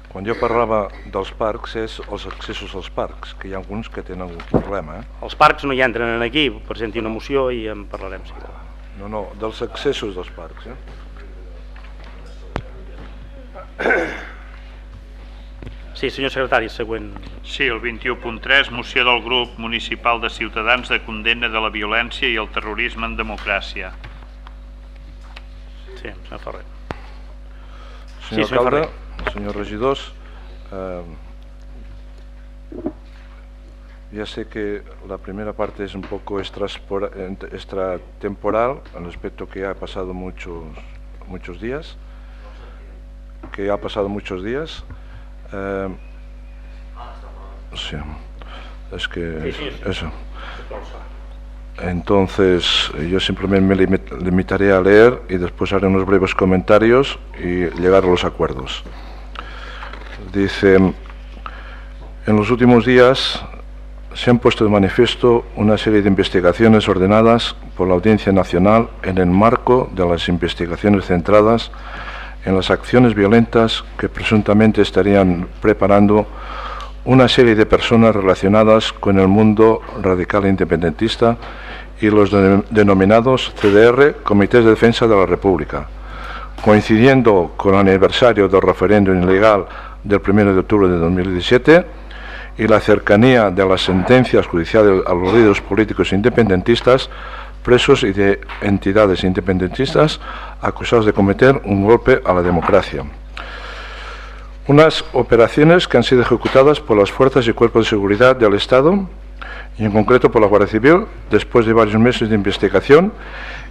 Quan jo parlava dels parcs és els accessos als parcs, que hi ha alguns que tenen un problema. Eh? Els parcs no hi entren aquí, presenti una moció i en parlarem. Si vol. No, no, dels accessos dels parcs. Eh? Sí, senyor secretari, següent. Sí, el 21.3, moció del grup municipal de Ciutadans de condemna de la violència i el terrorisme en democràcia. Sí, senyor Ferrer. Senyor sí, senyor alcalde, Ferrer. senyor regidors, eh, Ya sé que la primera parte es un poco extratemporal, al aspecto que ha pasado muchos, muchos días, que ha pasado muchos días. Eh, sí, es que eso. Entonces, yo simplemente me limitaré a leer y después haré unos breves comentarios y llegar a los acuerdos. Dice, en los últimos días se han puesto de manifiesto una serie de investigaciones ordenadas por la Audiencia Nacional en el marco de las investigaciones centradas en las acciones violentas que presuntamente estarían preparando una serie de personas relacionadas con el mundo radical e independentista y los denominados CDR, Comités de Defensa de la República. Coincidiendo con el aniversario del referéndum ilegal del 1 de octubre de 2017, y la cercanía de las sentencias judiciales a los líderes políticos independentistas, presos y de entidades independentistas acusados de cometer un golpe a la democracia. Unas operaciones que han sido ejecutadas por las fuerzas y cuerpos de seguridad del Estado y en concreto por la Guardia Civil después de varios meses de investigación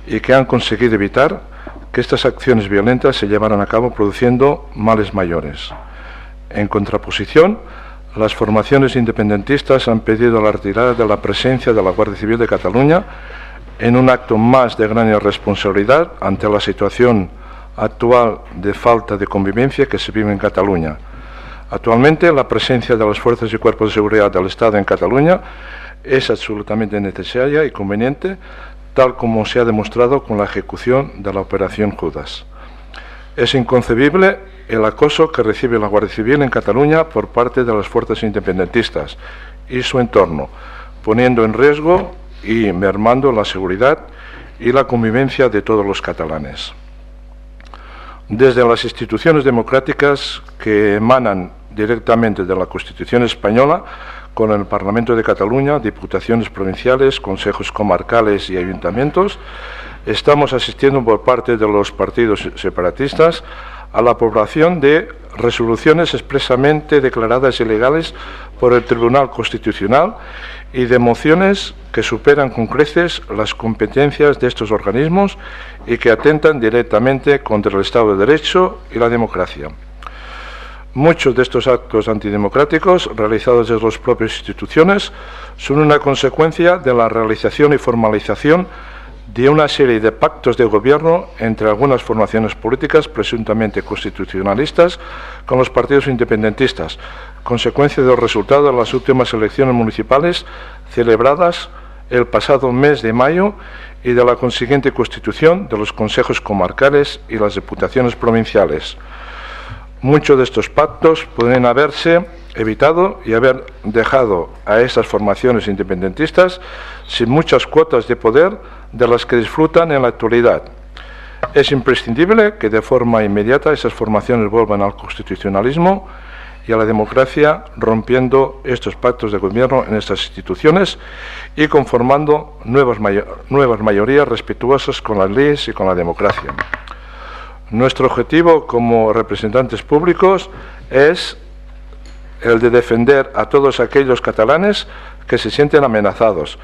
y que han conseguido evitar que estas acciones violentas se llevaran a cabo produciendo males mayores. En contraposición, las formaciones independentistas han pedido la retirada de la presencia de la Guardia Civil de Cataluña en un acto más de gran irresponsabilidad ante la situación actual de falta de convivencia que se vive en Cataluña. Actualmente la presencia de las fuerzas y cuerpos de seguridad del Estado en Cataluña es absolutamente necesaria y conveniente, tal como se ha demostrado con la ejecución de la Operación Judas. Es inconcebible el acoso que recibe la Guardia Civil en Cataluña por parte de las fuerzas independentistas y su entorno, poniendo en riesgo y mermando la seguridad y la convivencia de todos los catalanes. Desde las instituciones democráticas que emanan directamente de la Constitución española, con el Parlamento de Cataluña, diputaciones provinciales, consejos comarcales y ayuntamientos, estamos asistiendo por parte de los partidos separatistas a la aprobación de resoluciones expresamente declaradas ilegales por el Tribunal Constitucional y de mociones que superan con creces las competencias de estos organismos y que atentan directamente contra el Estado de Derecho y la democracia. Muchos de estos actos antidemocráticos realizados desde las propias instituciones son una consecuencia de la realización y formalización de una serie de pactos de gobierno entre algunas formaciones políticas presuntamente constitucionalistas con los partidos independentistas, consecuencia del resultado de las últimas elecciones municipales celebradas el pasado mes de mayo y de la consiguiente constitución de los consejos comarcales y las diputaciones provinciales. Muchos de estos pactos pueden haberse evitado y haber dejado a esas formaciones independentistas sin muchas cuotas de poder de las que disfrutan en la actualidad. Es imprescindible que de forma inmediata esas formaciones vuelvan al constitucionalismo y a la democracia, rompiendo estos pactos de gobierno en estas instituciones y conformando nuevas, nuevas mayorías respetuosas con las leyes y con la democracia. Nuestro objetivo como representantes públicos es el de defender a todos aquellos catalanes que se sienten amenazados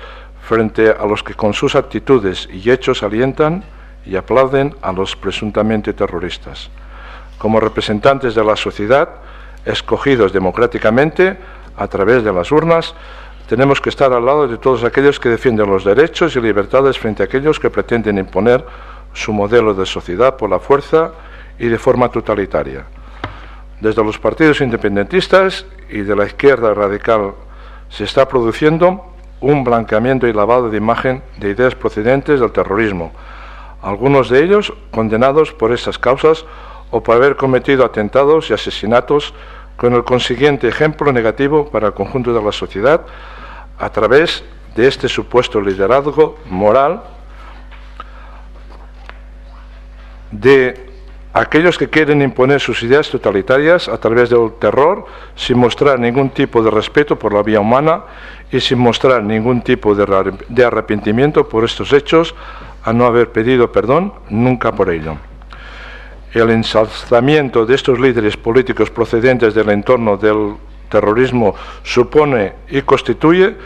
frente a los que con sus actitudes y hechos alientan y aplauden a los presuntamente terroristas. Como representantes de la sociedad, escogidos democráticamente a través de las urnas, tenemos que estar al lado de todos aquellos que defienden los derechos y libertades frente a aquellos que pretenden imponer su modelo de sociedad por la fuerza y de forma totalitaria. Desde los partidos independentistas y de la izquierda radical se está produciendo un blanqueamiento y lavado de imagen de ideas procedentes del terrorismo, algunos de ellos condenados por esas causas o por haber cometido atentados y asesinatos con el consiguiente ejemplo negativo para el conjunto de la sociedad a través de este supuesto liderazgo moral de aquellos que quieren imponer sus ideas totalitarias a través del terror sin mostrar ningún tipo de respeto por la vida humana y sin mostrar ningún tipo de arrepentimiento por estos hechos a no haber pedido perdón nunca por ello. El ensalzamiento de estos líderes políticos procedentes del entorno del terrorismo supone y constituye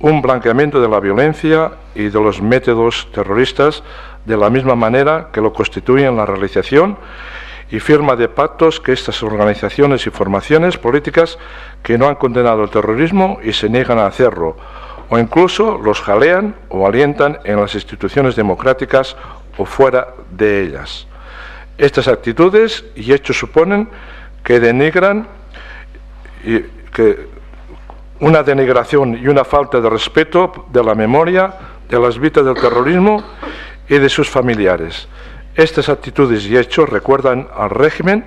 un blanqueamiento de la violencia y de los métodos terroristas de la misma manera que lo constituyen la realización y firma de pactos que estas organizaciones y formaciones políticas que no han condenado el terrorismo y se niegan a hacerlo, o incluso los jalean o alientan en las instituciones democráticas o fuera de ellas. Estas actitudes y hechos suponen que denigran y que una denigración y una falta de respeto de la memoria de las víctimas del terrorismo y de sus familiares. Estas actitudes y hechos recuerdan al régimen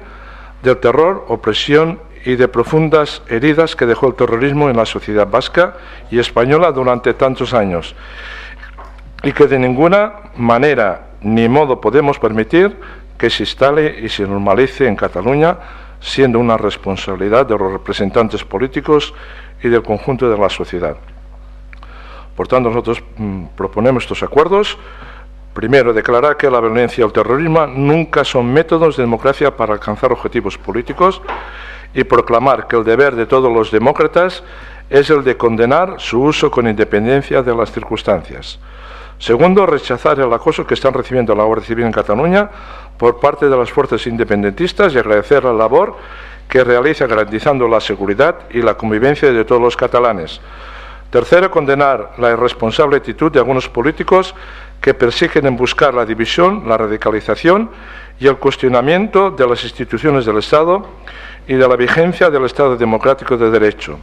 del terror, opresión y de profundas heridas que dejó el terrorismo en la sociedad vasca y española durante tantos años y que de ninguna manera ni modo podemos permitir que se instale y se normalice en Cataluña, siendo una responsabilidad de los representantes políticos y del conjunto de la sociedad. Por tanto, nosotros mm, proponemos estos acuerdos Primero, declarar que la violencia y el terrorismo nunca son métodos de democracia para alcanzar objetivos políticos y proclamar que el deber de todos los demócratas es el de condenar su uso con independencia de las circunstancias. Segundo, rechazar el acoso que están recibiendo la Guardia Civil en Cataluña por parte de las fuerzas independentistas y agradecer la labor que realiza garantizando la seguridad y la convivencia de todos los catalanes. Tercero, condenar la irresponsable actitud de algunos políticos que persiguen en buscar la división, la radicalización y el cuestionamiento de las instituciones del Estado y de la vigencia del Estado democrático de derecho.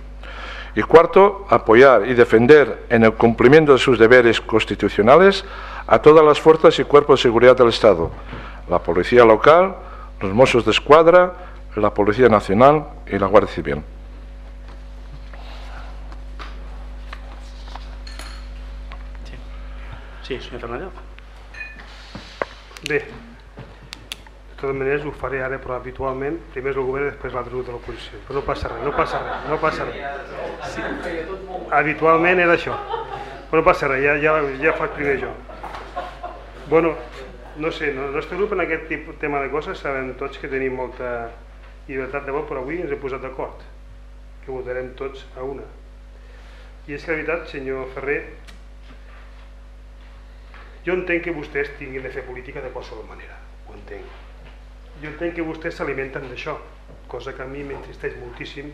Y cuarto, apoyar y defender en el cumplimiento de sus deberes constitucionales a todas las fuerzas y cuerpos de seguridad del Estado, la policía local, los Mossos de Escuadra, la Policía Nacional y la Guardia Civil. Sí, senyor Fernández. Bé, de totes maneres ho faré ara, però habitualment primer és el govern i després l'altre grup de l'oposició. Però no passa res, no passa res, no passa res. Sí. Habitualment era això. Però no passa res, ja, ja, ja faig primer jo. Bueno, no sé, no, el nostre grup en aquest tipus, tema de coses sabem tots que tenim molta llibertat de vot, però avui ens hem posat d'acord, que votarem tots a una. I és que la veritat, senyor Ferrer, jo entenc que vostès tinguin de fer política de qualsevol manera, ho entenc. Jo entenc que vostès s'alimenten d'això, cosa que a mi m'entristeix moltíssim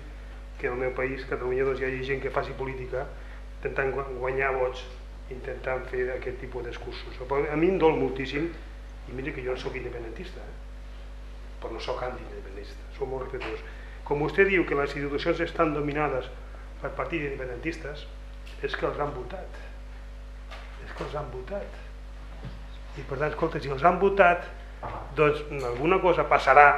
que en el meu país, Catalunya, doncs, hi hagi gent que faci política intentant guanyar vots, intentant fer aquest tipus de discursos. A mi em dol moltíssim, i mira que jo no sóc independentista, eh? però no sóc antiindependentista, sóc molt respetuós. Com vostè diu que les institucions estan dominades per partits independentistes, és que els han votat. És que els han votat i per tant, escolta, si els han votat doncs alguna cosa passarà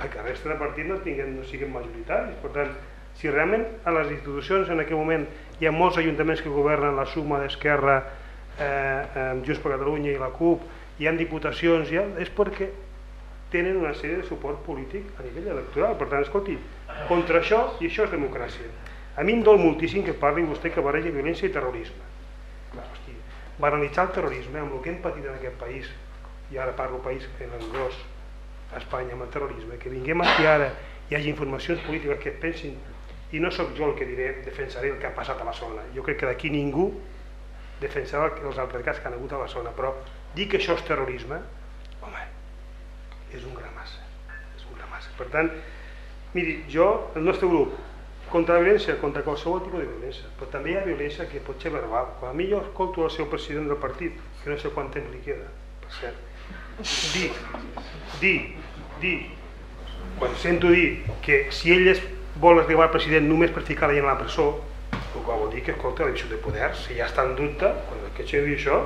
perquè la resta de partits no, tinguen, no siguin majoritaris per tant, si realment a les institucions en aquest moment hi ha molts ajuntaments que governen la suma d'Esquerra eh, eh, Junts per Catalunya i la CUP hi ha diputacions, ja, és perquè tenen una sèrie de suport polític a nivell electoral. Per tant, escolti, contra això, i això és democràcia. A mi em dol moltíssim que parli vostè que barreja violència i terrorisme banalitzar el terrorisme amb el que hem patit en aquest país i ara parlo país en l'engròs Espanya amb el terrorisme que vinguem aquí ara hi hagi informacions polítiques que pensin i no sóc jo el que diré defensaré el que ha passat a Barcelona. Jo crec que d'aquí ningú defensarà els altercats que han hagut a Barcelona però dir que això és terrorisme home, és un gran massa és un gran massa per tant, miri, jo, el nostre grup contra la violència, contra qualsevol tipus de violència, però també hi ha violència que pot ser verbal. Quan a mi jo escolto el seu president del partit, que no sé quant temps li queda, per cert, dir, dir, dir, quan sento dir que si ell es vol arribar al president només per ficar la gent a la presó, el qual vol dir que, escolta, la de poder, si ja està en dubte, quan aquest senyor diu això,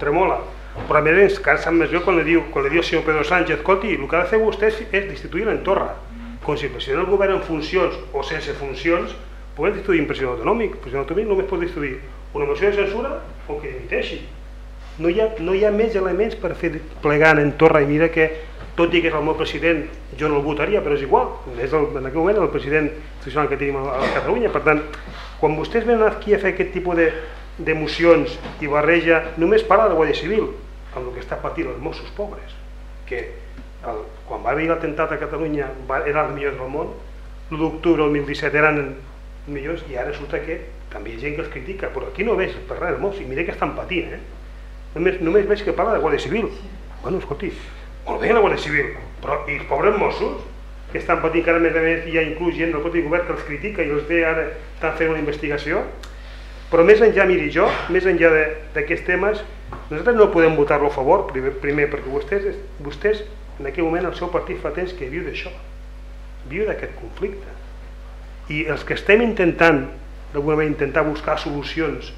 tremola. Però a més cansa més bé quan li diu, quan li diu el senyor Pedro Sánchez, escolti, el que ha de fer vostè és destituir en President del govern en funcions o sense funcions poden destituir un president autonòmic. El president autonòmic només pot destituir una moció de censura o que dimiteixi. No hi, ha, no hi ha més elements per fer plegar en Torra i mira que tot i que és el meu president jo no el votaria, però és igual és el, en aquell moment el president institucional que tenim a, a Catalunya, per tant quan vostès venen aquí a fer aquest tipus d'emocions de, i barreja, només parla de Guàrdia Civil amb el que està patint els Mossos pobres que el, quan va haver l'atemptat a Catalunya va, eren els millors del món, l'1 d'octubre del 2017 eren millors i ara resulta que també hi ha gent que els critica, però aquí no veig per res Mossos, i mira que estan patint, eh? Només, només veig que parla de Guàrdia Civil. Bueno, escolti, molt bé la Guàrdia Civil, però i els pobres Mossos, que estan patint cada més a més, hi ha inclús gent del propi govern que els critica i els ve ara estan fent una investigació, però més enllà, miri, jo, més enllà d'aquests temes, nosaltres no podem votar-lo a favor, primer, primer perquè vostès, vostès en aquell moment el seu partit fa temps que viu d'això, viu d'aquest conflicte. I els que estem intentant, d'alguna manera, intentar buscar solucions,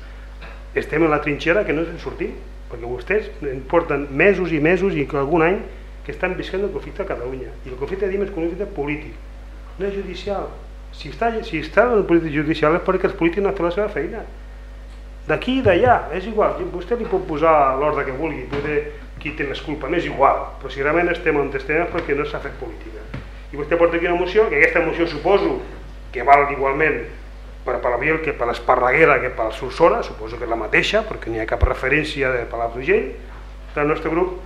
estem en la trinxera que no ens en sortim, perquè vostès porten mesos i mesos i algun any que estan visquent el conflicte a Catalunya. I el conflicte, diem, és un conflicte polític, no és judicial. Si està, si està en el polític judicial és perquè els polítics no han fet la seva feina. D'aquí i d'allà, és igual, vostè li pot posar l'ordre que vulgui, qui té més culpa, m'és igual, però si realment estem on estem perquè no s'ha fet política. I vostè porta aquí una moció, que aquesta moció suposo que val igualment per Palaviel que per l'Esparreguera que per Solsona, suposo que és la mateixa, perquè n'hi ha cap referència de Palafrugell, del nostre grup,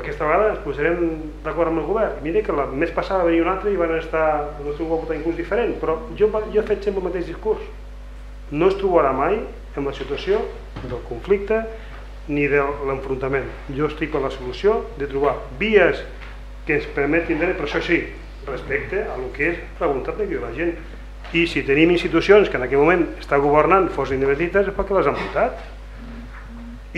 aquesta vegada ens posarem d'acord amb el govern. Mira que la mes passada venia un altre i van estar, el nostre grup va votar inclús diferent, però jo, jo he fet sempre el mateix discurs. No es trobarà mai en la situació del conflicte ni de l'enfrontament. Jo estic per la solució de trobar vies que ens permetin, però això sí, respecte a el que és la voluntat de la gent. I si tenim institucions que en aquell moment està governant fos independentistes és perquè les han votat.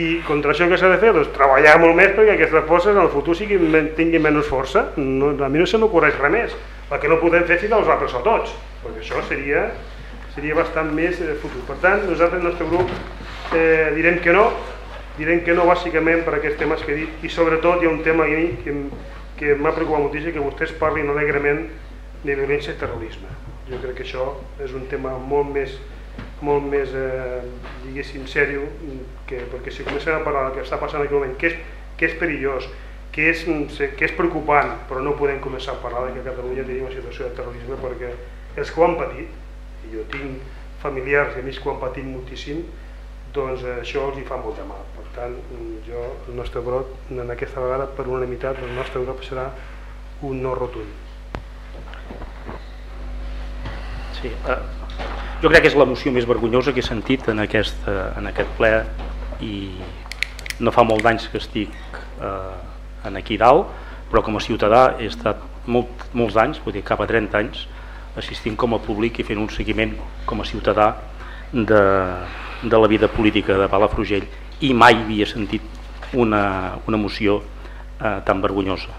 I contra això que s'ha de fer? Doncs treballar molt més perquè aquestes forces en el futur siguin, tinguin menys força. No, a mi no se m'ocorreix res més. El que no podem fer és ficar els altres a tots, perquè això seria, seria bastant més eh, futur. Per tant, nosaltres, el nostre grup, eh, direm que no, direm que no bàsicament per aquests temes que he dit i sobretot hi ha un tema que, que, que m'ha preocupat moltíssim que vostès parlin alegrement de violència i terrorisme. Jo crec que això és un tema molt més molt més, eh, diguéssim, sèrio, que, perquè si comencem a parlar del que està passant aquest moment, que és, que és perillós, que és, que és preocupant, però no podem començar a parlar de que a Catalunya tenim una situació de terrorisme perquè els que ho han patit, i jo tinc familiars i amics que ho han patit moltíssim, doncs això els hi fa molt de mal. Tant, jo, el nostre brot, en aquesta vegada, per unanimitat, el nostre grup serà un no rotund. Sí, eh, jo crec que és la moció més vergonyosa que he sentit en aquest, en aquest ple i no fa molt d'anys que estic eh, en aquí dalt, però com a ciutadà he estat molt, molts anys, vull dir cap a 30 anys, assistint com a públic i fent un seguiment com a ciutadà de, de la vida política de Palafrugell i mai havia sentit una, una moció eh, tan vergonyosa.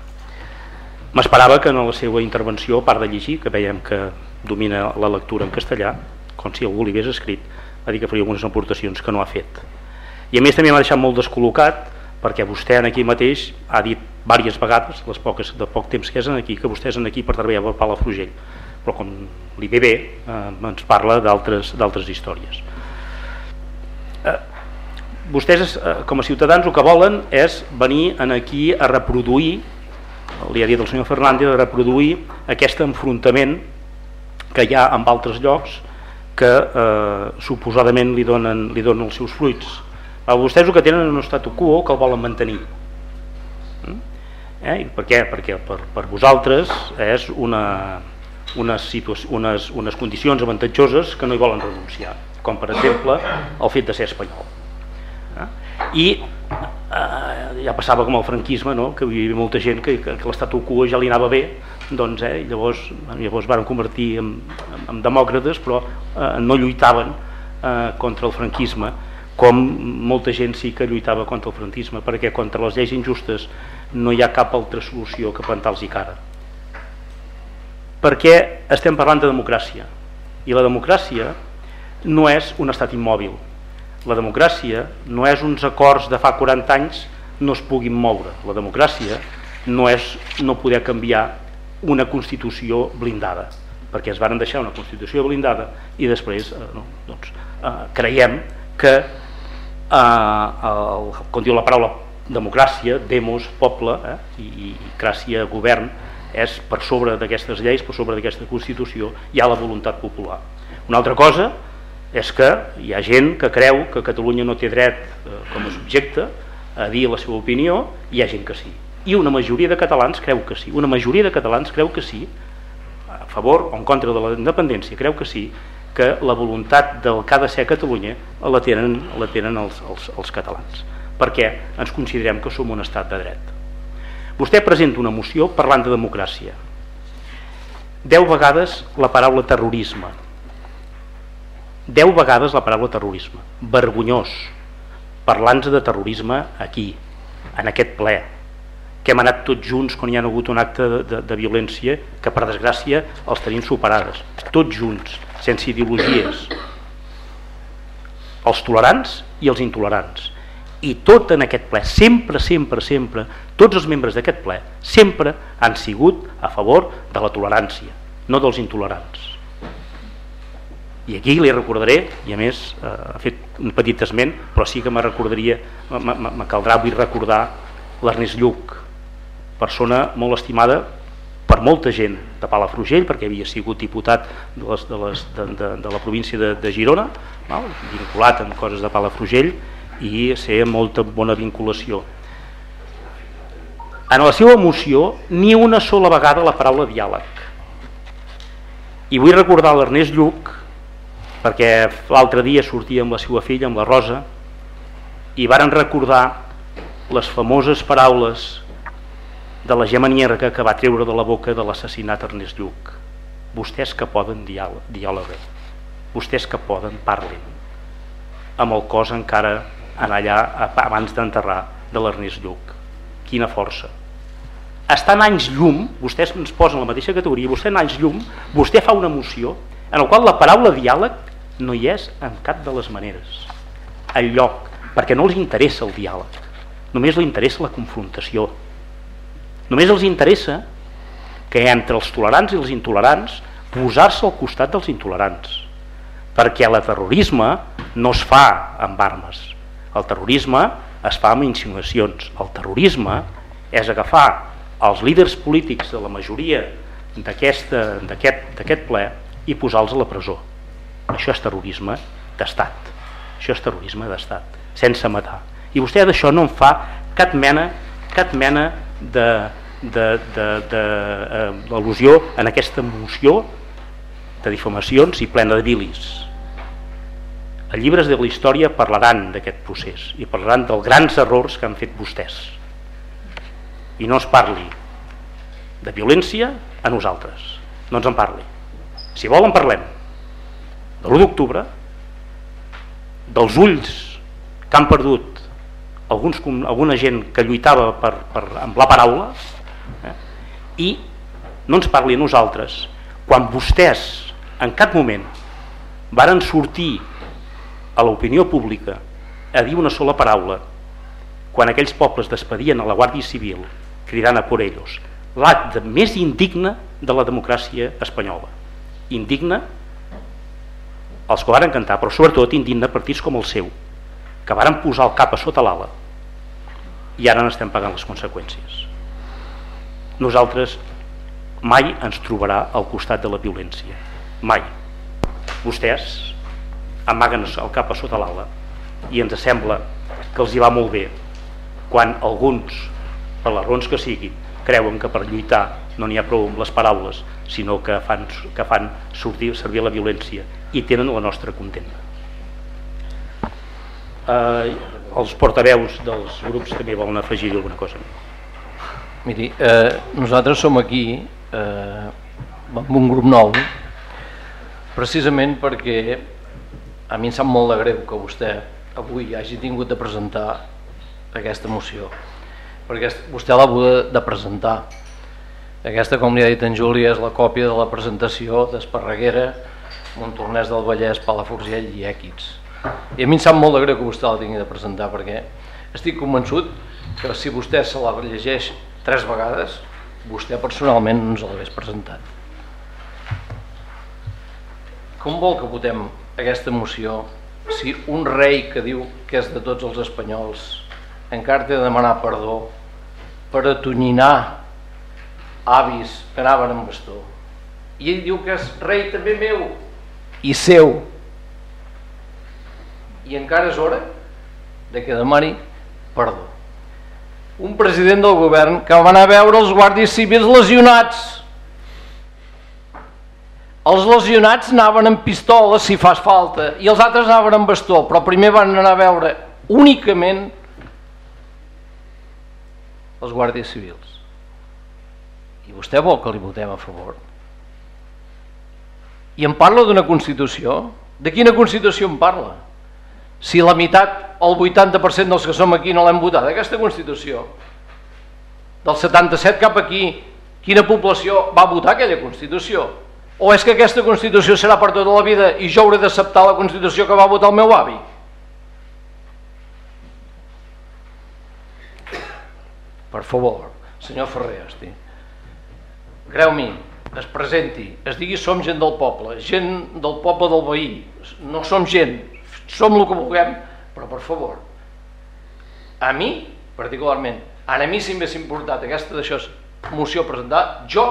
M'esperava que en la seva intervenció, a part de llegir, que veiem que domina la lectura en castellà, com si algú li hagués escrit, va dir que faria algunes aportacions que no ha fet. I a més també m'ha deixat molt descol·locat perquè vostè en aquí mateix ha dit diverses vegades, les poques de poc temps que és en aquí, que vostè és en aquí per treballar per Palafrugell però com li ve bé eh, ens parla d'altres històries vostès eh, com a ciutadans el que volen és venir en aquí a reproduir li ha dit el senyor Fernández a reproduir aquest enfrontament que hi ha amb altres llocs que eh, suposadament li donen, li donen els seus fruits a vostès el que tenen és un statu quo que el volen mantenir mm? eh? I per què? perquè per, per vosaltres és una, unes, unes, unes condicions avantatjoses que no hi volen renunciar, com per exemple el fet de ser espanyol. I eh, ja passava com el franquisme, no? que hi havia molta gent que, que, que l'estat quo ja li anava bé, doncs, eh, llavors, llavors van convertir en, en, en demòcrates, però eh, no lluitaven eh, contra el franquisme, com molta gent sí que lluitava contra el franquisme, perquè contra les lleis injustes no hi ha cap altra solució que plantar-los cara perquè estem parlant de democràcia i la democràcia no és un estat immòbil la democràcia no és uns acords de fa 40 anys no es puguin moure la democràcia no és no poder canviar una constitució blindada perquè es varen deixar una constitució blindada i després eh, no, doncs, eh, creiem que eh, el, com diu la paraula democràcia, demos, poble eh, i, i cràcia, govern és per sobre d'aquestes lleis, per sobre d'aquesta Constitució, hi ha la voluntat popular. Una altra cosa és que hi ha gent que creu que Catalunya no té dret eh, com a subjecte a dir la seva opinió hi ha gent que sí. I una majoria de catalans creu que sí. Una majoria de catalans creu que sí, a favor o en contra de la independència, creu que sí, que la voluntat del que ha de ser Catalunya la tenen, la tenen els, els, els catalans. Perquè ens considerem que som un estat de dret. Vostè presenta una moció parlant de democràcia. Deu vegades la paraula terrorisme. Deu vegades la paraula terrorisme. Vergonyós. Parlant-nos de terrorisme aquí, en aquest ple, que hem anat tots junts quan hi ha hagut un acte de, de, de violència que per desgràcia els tenim superades. Tots junts, sense ideologies. Els tolerants i els intolerants i tot en aquest ple, sempre, sempre, sempre, tots els membres d'aquest ple sempre han sigut a favor de la tolerància, no dels intolerants. I aquí li recordaré, i a més eh, ha fet un petit esment, però sí que me recordaria, me caldrà vull recordar l'Ernest Lluc, persona molt estimada per molta gent de Palafrugell, perquè havia sigut diputat de, les, de, les, de, de, de la província de, de Girona, val? vinculat en coses de Palafrugell, i ser molta bona vinculació. En la seva moció, ni una sola vegada la paraula diàleg. I vull recordar l'Ernest Lluc, perquè l'altre dia sortia amb la seva filla, amb la Rosa, i varen recordar les famoses paraules de la Gemma Nierga que va treure de la boca de l'assassinat Ernest Lluc. Vostès que poden diàleg, vostès que poden parlin, amb el cos encara en allà abans d'enterrar de l'Ernest Lluc. Quina força. Estan anys llum, vostès ens posen la mateixa categoria, vostè en anys llum, vostè fa una moció en la qual la paraula diàleg no hi és en cap de les maneres. El lloc, perquè no els interessa el diàleg, només li interessa la confrontació. Només els interessa que entre els tolerants i els intolerants posar-se al costat dels intolerants. Perquè el terrorisme no es fa amb armes. El terrorisme es fa amb insinuacions. El terrorisme és agafar els líders polítics de la majoria d'aquest ple i posar-los a la presó això és terrorisme d'estat això és terrorisme d'estat sense matar i vostè d'això no en fa cap mena cap mena de eh, en aquesta moció de difamacions i plena de bilis. Els llibres de la història parlaran d'aquest procés i parlaran dels grans errors que han fet vostès. I no es parli de violència a nosaltres. No ens en parli. Si volen parlem de l'1 d'octubre, dels ulls que han perdut alguns, alguna gent que lluitava per, per, amb la paraula eh? i no ens parli a nosaltres quan vostès en cap moment varen sortir a l'opinió pública a dir una sola paraula quan aquells pobles despedien a la Guàrdia Civil cridant a por ellos l'acte més indigne de la democràcia espanyola indigne els que varen cantar però sobretot indigne partits com el seu que varen posar el cap a sota l'ala. I ara n'estem pagant les conseqüències. Nosaltres mai ens trobarà al costat de la violència. Mai. Vostès amaguen el cap a sota l'ala i ens sembla que els hi va molt bé quan alguns per les raons que siguin creuen que per lluitar no n'hi ha prou amb les paraules sinó que fan, que fan sortir, servir la violència i tenen la nostra contenta eh, els portaveus dels grups també volen afegir alguna cosa? Miri, eh, nosaltres som aquí eh, amb un grup nou precisament perquè a mi em sap molt de greu que vostè avui hagi tingut de presentar aquesta moció perquè vostè l'ha hagut de presentar aquesta, com li ha dit en Juli, és la còpia de la presentació d'Esparreguera, Montornès del Vallès, Palaforgell i Èquids. I a mi em sap molt de greu que vostè la tingui de presentar perquè estic convençut que si vostè se la llegeix tres vegades, vostè personalment no ens l'hagués presentat. Com vol que votem aquesta moció si un rei que diu que és de tots els espanyols encara té de demanar perdó per atonyinar avis que anaven amb bastó. I ell diu que és rei també meu. I seu. I encara és hora de que demani perdó. Un president del govern que va anar a veure els guàrdies civils lesionats. Els lesionats anaven amb pistola si fas falta i els altres anaven amb bastó però primer van anar a veure únicament els guàrdies civils i vostè vol que li votem a favor? I em parla d'una Constitució? De quina Constitució em parla? Si la meitat el 80% dels que som aquí no l'hem votat. Aquesta Constitució del 77 cap aquí quina població va votar aquella Constitució? O és que aquesta Constitució serà per tota la vida i jo hauré d'acceptar la Constitució que va votar el meu avi? Per favor senyor Ferrer hosti creu-m'hi es presenti, es digui som gent del poble, gent del poble del veí, no som gent, som el que vulguem, però per favor, a mi, particularment, a mi si m'hagués importat aquesta d'això moció presentada, jo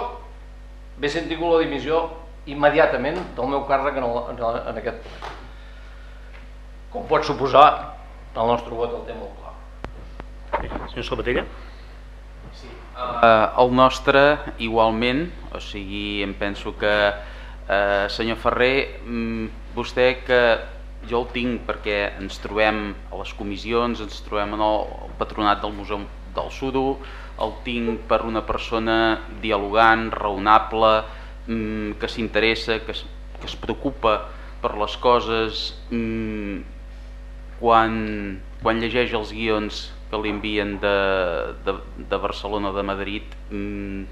hagués tingut la dimissió immediatament del meu càrrec en, el, en, el, en aquest ple. Com pot suposar, el nostre vot el té molt clar. Senyor Salvatella? Uh, el nostre, igualment, o sigui, em penso que, uh, senyor Ferrer, um, vostè que jo el tinc perquè ens trobem a les comissions, ens trobem en el patronat del Museu del Sudo, el tinc per una persona dialogant, raonable, mmm, que s'interessa, que, es, que es preocupa per les coses, mmm, quan, quan llegeix els guions que li envien de, de, de Barcelona o de Madrid, mmm,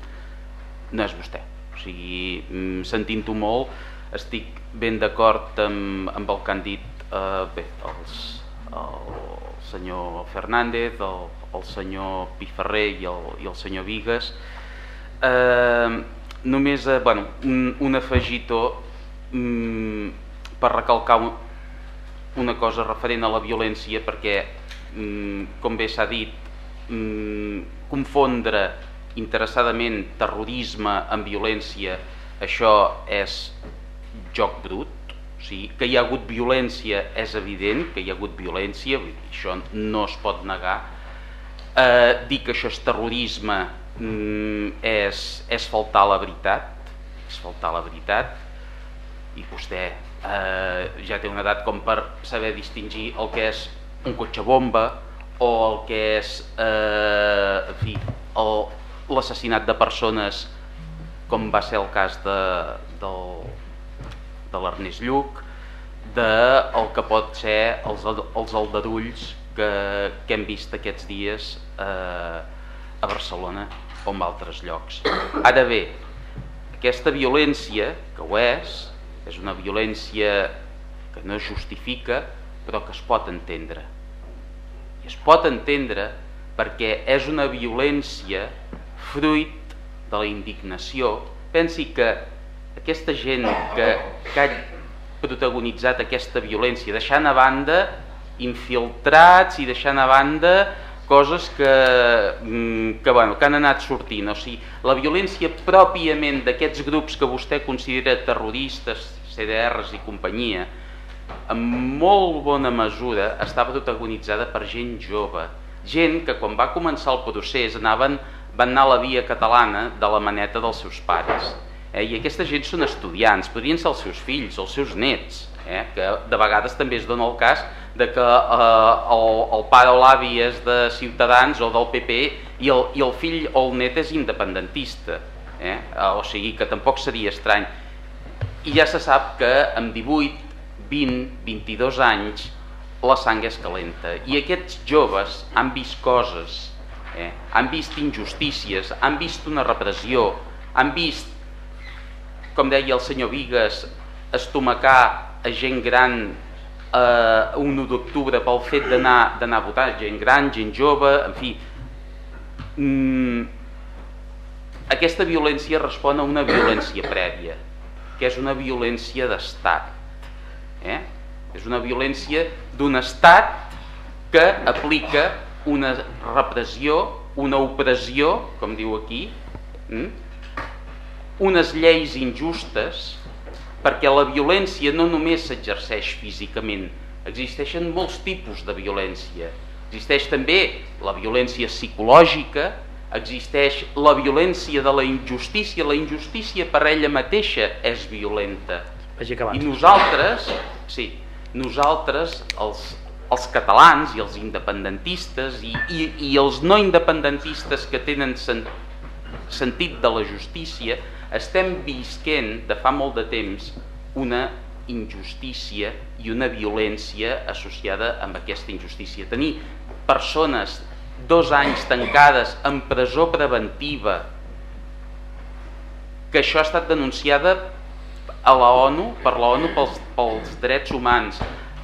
no és vostè. O sigui, mm, sentint-ho molt, estic ben d'acord amb, amb el que han dit eh, bé, els, els senyor Fernández, el, el senyor Piferrer i el, i el senyor Vigues. Eh, només eh, bueno, un, un afegitó mm, per recalcar un, una cosa referent a la violència perquè, mm, com bé s'ha dit, mm, confondre interessadament terrorisme amb violència, això és joc brut, o sigui, que hi ha hagut violència és evident, que hi ha hagut violència, això no es pot negar. Eh, dir que això és terrorisme mm, és, és faltar la veritat, és faltar la veritat, i vostè eh, ja té una edat com per saber distingir el que és un cotxe bomba o el que és eh, en fi, l'assassinat de persones com va ser el cas de, del, de l'Ernest Lluc, de el que pot ser els, els aldarulls que, que hem vist aquests dies eh, a Barcelona o en altres llocs. Ara bé, aquesta violència, que ho és, és una violència que no justifica, però que es pot entendre. I es pot entendre perquè és una violència fruit de la indignació. Pensi que aquesta gent que, que ha protagonitzat aquesta violència, deixant a banda infiltrats i deixant a banda coses que, mm, que, bueno, que han anat sortint. O sigui, la violència pròpiament d'aquests grups que vostè considera terroristes, CDRs i companyia, en molt bona mesura està protagonitzada per gent jove, gent que quan va començar el procés anaven, van anar a la via catalana de la maneta dels seus pares Eh? I aquesta gent són estudiants, podrien ser els seus fills, els seus nets, eh? que de vegades també es dona el cas de que eh, el, el pare o l'avi és de Ciutadans o del PP i el, i el fill o el net és independentista. Eh? O sigui que tampoc seria estrany. I ja se sap que amb 18, 20, 22 anys la sang és calenta. I aquests joves han vist coses, eh? han vist injustícies, han vist una repressió, han vist com deia el senyor Vigues, estomacar a gent gran eh, un 1 d'octubre pel fet d'anar a votar, gent gran, gent jove, en fi. Mm, aquesta violència respon a una violència prèvia, que és una violència d'estat. Eh? És una violència d'un estat que aplica una repressió, una opressió, com diu aquí, mm? unes lleis injustes perquè la violència no només s'exerceix físicament, existeixen molts tipus de violència. Existeix també la violència psicològica, existeix la violència de la injustícia, la injustícia per ella mateixa és violenta. I nosaltres, sí, nosaltres, els, els catalans i els independentistes i, i, i els no independentistes que tenen sen, sentit de la justícia, estem visquent de fa molt de temps una injustícia i una violència associada amb aquesta injustícia. Tenir persones dos anys tancades en presó preventiva que això ha estat denunciada a la ONU, per la ONU pels, pels drets humans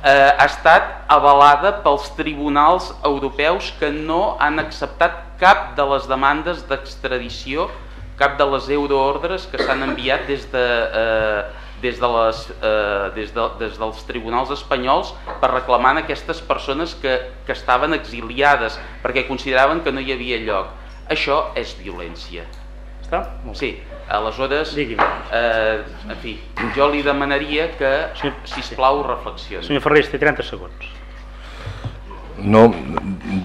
eh, ha estat avalada pels tribunals europeus que no han acceptat cap de les demandes d'extradició cap de les euroordres que s'han enviat des, de, eh, des, de les, eh, des, de, des dels tribunals espanyols per reclamar a aquestes persones que, que estaven exiliades perquè consideraven que no hi havia lloc. Això és violència. Està? Sí, aleshores, eh, en fi, jo li demanaria que, si us plau, reflexioni. Senyor Ferrer, té 30 segons. No,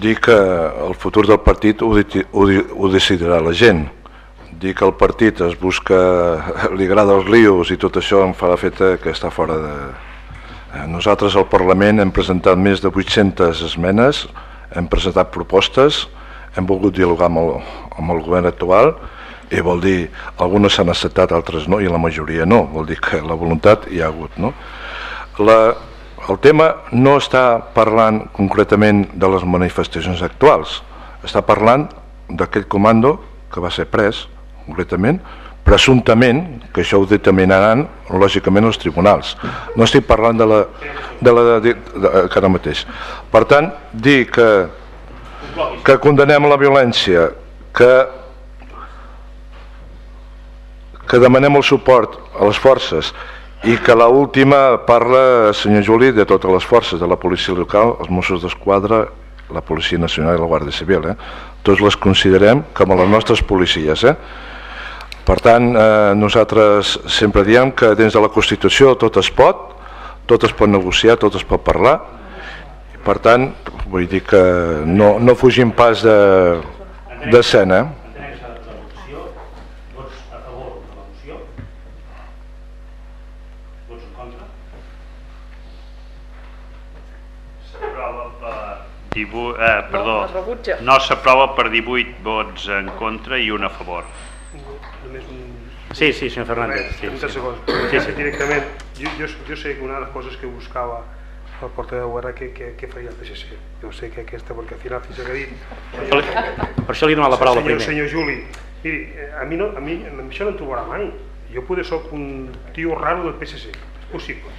dir que el futur del partit ho, ho, ho decidirà la gent dir que el partit es busca, li agrada els lios i tot això em fa l'efecte que està fora de... Eh, nosaltres al Parlament hem presentat més de 800 esmenes, hem presentat propostes, hem volgut dialogar amb el, amb el govern actual i vol dir, algunes s'han acceptat, altres no, i la majoria no, vol dir que la voluntat hi ha hagut. No? La, el tema no està parlant concretament de les manifestacions actuals, està parlant d'aquell comando que va ser pres concretament, presumptament, que això ho determinaran lògicament els tribunals. No estic parlant de la, de la de, de, de, que ara mateix. Per tant, dir que, que condenem la violència, que, que demanem el suport a les forces i que la última parla, senyor Juli, de totes les forces de la policia local, els Mossos d'Esquadra, la Policia Nacional i la Guàrdia Civil. Eh? Tots les considerem com a les nostres policies. Eh? Per tant, eh, nosaltres sempre diem que dins de la Constitució tot es pot, tot es pot negociar, tot es pot parlar. Per tant, vull dir que no, no fugim pas d'escena. De, d'escena. Divu, eh, perdó, no s'aprova per 18 vots en contra i un a favor. Només un... Sí, sí, senyor Fernández. Sí, 30 sí. Sí, Sí, sí. Directament, jo, jo, jo sé que una de les coses que buscava el portaveu era que, que, que faria el PSC. Jo sé que aquesta, perquè al final, fins que ha dit... Per això li- per això li he donat la paraula senyor, primer. Senyor Juli, miri, eh, a mi, no, a mi amb això no em trobarà mai. Jo poder soc un tio raro del PSC, és possible.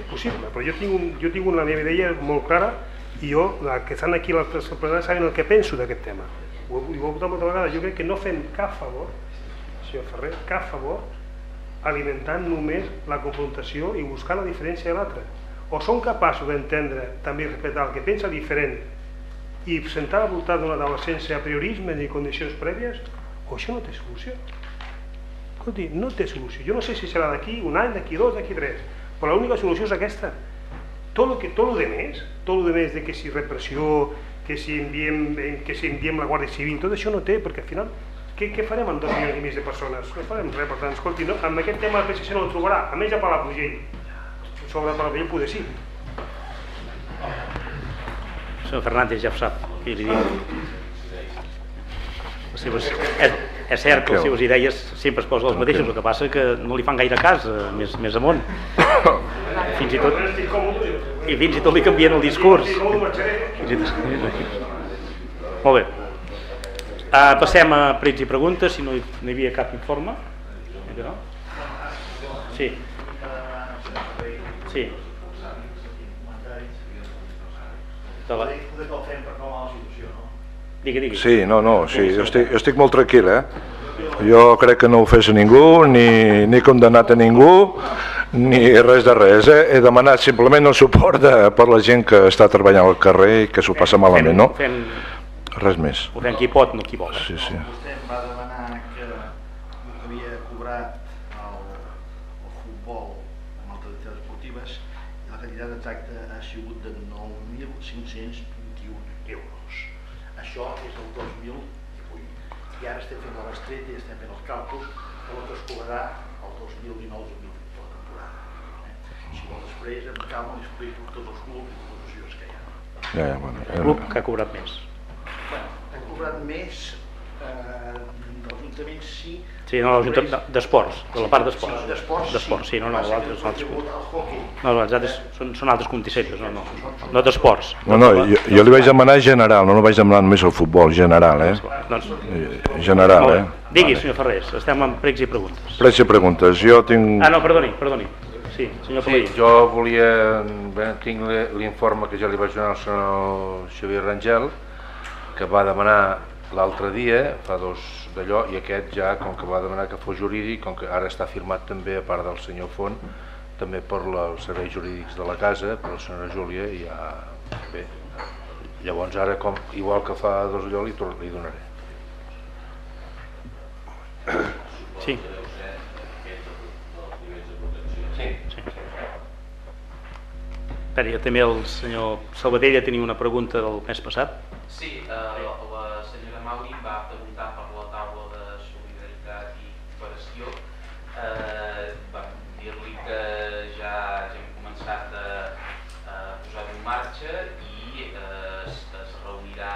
És possible, però jo tinc, un, jo tinc una meva idea molt clara i jo, que estan aquí les persones saben el que penso d'aquest tema. Ho, ho he votat moltes vegades, jo crec que no fem cap favor, senyor Ferrer, cap favor alimentant només la confrontació i buscar la diferència de l'altre. O són capaços d'entendre també respectar el que pensa diferent i sentar al voltant d'una taula sense apriorisme ni condicions prèvies, o això no té solució. Escolti, no té solució. Jo no sé si serà d'aquí un any, d'aquí dos, d'aquí tres, però l'única solució és aquesta. Tot lo que tot lo de més, tot lo de més de que si repressió, que si enviem, eh, que si enviem la Guàrdia Civil, tot això no té, perquè al final què, què farem amb dos milions i mig de persones? No farem res, per tant, escolti, no, amb aquest tema el PSC no el trobarà, a més a Palafrugell. Sobre Palafrugell poder sí. Senyor Fernández ja ho sap, què li dic. Les seves, és, és cert que les seves idees sempre es posen les mateixes, el que passa que no li fan gaire cas, eh, més, més amunt. Fins i tot, i fins i tot li canvien el discurs. Fins i tot. Molt bé. Uh, passem a prets i preguntes, si no hi, no hi havia cap informe. Sí. Sí. De la... Digui, digui. Sí, no, no, sí, jo estic, jo estic molt tranquil, eh? Jo crec que no ho fes a ningú, ni, ni condemnat a ningú, ni res de res. Eh? He demanat simplement el suport de, per la gent que està treballant al carrer i que s'ho passa malament, no? Fem, Res més. ho fem qui pot, no qui vol. Sí, sí. La bestreta i estem fent els càlculs de el que es cobrarà el 2019-2020 la temporada. Eh? Si vol després, amb calma, li explico tots els clubs i les associacions que hi ha. Ja, ja, bueno, El club que ha cobrat més. Bueno, hem cobrat més eh, d'Ajuntament sí, Sí, no, l'Ajuntament d'esports, de la part d'esports. Sí, d'esports, D'esports, sí, no, no, l'altre són altres. No, els altres són, són altres comptissetes, no, no, no d'esports. No, no, jo, jo li vaig demanar general, no, no vaig demanar només el futbol, general, eh? Doncs, Eh, General, eh? Digui, senyor Ferrés, estem amb pregs i preguntes. Prets i preguntes. Jo tinc... Ah, no, perdoni, perdoni. Sí, senyor Sí, Palaí. jo volia... Bé, tinc l'informe que ja li vaig donar al senyor Xavier Rangel, que va demanar l'altre dia, fa dos d'allò, i aquest ja, com que va demanar que fos jurídic, com que ara està firmat també, a part del senyor Font, també per la, els serveis jurídics de la casa, per la senyora Júlia, i ja... Bé, llavors ara, com, igual que fa dos d'allò, li, li donaré. Sí. Espera, jo també el senyor Salvadella tenia una pregunta del mes passat. Sí, eh, la senyora Mauri va preguntar per la taula de solidaritat i cooperació. Eh, vam dir-li que ja, ja hem començat a, a posar-ho en marxa i eh, es, es reunirà,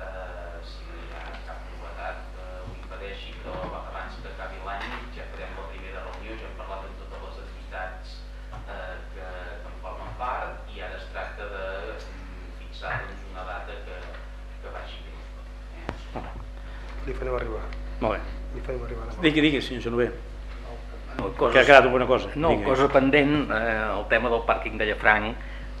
eh, si no hi ha cap novetat que ho impedeixi, però abans que acabi l'any ja farem la primera reunió, ja hem parlat amb totes les entitats eh, que, que en formen part i ara es tracta de mm, fixar doncs, una data que, que vagi bé. Li farem arribar. Molt bé. li farem arribar la Digui, digui, senyor Genover. No, Que ha quedat alguna cosa. No, Digui. cosa pendent, eh, el tema del pàrquing de Llafranc,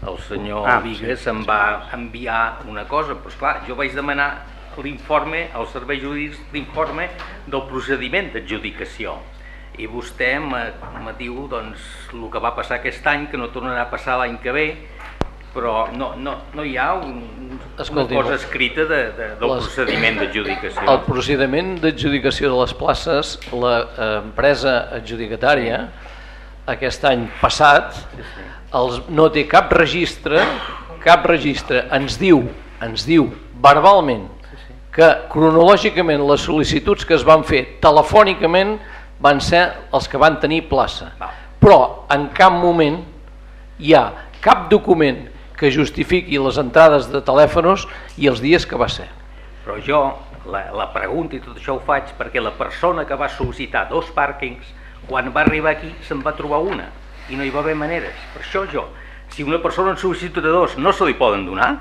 el senyor Ah, Vigues sí, em va enviar una cosa, però esclar, jo vaig demanar l'informe, als serveis jurídics, l'informe del procediment d'adjudicació. I vostè me, me diu doncs, el que va passar aquest any, que no tornarà a passar l'any que ve, però no, no, no hi ha un, Escolti, una cosa escrita de, de, del Les- procediment d'adjudicació. El procediment d'adjudicació de les places, l'empresa adjudicatària, aquest any passat, els, no té cap registre, cap registre, ens diu, ens diu verbalment que cronològicament les sol·licituds que es van fer telefònicament van ser els que van tenir plaça. Però en cap moment hi ha cap document que justifiqui les entrades de telèfonos i els dies que va ser. Però jo la, la pregunta i tot això ho faig perquè la persona que va sol·licitar dos pàrquings, quan va arribar aquí se'n va trobar una i no hi va haver maneres. Per això jo, si una persona en sol·licitud de dos no se li poden donar,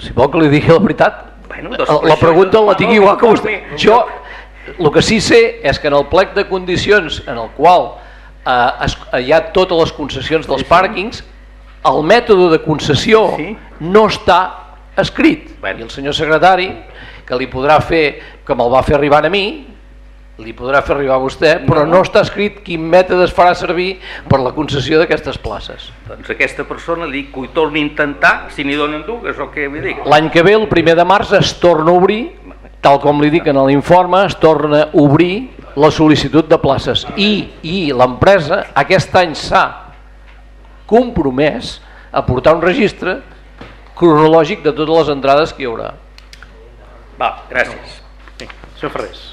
Si vol que li digui la veritat, Bueno, doncs la, pregunta la tinc no, igual que vostè. Jo, el que sí sé és que en el plec de condicions en el qual eh, es, hi ha totes les concessions dels pàrquings, el mètode de concessió no està escrit. I el senyor secretari, que li podrà fer, que me'l va fer arribar a mi, li podrà fer arribar a vostè, però no està escrit quin mètode es farà servir per la concessió d'aquestes places. doncs aquesta persona li dic que ho torni a intentar si n'hi donen dues o què vull dir. L'any que ve, el primer de març, es torna a obrir, tal com li dic en l'informe, es torna a obrir la sol·licitud de places. I, i l'empresa aquest any s'ha compromès a portar un registre cronològic de totes les entrades que hi haurà. Va, gràcies. Sí, senyor Ferrés.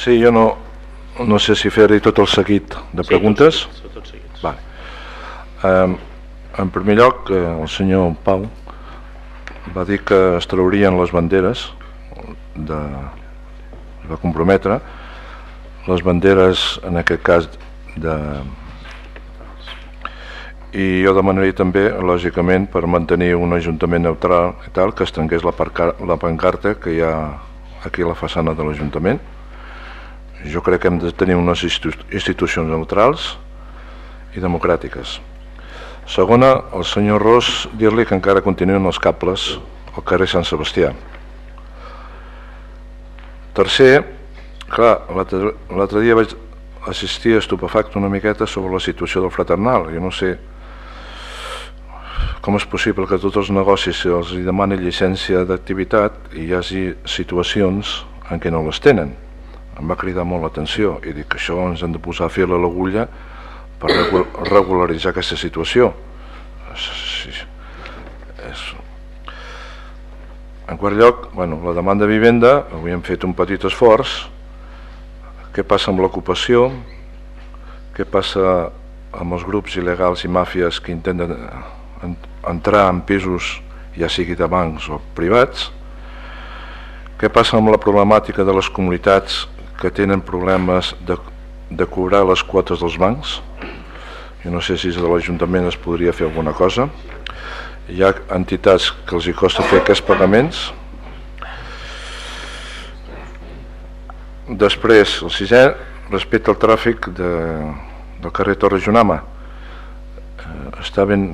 Sí, jo no, no sé si fer-hi tot el seguit de preguntes. Sí, tots, tots seguits. Vale. Um, en primer lloc, eh, el senyor Pau va dir que es traurien les banderes de, va comprometre les banderes en aquest cas de i jo demanaria també lògicament per mantenir un ajuntament neutral i tal, que es trengués la, la pancarta que hi ha aquí a la façana de l'Ajuntament jo crec que hem de tenir unes institu institucions neutrals i democràtiques. Segona, el senyor Ros dir-li que encara continuen els cables al carrer Sant Sebastià. Tercer, clar, l'altre dia vaig assistir estupefacte una miqueta sobre la situació del fraternal. Jo no sé com és possible que tots els negocis els demani llicència d'activitat i hi hagi situacions en què no les tenen. Em va cridar molt l'atenció i dic que això ens hem de posar a fil a l'agulla per regu- regularitzar aquesta situació. Sí, és... En quart lloc, bueno, la demanda de vivenda, avui hem fet un petit esforç. Què passa amb l'ocupació? Què passa amb els grups il·legals i màfies que intenten eh, entrar en pisos, ja sigui de bancs o privats? Què passa amb la problemàtica de les comunitats que tenen problemes de, de cobrar les quotes dels bancs? Jo no sé si de l'Ajuntament es podria fer alguna cosa. Hi ha entitats que els hi costa fer aquests pagaments. Després, el sisè, respecte al tràfic de, del carrer Torre Junama. Eh, està ben...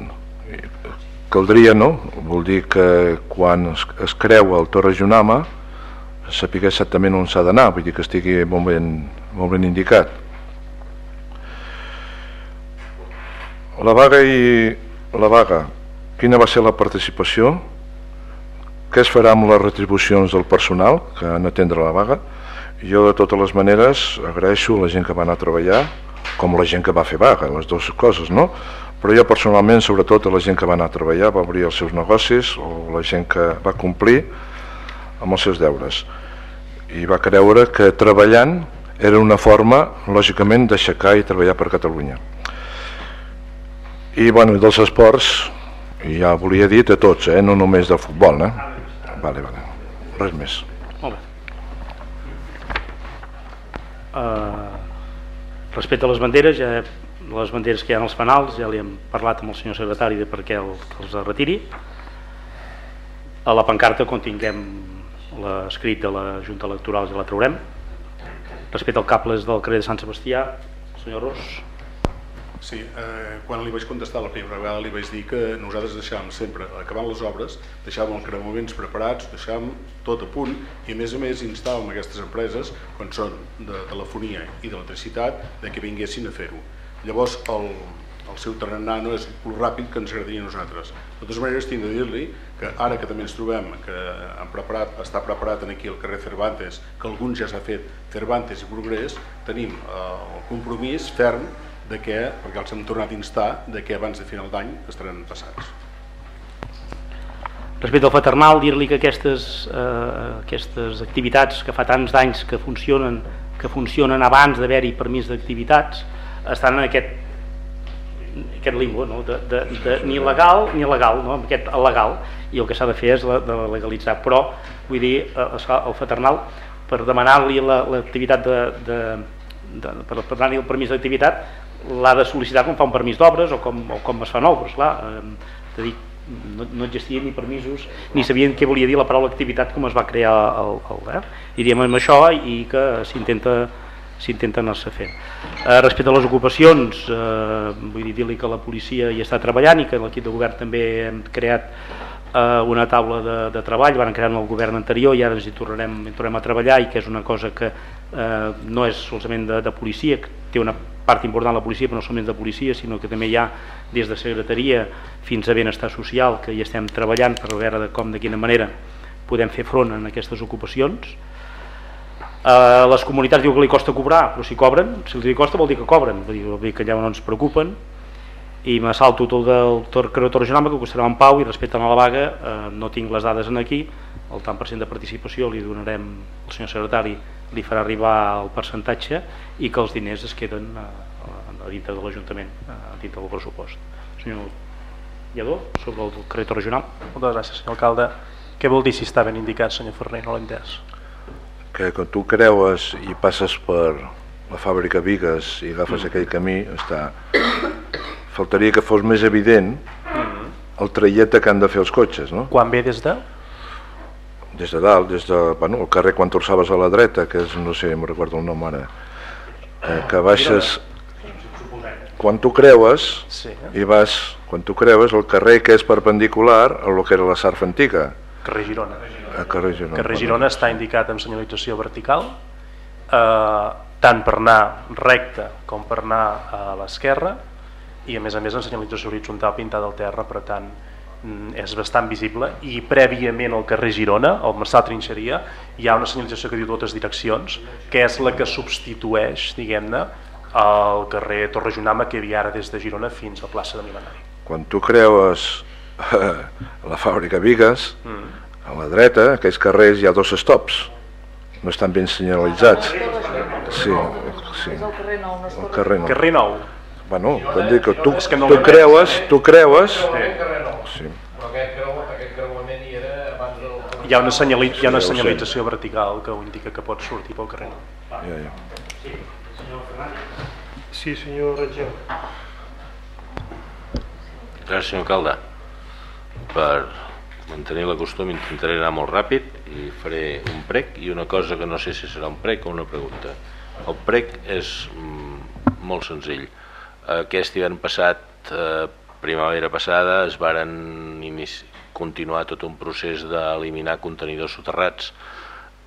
Caldria, no? Vol dir que quan es, es creu el Torre Junama saber exactament on s'ha d'anar, vull dir que estigui molt ben, molt ben indicat. La vaga i la vaga, quina va ser la participació? Què es farà amb les retribucions del personal que han d'atendre la vaga? Jo de totes les maneres agraeixo la gent que va anar a treballar com la gent que va fer vaga, les dues coses, no? Però jo personalment, sobretot a la gent que va anar a treballar, va obrir els seus negocis o la gent que va complir amb els seus deures i va creure que treballant era una forma, lògicament, d'aixecar i treballar per Catalunya. I, bueno, dels esports, ja volia dir de tots, eh? no només del futbol, eh? Vale, vale. Res més. Molt bé. Uh, respecte a les banderes, ja, les banderes que hi ha als penals, ja li hem parlat amb el senyor secretari de per què el, els retiri. A la pancarta, quan tinguem l'escrit de la Junta Electoral ja la traurem. Respecte al cables del carrer de Sant Sebastià, senyor Ros. Sí, eh, quan li vaig contestar la primera vegada li vaig dir que nosaltres deixàvem sempre, acabant les obres, deixàvem els cremaments preparats, deixàvem tot a punt i a més a més instàvem aquestes empreses, quan són de telefonia i d'electricitat, de que vinguessin a fer-ho. Llavors el, el seu tarannà no és el ràpid que ens agradaria a nosaltres. De totes maneres, tinc de dir-li que ara que també ens trobem, que han preparat, està preparat aquí al carrer Cervantes, que alguns ja s'ha fet Cervantes i Progrés, tenim eh, el compromís ferm de que, perquè els hem tornat a instar, de que abans de final d'any estaran passats. Respecte al Paternal, dir-li que aquestes, eh, aquestes activitats que fa tants d'anys que funcionen, que funcionen abans d'haver-hi permís d'activitats, estan en aquest aquest limbo, no? de, de, de, ni legal ni legal, no? aquest legal, i el que s'ha de fer és la, de legalitzar. Però, vull dir, el Fraternal, per demanar-li l'activitat de, de, de, per demanar-li el permís d'activitat, l'ha de sol·licitar com fa un permís d'obres o, com, o com es fan obres, clar. Eh, de dir, no, no existien ni permisos ni sabien què volia dir la paraula activitat com es va crear el, el, eh? diríem amb això i que s'intenta s'intenta anar-se fent. Eh, respecte a les ocupacions, eh, vull dir-li que la policia hi està treballant i que l'equip de govern també hem creat eh, una taula de, de treball, van crear en el govern anterior i ara ens hi tornarem, hi tornarem a treballar i que és una cosa que eh, no és solament de, de policia, que té una part important la policia, però no solament de policia, sinó que també hi ha des de secretaria fins a benestar social, que hi estem treballant per veure de com, de quina manera podem fer front en aquestes ocupacions Uh, les comunitats diu que li costa cobrar, però si cobren, si els costa vol dir que cobren, dir, vol dir que allà no ens preocupen. I m'assalto tot el creu regional que costarà en pau i respecte a la vaga eh, no tinc les dades en aquí. El tant per cent de participació li donarem el senyor secretari li farà arribar el percentatge i que els diners es queden a, a dintre de l'Ajuntament a dintre del pressupost. Senyor Lledó, sobre el crèdit regional moltes gràcies senyor alcalde. Què vol dir si està ben indicat senyor Ferrer, no l'he entès que quan tu creues i passes per la fàbrica Vigues i agafes mm. aquell camí, està... faltaria que fos més evident mm. el trajecte que han de fer els cotxes, no? Quan ve des de? Des de dalt, des de, bueno, el carrer quan torçaves a la dreta, que és, no sé, em recordo el nom ara, eh, que baixes... Quan tu creues sí. i vas, quan tu creues, el carrer que és perpendicular a lo que era la sarfa antiga. Carrer Girona. A carrer Girona. Carrer Girona està indicat amb senyalització vertical, eh, tant per anar recte com per anar a l'esquerra, i a més a més en senyalització horitzontal pintada al terra, per tant mm, és bastant visible i prèviament al carrer Girona, al Marçal Trinxeria, hi ha una senyalització que diu totes direccions, que és la que substitueix, diguem-ne, al carrer Torre Junama que hi havia ara des de Girona fins a plaça de Milenari. Quan tu creues eh, la fàbrica Vigues, mm a la dreta, aquells carrers, hi ha dos stops. No estan ben senyalitzats. Sí, sí. És el carrer nou, carrer nou. Bueno, quan dic que tu, tu creues, tu creues... Sí. Però aquest, creu, aquest creuament hi era abans del... Hi ha una, senyali, hi ha una senyalització vertical que ho indica que pot sortir pel carrer nou. Ja, ja. Sí, senyor Rangel. Gràcies, senyor alcalde, per mantenir la costum intentaré anar molt ràpid i faré un prec i una cosa que no sé si serà un prec o una pregunta. El prec és mm, molt senzill. Aquest hivern passat eh, primavera passada es varen continuar tot un procés d'eliminar contenidors soterrats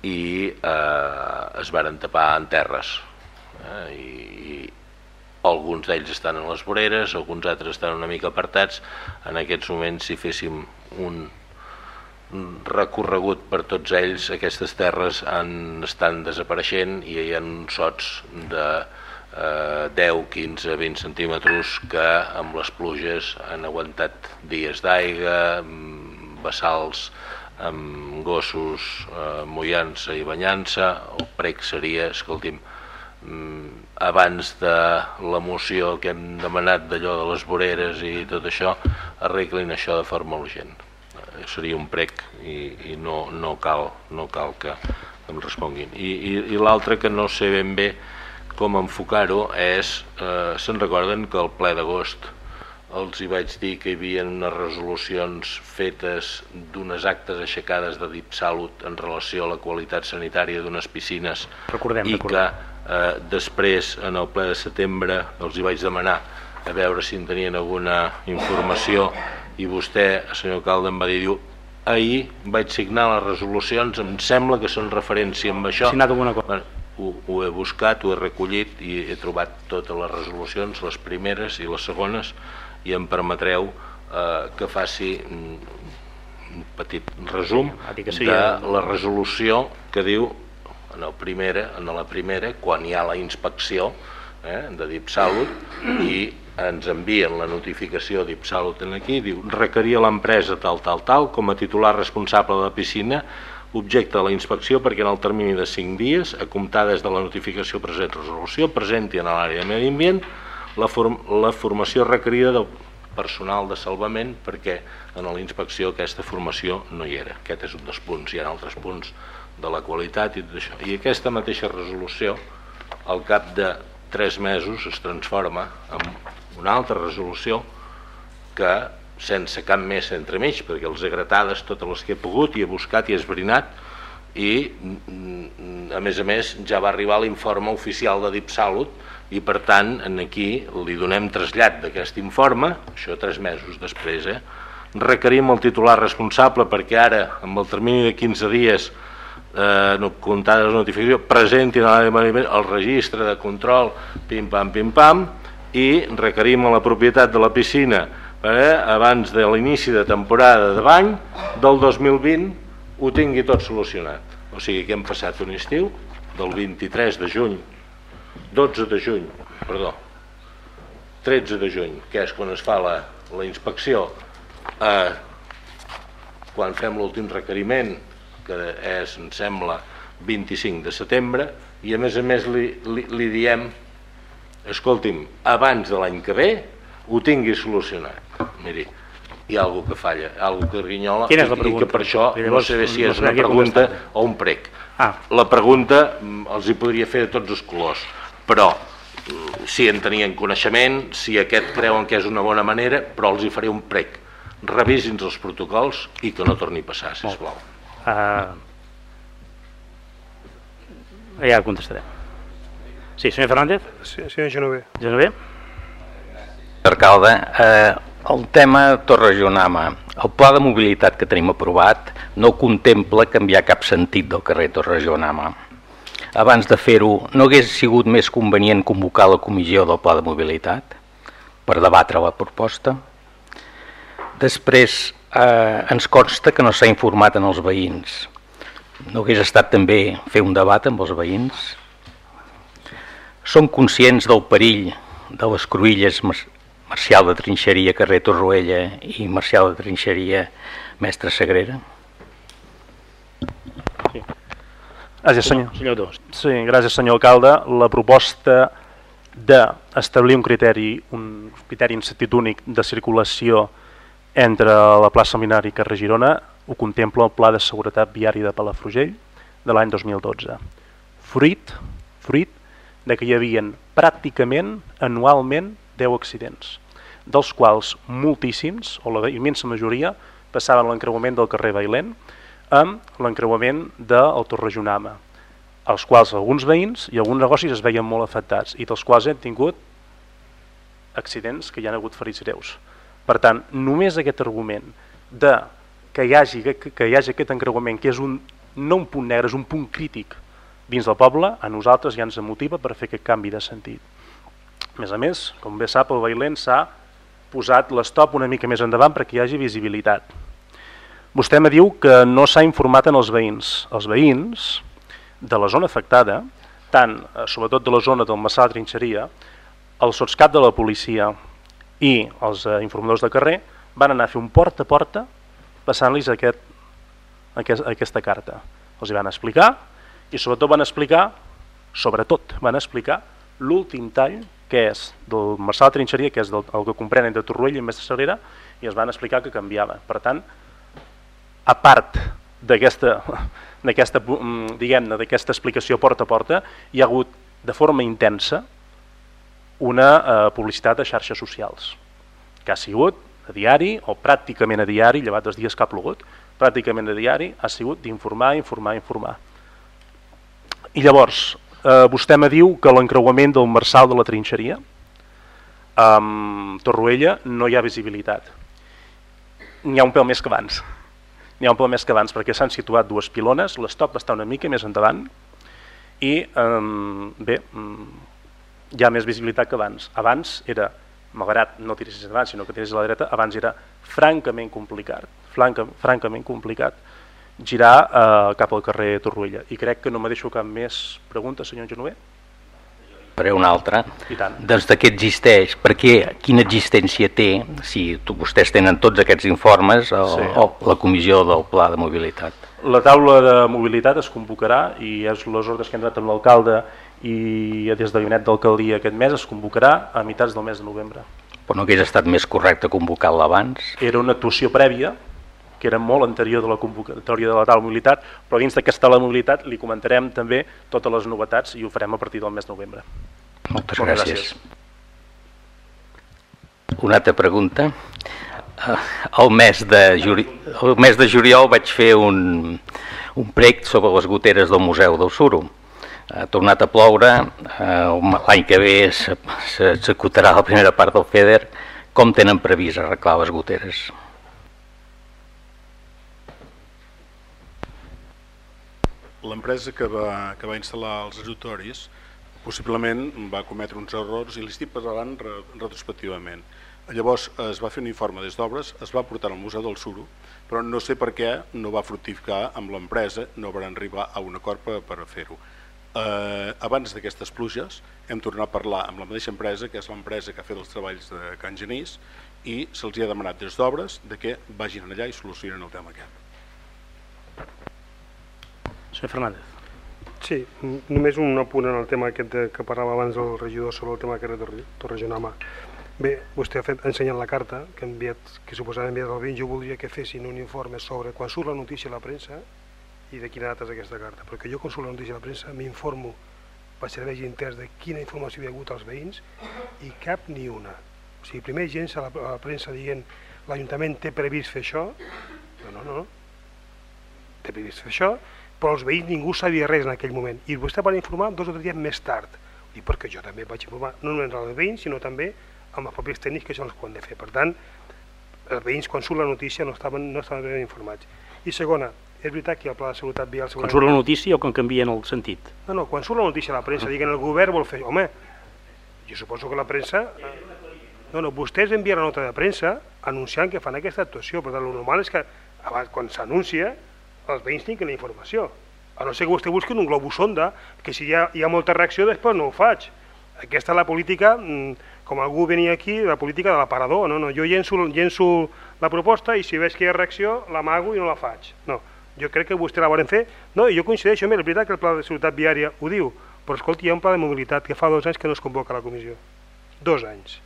i eh, es varen tapar en terres eh, i, i alguns d'ells estan en les voreres, alguns altres estan una mica apartats. En aquests moments si féssim un recorregut per tots ells aquestes terres han, estan desapareixent i hi ha sots de eh, 10, 15, 20 centímetres que amb les pluges han aguantat dies d'aigua, vessals amb gossos eh, mullant-se i banyant-se, el prec seria, escolti'm, mm, abans de l'emoció que hem demanat d'allò de les voreres i tot això, arreglin això de forma urgent seria un prec i, i no, no, cal, no cal que em responguin. I, i, i l'altre que no sé ben bé com enfocar-ho és, eh, se'n recorden que el ple d'agost els hi vaig dir que hi havia unes resolucions fetes d'unes actes aixecades de DipSalut en relació a la qualitat sanitària d'unes piscines recordem, i recordem. que eh, després en el ple de setembre els hi vaig demanar a veure si en tenien alguna informació i vostè, senyor alcalde, em va dir diu, ahir vaig signar les resolucions, em sembla que són referència amb això. Signat alguna cosa? Ho, ho he buscat, ho he recollit i he trobat totes les resolucions, les primeres i les segones, i em permetreu eh, que faci un, un petit resum de la resolució que diu en, el primera, en la primera, quan hi ha la inspecció eh, de DipSalut i ens envien la notificació d'Ipsalut en aquí, diu requerir a l'empresa tal, tal, tal, com a titular responsable de la piscina, objecte de la inspecció perquè en el termini de 5 dies, a comptar des de la notificació present resolució, presenti en l'àrea de medi ambient la, form la formació requerida del personal de salvament perquè en la inspecció aquesta formació no hi era. Aquest és un dels punts, hi ha altres punts de la qualitat i tot això. I aquesta mateixa resolució, al cap de 3 mesos, es transforma en una altra resolució que sense cap més entremig, perquè els he gratades totes les que he pogut i he buscat i he esbrinat i mm, a més a més ja va arribar l'informe oficial de DipSalut i per tant en aquí li donem trasllat d'aquest informe, això tres mesos després, eh? requerim el titular responsable perquè ara amb el termini de 15 dies eh, no, comptada la notificació presentin el registre de control pim pam pim pam i requerim a la propietat de la piscina eh, abans de l'inici de temporada de bany del 2020 ho tingui tot solucionat. O sigui que hem passat un estiu del 23 de juny, 12 de juny, perdó, 13 de juny, que és quan es fa la, la inspecció, eh, quan fem l'últim requeriment, que és, em sembla, 25 de setembre, i a més a més li, li, li diem escolti'm, abans de l'any que ve ho tingui solucionat. Miri, hi ha alguna que falla, alguna que grinyola Quina és la i, i que per això no sé si és una pregunta o un prec. Ah. La pregunta mm, els hi podria fer de tots els colors, però mm, si en tenien coneixement, si aquest creuen que és una bona manera, però els hi faré un prec. Revisin els protocols i que no torni a passar, sisplau. Uh, ja contestarem. Sí, senyor Fernández. Sí, senyor Genover. Genover. Alcalde, eh, el tema Torrejonama, el pla de mobilitat que tenim aprovat no contempla canviar cap sentit del carrer Torrejonama. Abans de fer-ho, no hagués sigut més convenient convocar la comissió del pla de mobilitat per debatre la proposta? Després, eh, ens consta que no s'ha informat en els veïns. No hagués estat també fer un debat amb els veïns? Són conscients del perill de les cruïlles Marcial de Trinxeria, carrer Torroella i Marcial de Trinxeria, mestre Sagrera? Sí. Gràcies, senyor. Senyor Dos. Sí, gràcies, senyor alcalde. La proposta d'establir un criteri, un criteri en sentit únic de circulació entre la plaça Minar i carrer Girona ho contempla el Pla de Seguretat Viària de Palafrugell de l'any 2012. Fruit, fruit de que hi havien pràcticament anualment 10 accidents, dels quals moltíssims, o la immensa majoria, passaven l'encreuament del carrer Bailent amb l'encreuament del Torrejonama, els quals alguns veïns i alguns negocis es veien molt afectats i dels quals hem tingut accidents que hi han hagut ferits greus. Per tant, només aquest argument de que hi hagi, que, que hi hagi aquest encreuament, que és un, no un punt negre, és un punt crític dins del poble, a nosaltres ja ens motiva per fer aquest canvi de sentit. A més a més, com bé sap, el Bailent s'ha posat l'estop una mica més endavant perquè hi hagi visibilitat. Vostè me diu que no s'ha informat en els veïns. Els veïns de la zona afectada, tant, eh, sobretot de la zona del Massà de Trinxeria, el sotscap de la policia i els eh, informadors de carrer van anar a fer un porta a porta passant-los aquest, aquest, aquesta carta. Els hi van explicar i sobretot van explicar, sobretot van explicar l'últim tall que és del Marçal de Trinxeria, que és del, el que comprenen de Torroella i Mestre Sagrera, i es van explicar que canviava. Per tant, a part d'aquesta mm, diguem-ne d'aquesta explicació porta a porta, hi ha hagut de forma intensa una eh, publicitat de xarxes socials. que ha sigut a diari o pràcticament a diari, llevat els dies que ha plogut, pràcticament a diari ha sigut d'informar, informar, informar. I llavors, eh, vostè me diu que l'encreuament del Marçal de la Trinxeria amb Torroella no hi ha visibilitat. N'hi ha un pèl més que abans. N'hi ha un pèl més que abans perquè s'han situat dues pilones, l'estop està una mica més endavant i eh, bé, hi ha més visibilitat que abans. Abans era, malgrat no tiressis endavant sinó que tiressis a la dreta, abans era francament complicat, franca, francament complicat girar eh, cap al carrer Torroella. I crec que no me deixo cap més pregunta, senyor Genover faré una altra. Doncs de què existeix, per què, quina existència té, si tu, vostès tenen tots aquests informes, o, sí. o la comissió del pla de mobilitat? La taula de mobilitat es convocarà i és les ordres que hem donat amb l'alcalde i des del gabinet d'alcaldia aquest mes es convocarà a mitats del mes de novembre. Però no hagués estat més correcte convocar-la abans? Era una actuació prèvia que era molt anterior de la convocatòria de la taula de mobilitat, però dins d'aquesta taula de mobilitat li comentarem també totes les novetats i ho farem a partir del mes de novembre. Moltes, Moltes gràcies. gràcies. Una altra pregunta. Eh, el mes de, juri... el mes de juliol vaig fer un, un prec sobre les goteres del Museu del Suro. Ha tornat a ploure, eh, l'any que ve s'executarà la primera part del FEDER. Com tenen previst arreglar les goteres? L'empresa que, va, que va instal·lar els ajutoris possiblement va cometre uns errors i li estic parlant retrospectivament. Llavors es va fer un informe des d'obres, es va portar al Museu del Suro, però no sé per què no va fructificar amb l'empresa, no van arribar a un acord per, per fer-ho. Eh, abans d'aquestes pluges hem tornat a parlar amb la mateixa empresa, que és l'empresa que ha fet els treballs de Can Genís, i se'ls ha demanat des d'obres de que vagin allà i solucionen el tema aquest. Senyor Fernández. Sí, només un apunt en el tema aquest de, que parlava abans el regidor sobre el tema que era de Torrejonama. Bé, vostè ha, fet, ha ensenyat la carta que, enviat, que suposadament enviat al 20, jo voldria que fessin un informe sobre quan surt la notícia a la premsa i de quina data és aquesta carta, perquè jo quan surt la notícia a la premsa m'informo per serveis interns de quina informació hi ha hagut als veïns i cap ni una. O sigui, primer gent a la, a la premsa dient l'Ajuntament té previst fer això, no, no, no, té previst fer això, però els veïns ningú sabia res en aquell moment. I vostè va informar dos o tres dies més tard. I perquè jo també vaig informar no només als veïns sinó també amb els propis tècnics que això els han de fer. Per tant els veïns quan surt la notícia no estaven, no estaven ben informats. I segona, és veritat que el pla de seguretat vial quan surt la notícia o quan canvien el sentit? no, no, quan surt la notícia a la premsa -huh. diguen el govern vol fer, home jo suposo que la premsa no, no, vostès envien la nota de premsa anunciant que fan aquesta actuació. Per tant el normal és que quan s'anuncia els veïns tinguin la informació. A no ser que vostè busqui un globus sonda, que si hi ha, hi ha molta reacció després no ho faig. Aquesta és la política, mm, com algú venia aquí, la política de l'aparador. No? No, jo llenço, llenço la proposta i si veig que hi ha reacció l'amago i no la faig. No, jo crec que vostè la volen fer. No, i jo coincideixo, mira, és veritat que el pla de seguretat viària ho diu, però escolti, hi ha un pla de mobilitat que fa dos anys que no es convoca la comissió. Dos anys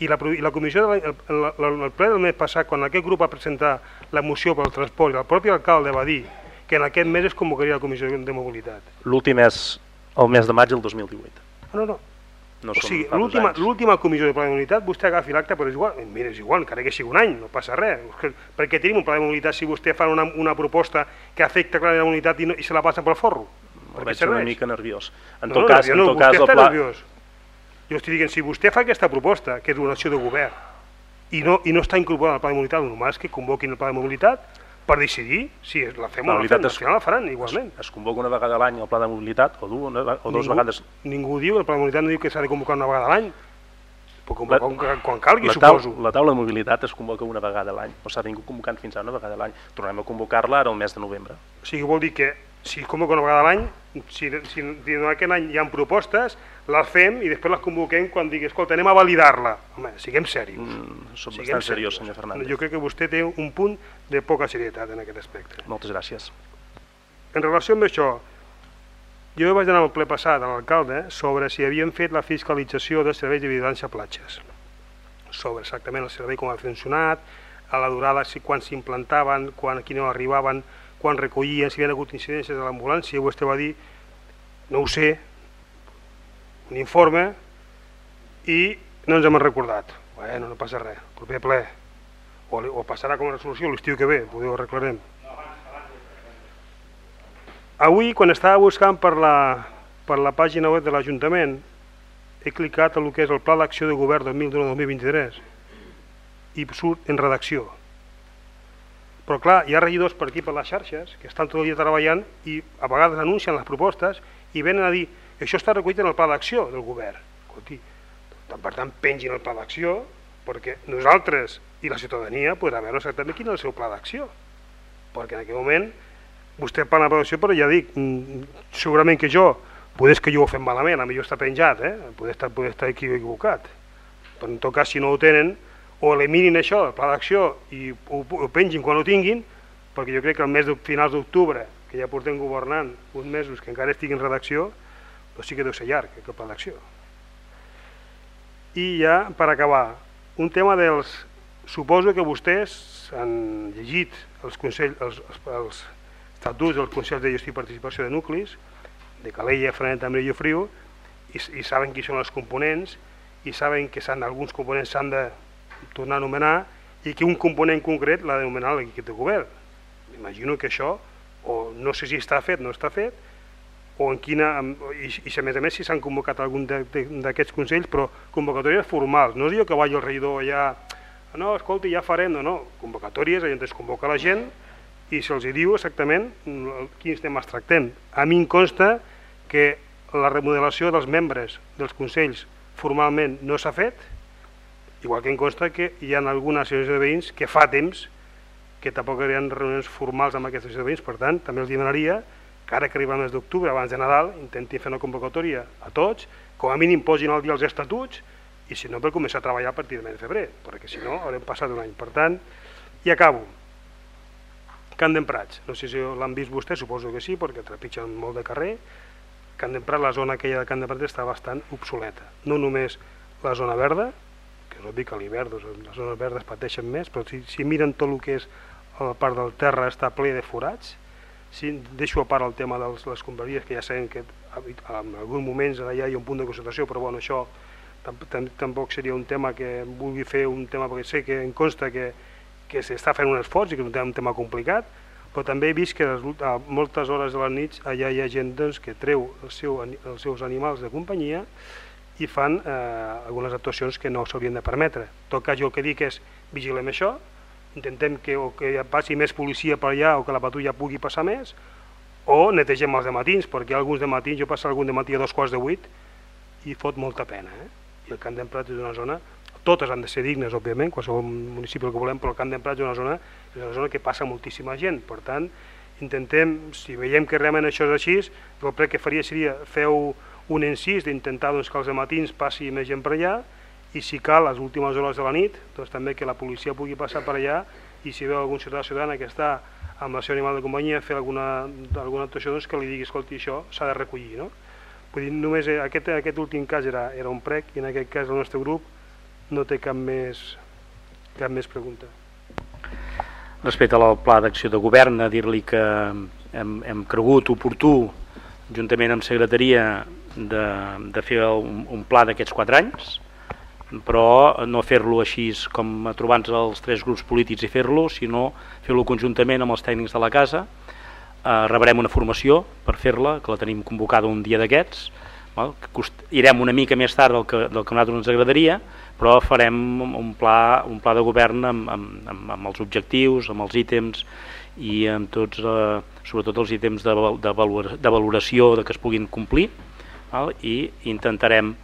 i la, i la comissió, de la, el, el, el ple del mes passat, quan aquest grup va presentar la moció pel transport el propi alcalde va dir que en aquest mes es convocaria la comissió de mobilitat. L'últim és el mes de maig del 2018. Ah, no, no. no o sigui, l'última comissió de pla de mobilitat, vostè agafi l'acte, però és igual, mira, és igual, encara que sigui un any, no passa res. Perquè tenim un pla de mobilitat si vostè fa una, una proposta que afecta clarament la mobilitat i, no, i se la passa pel forro? El veig una mica nerviós. En no, tot cas, en tot cas, el pla... nerviós jo estic dient, si vostè fa aquesta proposta, que és una acció de govern, i no, i no està incorporada al pla de mobilitat, el normal és que convoquin el pla de mobilitat per decidir si la fem o no la fem, al final la faran igualment. Es, es convoca una vegada a l'any el pla de mobilitat o, du, una, o dues vegades... Ningú diu, el pla de mobilitat no diu que s'ha de convocar una vegada a l'any, pot convocar la, quan calgui, la suposo. la taula de mobilitat es convoca una vegada a l'any, o s'ha vingut convocant fins a una vegada a l'any. Tornem a convocar-la ara el mes de novembre. O sigui, vol dir que si es convoca una vegada a l'any, si, si, en aquest any hi ha propostes, les fem i després les convoquem quan digui, escolta, anem a validar-la. Home, siguem serios. Mm, som siguem bastant seriós, senyor Fernández. Jo crec que vostè té un punt de poca serietat en aquest aspecte. Moltes gràcies. En relació amb això, jo vaig anar al ple passat a l'alcalde sobre si havien fet la fiscalització dels serveis de vigilància a platges, sobre exactament el servei com ha funcionat, a la durada, si quan s'implantaven, quan aquí no arribaven, quan recollien, si hi havia hagut incidències de l'ambulància, vostè va dir, no ho sé, un informe, i no ens hem recordat. Bueno, no passa res, proper ple. O, o passarà com a resolució l'estiu que ve, ho arreglarem. Avui, quan estava buscant per la, per la pàgina web de l'Ajuntament, he clicat en el que és el Pla d'Acció de Govern 2021-2023 i surt en redacció. Però clar, hi ha regidors per aquí per les xarxes que estan tot el dia treballant i a vegades anuncien les propostes i venen a dir això està recollit en el pla d'acció del govern. Escolti, per tant, pengin el pla d'acció perquè nosaltres i la ciutadania podrà veure exactament quin és el seu pla d'acció. Perquè en aquell moment vostè parla de pla d'acció, però ja dic, mm, segurament que jo, poder que jo ho fem malament, a millor està penjat, eh? poder, estar, poder estar equivocat. Però en tot cas, si no ho tenen, o eliminin això, el pla d'acció, i ho, ho pengin quan ho tinguin, perquè jo crec que el mes de finals d'octubre, que ja portem governant uns mesos que encara estigui en redacció, doncs sí que deu ser llarg el pla d'acció. I ja, per acabar, un tema dels... Suposo que vostès han llegit els, consell, els, els, els estatuts del Consell de Gestió i Participació de Nuclis, de Calella, Frenet, Ambre i Friu, i, i saben qui són els components, i saben que alguns components s'han de tornar a anomenar i que un component concret l'ha d'anomenar l'equip de govern. Imagino que això, o no sé si està fet, no està fet, o en quina, i, i a més a més si s'han convocat algun d'aquests consells, però convocatòries formals, no és jo que vagi el regidor allà, no, escolti, ja farem, no, no, convocatòries, allà es convoca la gent i se'ls diu exactament quins temes tractem. A mi em consta que la remodelació dels membres dels consells formalment no s'ha fet, Igual que em consta que hi ha alguna associació de veïns que fa temps que tampoc hi ha reunions formals amb aquesta associació de veïns, per tant, també els demanaria que ara que arriba el mes d'octubre, abans de Nadal, intentin fer una convocatòria a tots, com a mínim posin al dia els estatuts, i si no per començar a treballar a partir del mes de febrer, perquè si no haurem passat un any. Per tant, i acabo. Can d'Emprats, no sé si l'han vist vostè, suposo que sí, perquè trepitgen molt de carrer. Can d'Emprats, la zona aquella de Can d'Emprats està bastant obsoleta. No només la zona verda, que obvi que a l'hivern doncs, les zones verdes pateixen més, però si, si miren tot el que és la part del terra està ple de forats, si deixo a part el tema de les compraries, que ja sabem que en alguns moments allà hi ha un punt de concentració, però bueno, això tampoc seria un tema que vulgui fer un tema, perquè sé que em consta que, que s'està fent un esforç i que és un tema complicat, però també he vist que a moltes hores de les nits allà hi ha gent doncs, que treu el seu, els seus animals de companyia i fan eh, algunes actuacions que no s'haurien de permetre. En tot cas, jo el que dic és vigilem això, intentem que, o que passi més policia per allà o que la patrulla pugui passar més, o netegem els matins, perquè alguns de matins, jo passo algun de matí a dos quarts de vuit i fot molta pena. Eh? I el Camp d'Emprat és una zona, totes han de ser dignes, òbviament, qualsevol municipi que volem, però el Camp d'Emprat és una zona, és una zona que passa moltíssima gent, per tant, intentem, si veiem que realment això és així, jo crec que faria seria feu un encís d'intentar doncs, que els matins passi més gent per allà i si cal, a les últimes hores de la nit, doncs, també que la policia pugui passar per allà i si veu algun ciutadà ciutadana que està amb el seu animal de companyia fer alguna, alguna actuació doncs, que li digui, escolti, això s'ha de recollir. No? Vull dir, només eh, aquest, aquest últim cas era, era un prec i en aquest cas el nostre grup no té cap més, cap més pregunta. Respecte al pla d'acció de govern, dir-li que hem, hem cregut oportú, juntament amb secretaria, de, de fer un, un pla d'aquests quatre anys, però no fer-lo així com trobant els tres grups polítics i fer-lo, sinó fer-lo conjuntament amb els tècnics de la casa. Eh, rebrem una formació per fer-la, que la tenim convocada un dia d'aquests, irem una mica més tard del que, del que a nosaltres ens agradaria, però farem un pla, un pla de govern amb, amb, amb, amb els objectius, amb els ítems i amb tots, eh, sobretot els ítems de, de, de valoració de que es puguin complir val? i intentarem,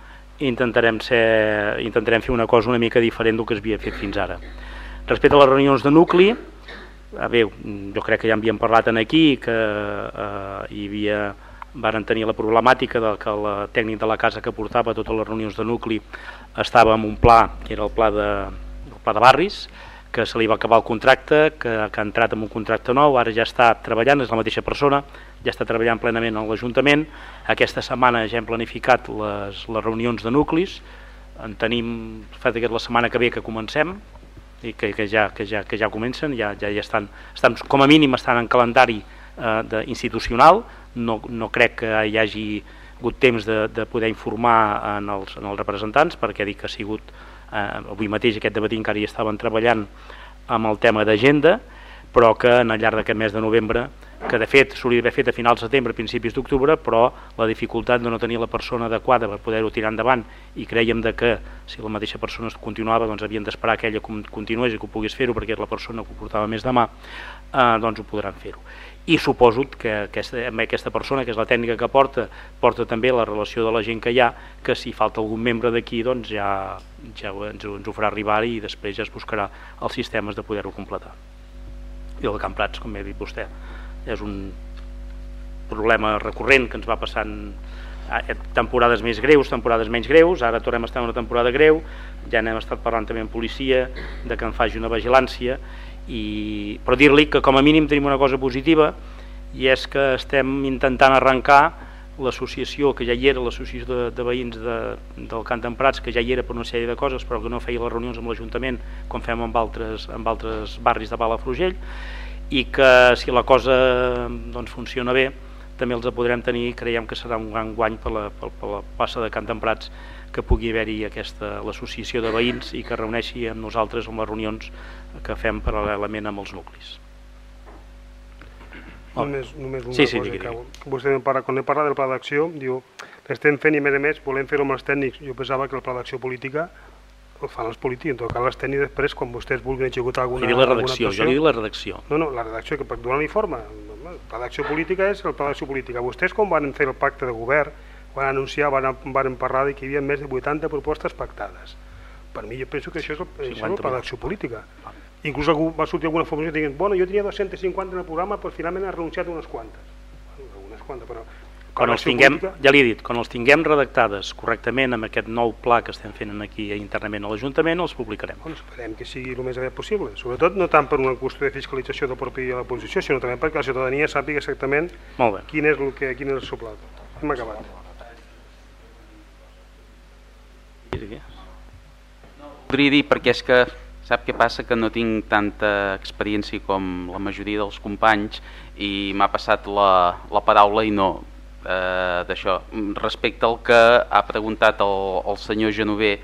intentarem, ser, intentarem fer una cosa una mica diferent del que havia fet fins ara. Respecte a les reunions de nucli, a bé, jo crec que ja havíem parlat en aquí, que eh, hi havia varen tenir la problemàtica de que la tècnic de la casa que portava totes les reunions de nucli estava en un pla, que era el pla de, el pla de barris, que se li va acabar el contracte, que, que ha entrat en un contracte nou, ara ja està treballant, és la mateixa persona, ja està treballant plenament en l'Ajuntament. Aquesta setmana ja hem planificat les, les reunions de nuclis, en tenim, fet que la setmana que ve que comencem, i que, que, ja, que, ja, que ja comencen, ja, ja, ja estan, estan, com a mínim estan en calendari eh, de, institucional, no, no crec que hi hagi hagut temps de, de poder informar en els, en els representants perquè dic que ha sigut eh, avui mateix aquest debatí encara hi estaven treballant amb el tema d'agenda, però que en el llarg d'aquest mes de novembre, que de fet s'hauria d'haver fet a finals de setembre, principis d'octubre, però la dificultat de no tenir la persona adequada per poder-ho tirar endavant i creiem de que si la mateixa persona continuava doncs havien d'esperar que ella continués i que ho pogués fer-ho perquè la persona que ho portava més de mà, eh, doncs ho podran fer-ho i suposo que aquesta, aquesta persona, que és la tècnica que porta, porta també la relació de la gent que hi ha, que si falta algun membre d'aquí doncs ja, ja ens, ens ho farà arribar i després ja es buscarà els sistemes de poder-ho completar. I el Camp Prats, com he dit vostè, és un problema recurrent que ens va passant temporades més greus, temporades menys greus, ara tornem a estar en una temporada greu, ja n'hem estat parlant també amb policia de que en faci una vigilància i, però dir-li que com a mínim tenim una cosa positiva i és que estem intentant arrencar l'associació que ja hi era, l'associació de, de veïns de, del Cant d'Emprats, que ja hi era per una sèrie de coses, però que no feia les reunions amb l'Ajuntament com fem amb altres, amb altres barris de Palafrugell, i que si la cosa doncs, funciona bé, també els podrem tenir, creiem que serà un gran guany per la, per, per la plaça de Cant d'Emprats que pugui haver-hi l'associació de veïns i que reuneixi amb nosaltres en les reunions que fem paral·lelament amb els nuclis. Només, només una sí, sí, cosa digui, que digui. vostè parla, quan he parlat del pla d'acció diu, l'estem fent i a més a més volem fer-ho amb els tècnics jo pensava que el pla d'acció política el fan els polítics, en tot cas les tècnics després quan vostès vulguin executar alguna, I dir la redacció, alguna jo li dic la redacció. no, no, la redacció que per donar l'informe el pla d'acció política és el pla d'acció política vostès quan van fer el pacte de govern van anunciar, van, van parlar de que hi havia més de 80 propostes pactades. Per mi jo penso que això és el, això és d'acció política. Inclús algú va sortir alguna formació dient, bueno, jo tenia 250 en el programa però finalment ha renunciat unes quantes. Bueno, unes quantes, però quan els tinguem, ja li he dit, quan els tinguem redactades correctament amb aquest nou pla que estem fent aquí internament a l'Ajuntament, els publicarem. Bueno, esperem que sigui el més aviat possible, sobretot no tant per una qüestió de fiscalització del propi de la posició, sinó també perquè la ciutadania sàpiga exactament quin és el, que, quin és el seu pla. Hem acabat. Podria dir, perquè és que sap què passa? Que no tinc tanta experiència com la majoria dels companys i m'ha passat la, la paraula i no, eh, d'això. Respecte al que ha preguntat el, el senyor Genover,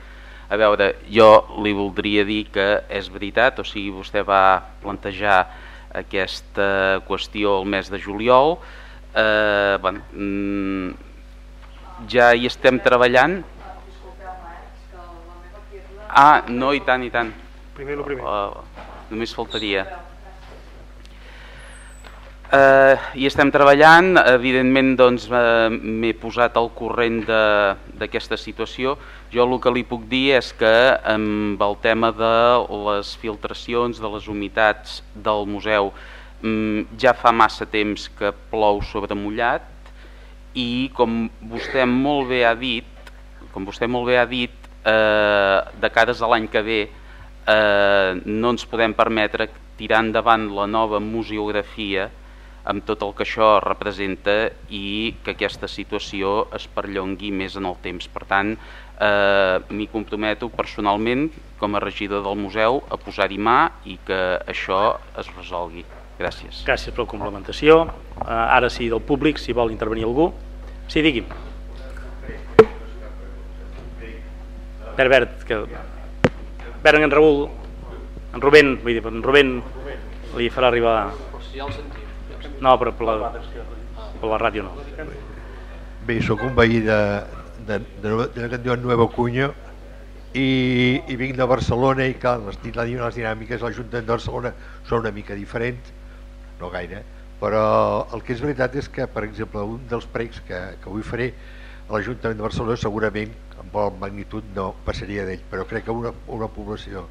a veure, jo li voldria dir que és veritat, o sigui, vostè va plantejar aquesta qüestió el mes de juliol, eh, bueno, mm, ja hi estem treballant. Ah, no, i tant, i tant. Primer, el primer. Uh, només faltaria. Uh, hi estem treballant, evidentment doncs, uh, m'he posat al corrent d'aquesta situació. Jo el que li puc dir és que amb el tema de les filtracions de les humitats del museu um, ja fa massa temps que plou sobre mullat i com vostè molt bé ha dit, com vostè molt bé ha dit, eh, de cares a l'any que ve eh, no ens podem permetre tirar endavant la nova museografia amb tot el que això representa i que aquesta situació es perllongui més en el temps. Per tant, eh, m'hi comprometo personalment, com a regidor del museu, a posar-hi mà i que això es resolgui. Gràcies. Gràcies per la complementació. Eh, ara sí, del públic, si vol intervenir algú. Sí, digui'm. Bert, Bert, que... Bert, en Raül, en Rubén, vull dir, en Rubén li farà arribar... No, però per la, per la ràdio no. Bé, sóc un veí de, de, de, de, de, de Nueva Cunya i, i vinc de Barcelona i clar, les, les dinàmiques a l'Ajuntament de Barcelona són una mica diferents, no gaire, però el que és veritat és que, per exemple, un dels pregs que, que avui faré a l'Ajuntament de Barcelona segurament amb bona magnitud no passaria d'ell, però crec que una, una població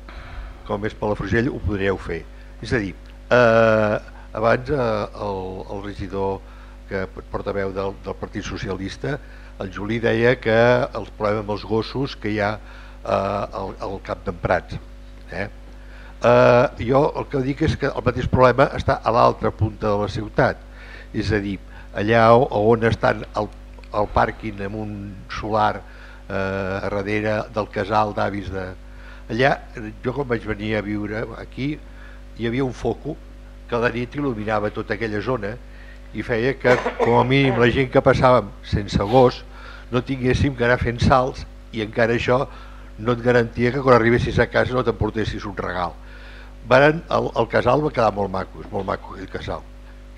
com és Palafrugell ho podríeu fer. És a dir, eh, abans eh, el, el regidor que portaveu del, del Partit Socialista, el Juli deia que els problemes amb els gossos que hi ha eh, al, al cap d'en Prats. Eh? Eh, jo el que dic és que el mateix problema està a l'altra punta de la ciutat, és a dir, allà on estan el, el pàrquing amb un solar eh, a darrere del casal d'avis de... Allà, jo quan vaig venir a viure aquí, hi havia un foco que la nit il·luminava tota aquella zona i feia que com a mínim la gent que passàvem sense gos no tinguéssim que anar fent salts i encara això no et garantia que quan arribessis a casa no t'emportessis un regal. Varen, el, el casal va quedar molt maco, és molt maco aquell casal.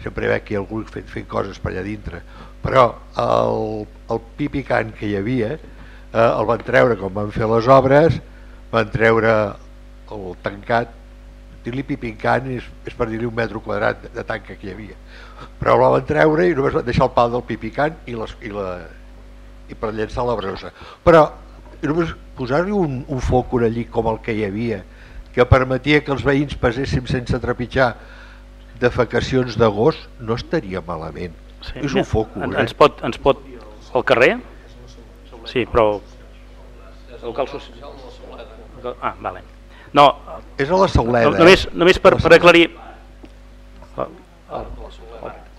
Sempre hi veig aquí algú fent, fent coses per allà dintre. Però el, el pi picant que hi havia eh, el van treure quan van fer les obres, van treure el tancat, dir-li pi picant és, és per dir-li un metre quadrat de, de tanca que hi havia. Però el van treure i només van deixar el pal del pi picant i, les, i, la, i per llençar la brossa. Però només posar-li un, un foc allí com el que hi havia, que permetia que els veïns passéssim sense trepitjar defecacions d'agost, no estaria malament. Sí, és un foc. Eh? ens, pot, ens pot al carrer? Sí, però... El local social Ah, vale. No, és a la Sauleda. No, només, només per, per aclarir... El, el,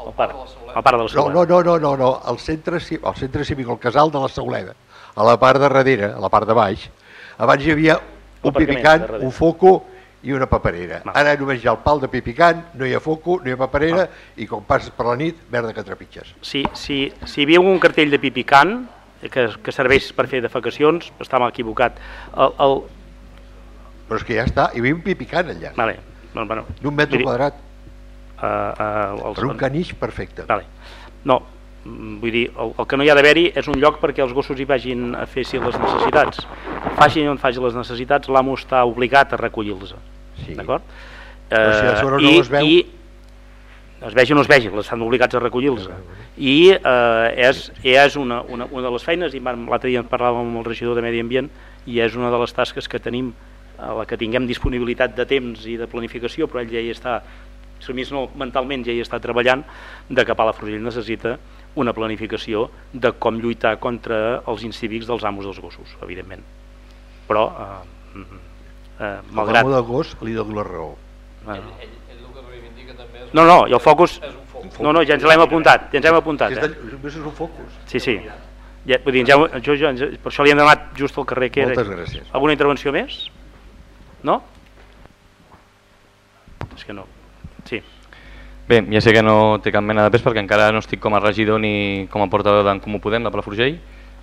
el, parc, el parc de la Sauleda. No, no, no, no, no, el centre, el centre cívic, el casal de la Sauleda, a la part de darrere, a la part de baix, abans hi havia un pipicant, un foco i una paperera. Ara només hi ha el pal de pipicant, no hi ha foco, no hi ha paperera i quan passes per la nit, merda que trepitges. Si, si, si hi havia un cartell de pipicant que, que serveix per fer defecacions, estava equivocat. El, el, però és que ja està, hi havia un pipicant allà. Vale. Bueno, bueno, D'un metre miri, quadrat. Uh, uh, els, per un canix perfecte. Vale. No, mm, vull dir, el, el que no hi ha d'haver-hi és un lloc perquè els gossos hi vagin a fer si les necessitats. Facin on facin les necessitats, l'amo està obligat a recollir-los. Sí. D'acord? Però si a sobre no i, es veu... I, es vegi o no es vegi, estan obligats a recollir-los. I eh, és, és una, una, una de les feines, i l'altre dia parlàvem amb el regidor de Medi Ambient, i és una de les tasques que tenim a la que tinguem disponibilitat de temps i de planificació, però ell ja hi està, si més no, mentalment ja hi està treballant, de que Palafrugell necessita una planificació de com lluitar contra els incívics dels amos dels gossos, evidentment. Però, eh, eh, malgrat... L'amo del gos li dono la raó. Eh, ell, ell, ell el que reivindica també és... No, no, i el focus... No, no, ja ens l'hem apuntat, ja ens hem apuntat. Eh? És, és un focus. Sí, sí. Ja, vull dir, ja, jo, jo, per això li hem demanat just al carrer que era. Moltes gràcies. Alguna intervenció més? No? És que no. Sí. Bé, ja sé que no té cap mena de pes perquè encara no estic com a regidor ni com a portador d'en Comú Podem, de Palafrugell,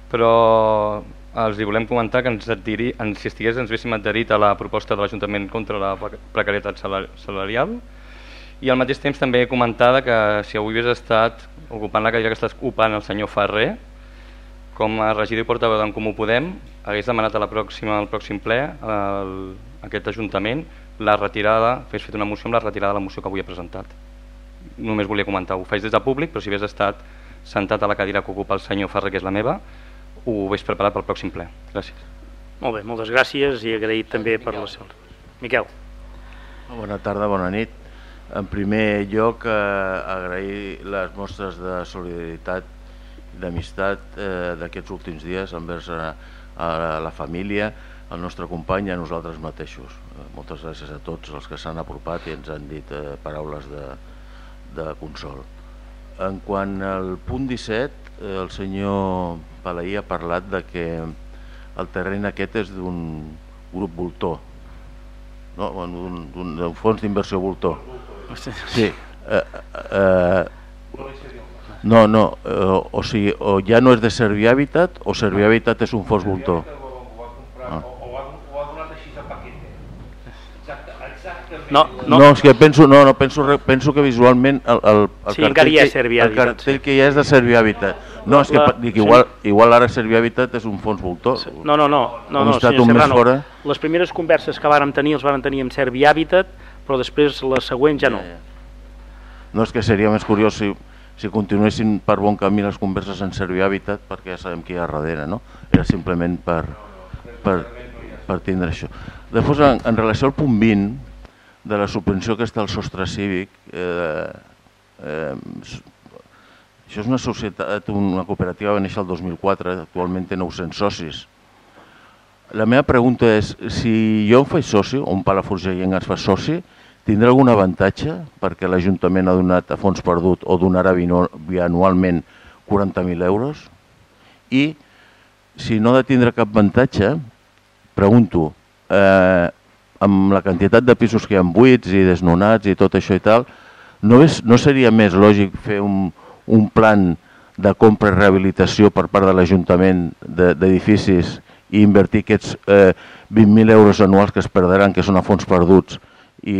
però els hi volem comentar que ens adhiri, si estigués ens haguéssim adherit a la proposta de l'Ajuntament contra la precarietat salarial i al mateix temps també comentar que si avui hagués estat ocupant la cadira que està ocupant el senyor Ferrer, com a regidor i portaveu d'en Comú Podem, hagués demanat a la pròxima, al pròxim ple el, aquest Ajuntament la retirada, fes fet una moció amb la retirada de la moció que avui he presentat. Només volia comentar, ho faig des de públic, però si hagués estat sentat a la cadira que ocupa el senyor Ferrer, que és la meva, ho hagués preparat pel pròxim ple. Gràcies. Molt bé, moltes gràcies i agraït també per la seva... Miquel. Bona tarda, bona nit. En primer lloc, eh, agrair les mostres de solidaritat i d'amistat eh, d'aquests últims dies envers a, a la família, al nostre company i a nosaltres mateixos. Eh, moltes gràcies a tots els que s'han apropat i ens han dit eh, paraules de, de consol. En quant al punt 17, eh, el senyor Palaí ha parlat de que el terreny aquest és d'un grup voltor, no, d'un fons d'inversió voltor. Sí. Eh, eh, no, no, eh, o sigui, o ja no és de Servir Habitat o Servir Habitat és un fons voltor. Ah. No, no. no, és que penso, no, no, penso, penso que visualment el, el, el, sí, cartell, hi ha que, el cartell que hi ha és de Servir Habitat. No, és que La- dic, igual, igual ara Servir Habitat és un fons voltor. No, no, no, no, no estat senyor Serrano. fora. Les primeres converses que vàrem tenir els vàrem tenir amb Servi Habitat, però després les següents ja no. No, és que seria més curiós si, si continuessin per bon camí les converses en Servir Habitat, perquè ja sabem qui hi ha darrere, no? Era simplement per, per, per tindre això. Després, en, en relació al punt 20, de la subvenció que està al sostre cívic, eh, eh, això és una societat, una cooperativa va néixer el 2004, actualment té 900 socis. La meva pregunta és, si jo em faig soci, o un palafrugellenc es fa soci, tindrà algun avantatge perquè l'Ajuntament ha donat a fons perdut o donarà bianualment 40.000 euros? I si no ha de tindre cap avantatge, pregunto, eh, amb la quantitat de pisos que hi ha buits i desnonats i tot això i tal, no, és, no seria més lògic fer un, un plan de compra i rehabilitació per part de l'Ajuntament de- d'edificis i invertir aquests eh, 20.000 euros anuals que es perdran, que són a fons perduts, i,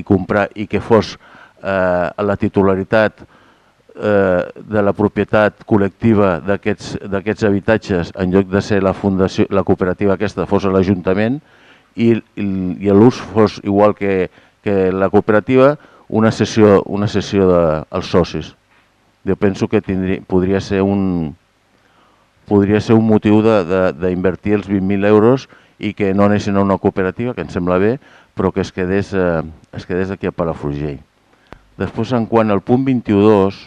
i comprar i que fos eh, la titularitat eh, de la propietat col·lectiva d'aquests habitatges en lloc de ser la fundació, la cooperativa aquesta fos l'Ajuntament i, i, i l'ús fos igual que, que la cooperativa una sessió, una sessió de, socis. Jo penso que tindria, podria ser un podria ser un motiu d'invertir els 20.000 euros i que no anessin a una cooperativa, que em sembla bé, però que es quedés, eh, es quedés aquí a Palafrugell. Després, en quant al punt 22,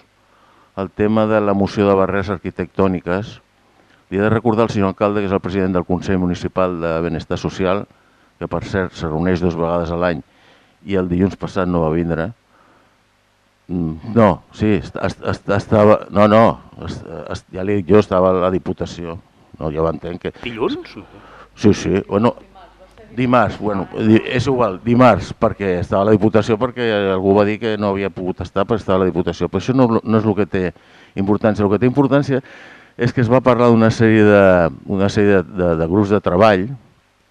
el tema de la moció de barreres arquitectòniques, li he de recordar al senyor alcalde, que és el president del Consell Municipal de Benestar Social, que per cert se reuneix dues vegades a l'any i el dilluns passat no va vindre. Mm, no, sí, est est estava... No, no, est est ja li dic jo, estava a la Diputació. No, ja ho entenc que... Dilluns? Sí, sí, bueno, Dimarts, bueno, és igual, dimarts, perquè estava a la Diputació, perquè algú va dir que no havia pogut estar perquè estava a la Diputació. Però això no, no és el que té importància. El que té importància és que es va parlar d'una sèrie, de, una sèrie de, de, de grups de treball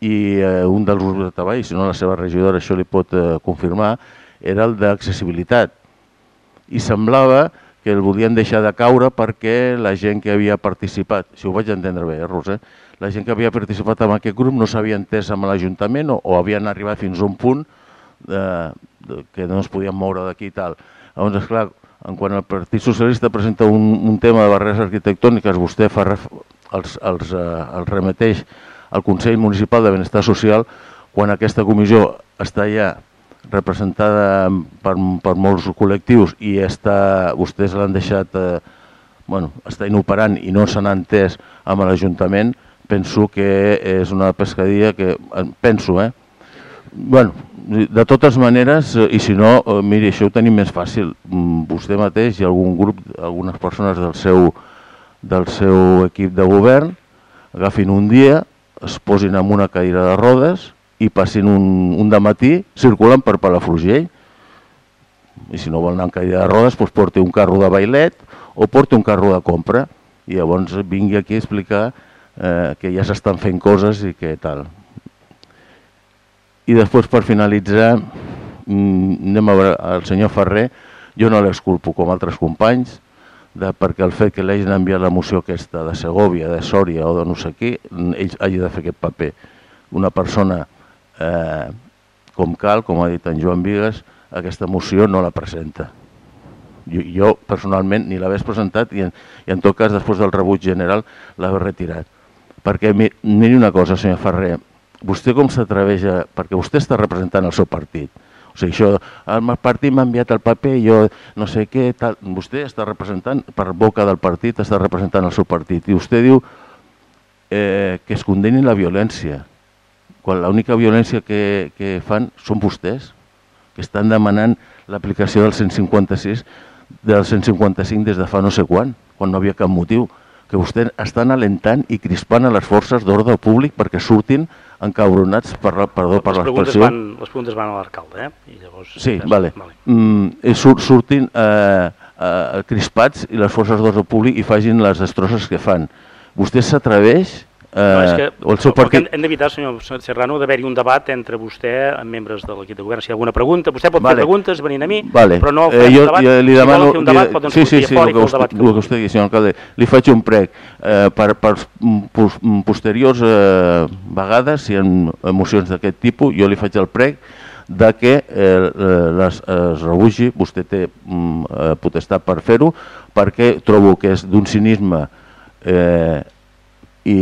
i eh, un dels grups de treball, si no la seva regidora això li pot eh, confirmar, era el d'accessibilitat. I semblava que el volien deixar de caure perquè la gent que havia participat, si ho vaig entendre bé, eh, Roser, la gent que havia participat en aquest grup no s'havia entès amb l'Ajuntament o, o havien arribat fins a un punt de, de, que no es podien moure d'aquí i tal. Llavors, esclar, en quan el Partit Socialista presenta un, un tema de barreres arquitectòniques, vostè fa els, els, eh, els remeteix al Consell Municipal de Benestar Social, quan aquesta comissió està ja representada per, per molts col·lectius i està, vostès l'han deixat, eh, bueno, està inoperant i no se n'ha entès amb l'Ajuntament, penso que és una pescadia que, penso, eh? Bueno, de totes maneres, eh, i si no, eh, miri, això ho tenim més fàcil. Mm, vostè mateix i algun grup, algunes persones del seu, del seu equip de govern, agafin un dia, es posin en una cadira de rodes i passin un, un de matí circulant per Palafrugell. I si no vol anar en cadira de rodes, doncs porti un carro de bailet o porti un carro de compra i llavors vingui aquí a explicar eh, que ja s'estan fent coses i que tal. I després per finalitzar, mm, anem a veure, el senyor Ferrer, jo no l'exculpo com altres companys, de, perquè el fet que l'hagin enviat la moció aquesta de Segovia, de Sòria o de no sé qui, ells hagi de fer aquest paper. Una persona eh, com cal, com ha dit en Joan Vigues, aquesta moció no la presenta. Jo, jo personalment ni l'hagués presentat i en, i en tot cas després del rebuig general l'hagués retirat perquè miri una cosa, senyor Ferrer, vostè com s'atreveix a... perquè vostè està representant el seu partit. O sigui, això, el partit m'ha enviat el paper, jo no sé què, tal. vostè està representant, per boca del partit, està representant el seu partit. I vostè diu eh, que es condeni la violència, quan l'única violència que, que fan són vostès, que estan demanant l'aplicació del 156 del 155 des de fa no sé quan, quan no havia cap motiu que vostè estan alentant i crispant a les forces d'ordre públic perquè surtin encabronats per, perdó, per l'expressió. Les preguntes van a l'arcalde, eh? I llavors, sí, vale. vale. Mm, sur, surtin eh, eh, crispats i les forces d'ordre públic i facin les destrosses que fan. Vostè s'atreveix Eh, no, és que, el seu partit... hem, hem d'evitar, senyor Serrano, d'haver-hi un debat entre vostè amb membres de l'equip de govern. Si hi ha alguna pregunta, vostè pot vale. fer preguntes venint a mi, vale. però no eh, jo, debat. Jo li demano, si vol fer un debat, pot sí, sí, sí, el que, vostè, debat que, el que vostè digui, senyor alcalde. Li faig un prec eh, per, per posteriors eh, vegades, si hi ha emocions d'aquest tipus, jo li faig el prec de que eh, les, es rebugi, vostè té mm, eh, potestat per fer-ho, perquè trobo que és d'un cinisme eh, i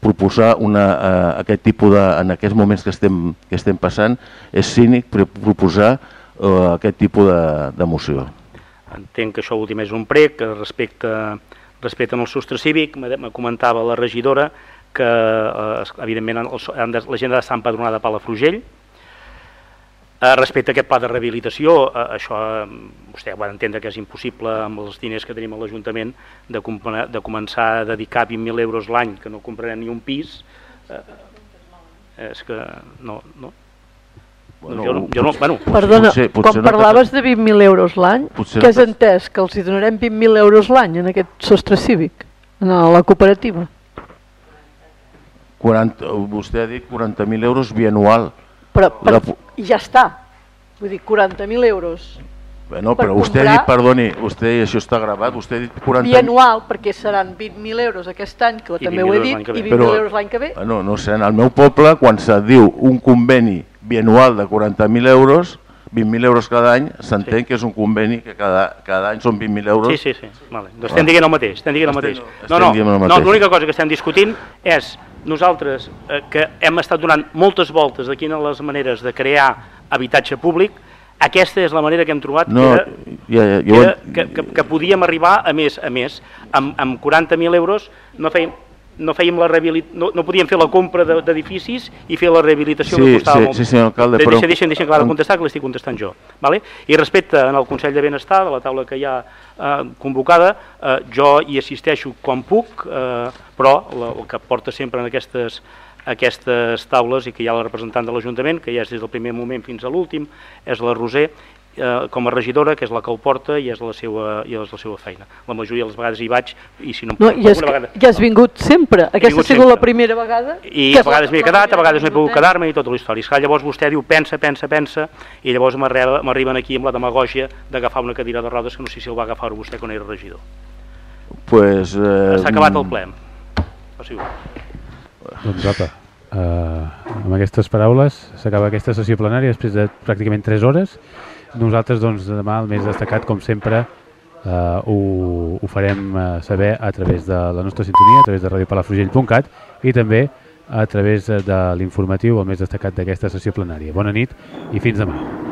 proposar una, uh, aquest tipus de, en aquests moments que estem, que estem passant, és cínic proposar uh, aquest tipus d'emoció. De, Entenc que això últim és un prec respecte, respecte al sostre cívic, me comentava la regidora que eh, evidentment la gent ha d'estar empadronada a Palafrugell, Eh, respecte a aquest pla de rehabilitació, eh, això eh, vostè va entendre que és impossible amb els diners que tenim a l'Ajuntament de, de començar a dedicar 20.000 euros l'any, que no comprarem ni un pis, eh, és que no... no. Bueno, jo no, jo no, bueno. Perdona, potser, potser quan no parlaves de 20.000 euros l'any, què has entès? Que els hi donarem 20.000 euros l'any en aquest sostre cívic, en la cooperativa? 40, vostè ha dit 40.000 euros bianual. Però, per, La, I ja està. Vull dir, 40.000 euros bueno, per però vostè ha comprar- dit, perdoni, vostè, i això està gravat, vostè ha dit 40... bianual, perquè seran 20.000 euros aquest any, que I també ho he 20.000 dit, i 20.000 Però- euros l'any que ve. Bueno, no sé, en el meu poble, quan se diu un conveni bianual de 40.000 euros, 20.000 euros cada any, s'entén sí. que és un conveni que cada, cada any són 20.000 euros. Sí, sí, sí. Vale. Doncs estem dient el mateix, estem dient el mateix. estem No, no, no l'única cosa que estem discutint és nosaltres eh, que hem estat donant moltes voltes de quines les maneres de crear habitatge públic, aquesta és la manera que hem trobat No, que, ja, ja, jo... que, que, que podíem arribar a més, a més, amb, amb 40.000 euros no fèiem, no fèiem la rehabilit... no, no podíem fer la compra de- d'edificis i fer la rehabilitació Sí, que costava sí, molt. sí, senyor alcalde, De- però- Deixa, deixa, deixa acabar de contestar, que l'estic contestant jo. Vale? I respecte en el Consell de Benestar, de la taula que hi ha eh, convocada, eh, jo hi assisteixo quan puc, eh, però la, el que porta sempre en aquestes, aquestes taules i que hi ha la representant de l'Ajuntament, que ja és des del primer moment fins a l'últim, és la Roser, eh, com a regidora, que és la que el porta i és la seva, i és la seva feina. La majoria de les vegades hi vaig i si no, No, i és vegada... ja has vingut sempre. Aquesta ha sigut sempre. la primera vegada. I que a vegades m'he quedat, a vegades no he pogut quedar-me i tota la història. Esclar, llavors vostè diu pensa, pensa, pensa i llavors m'arriben aquí amb la demagògia d'agafar una cadira de rodes que no sé si el va agafar vostè quan era regidor. Pues, eh, S'ha acabat el ple. O sigui, Doncs apa, uh, amb aquestes paraules s'acaba aquesta sessió plenària després de pràcticament 3 hores. Nosaltres doncs demà el més destacat com sempre uh, ho, ho farem uh, saber a través de la nostra sintonia, a través de radiopalafrugell.cat i també a través de l'informatiu el més destacat d'aquesta sessió plenària. Bona nit i fins demà.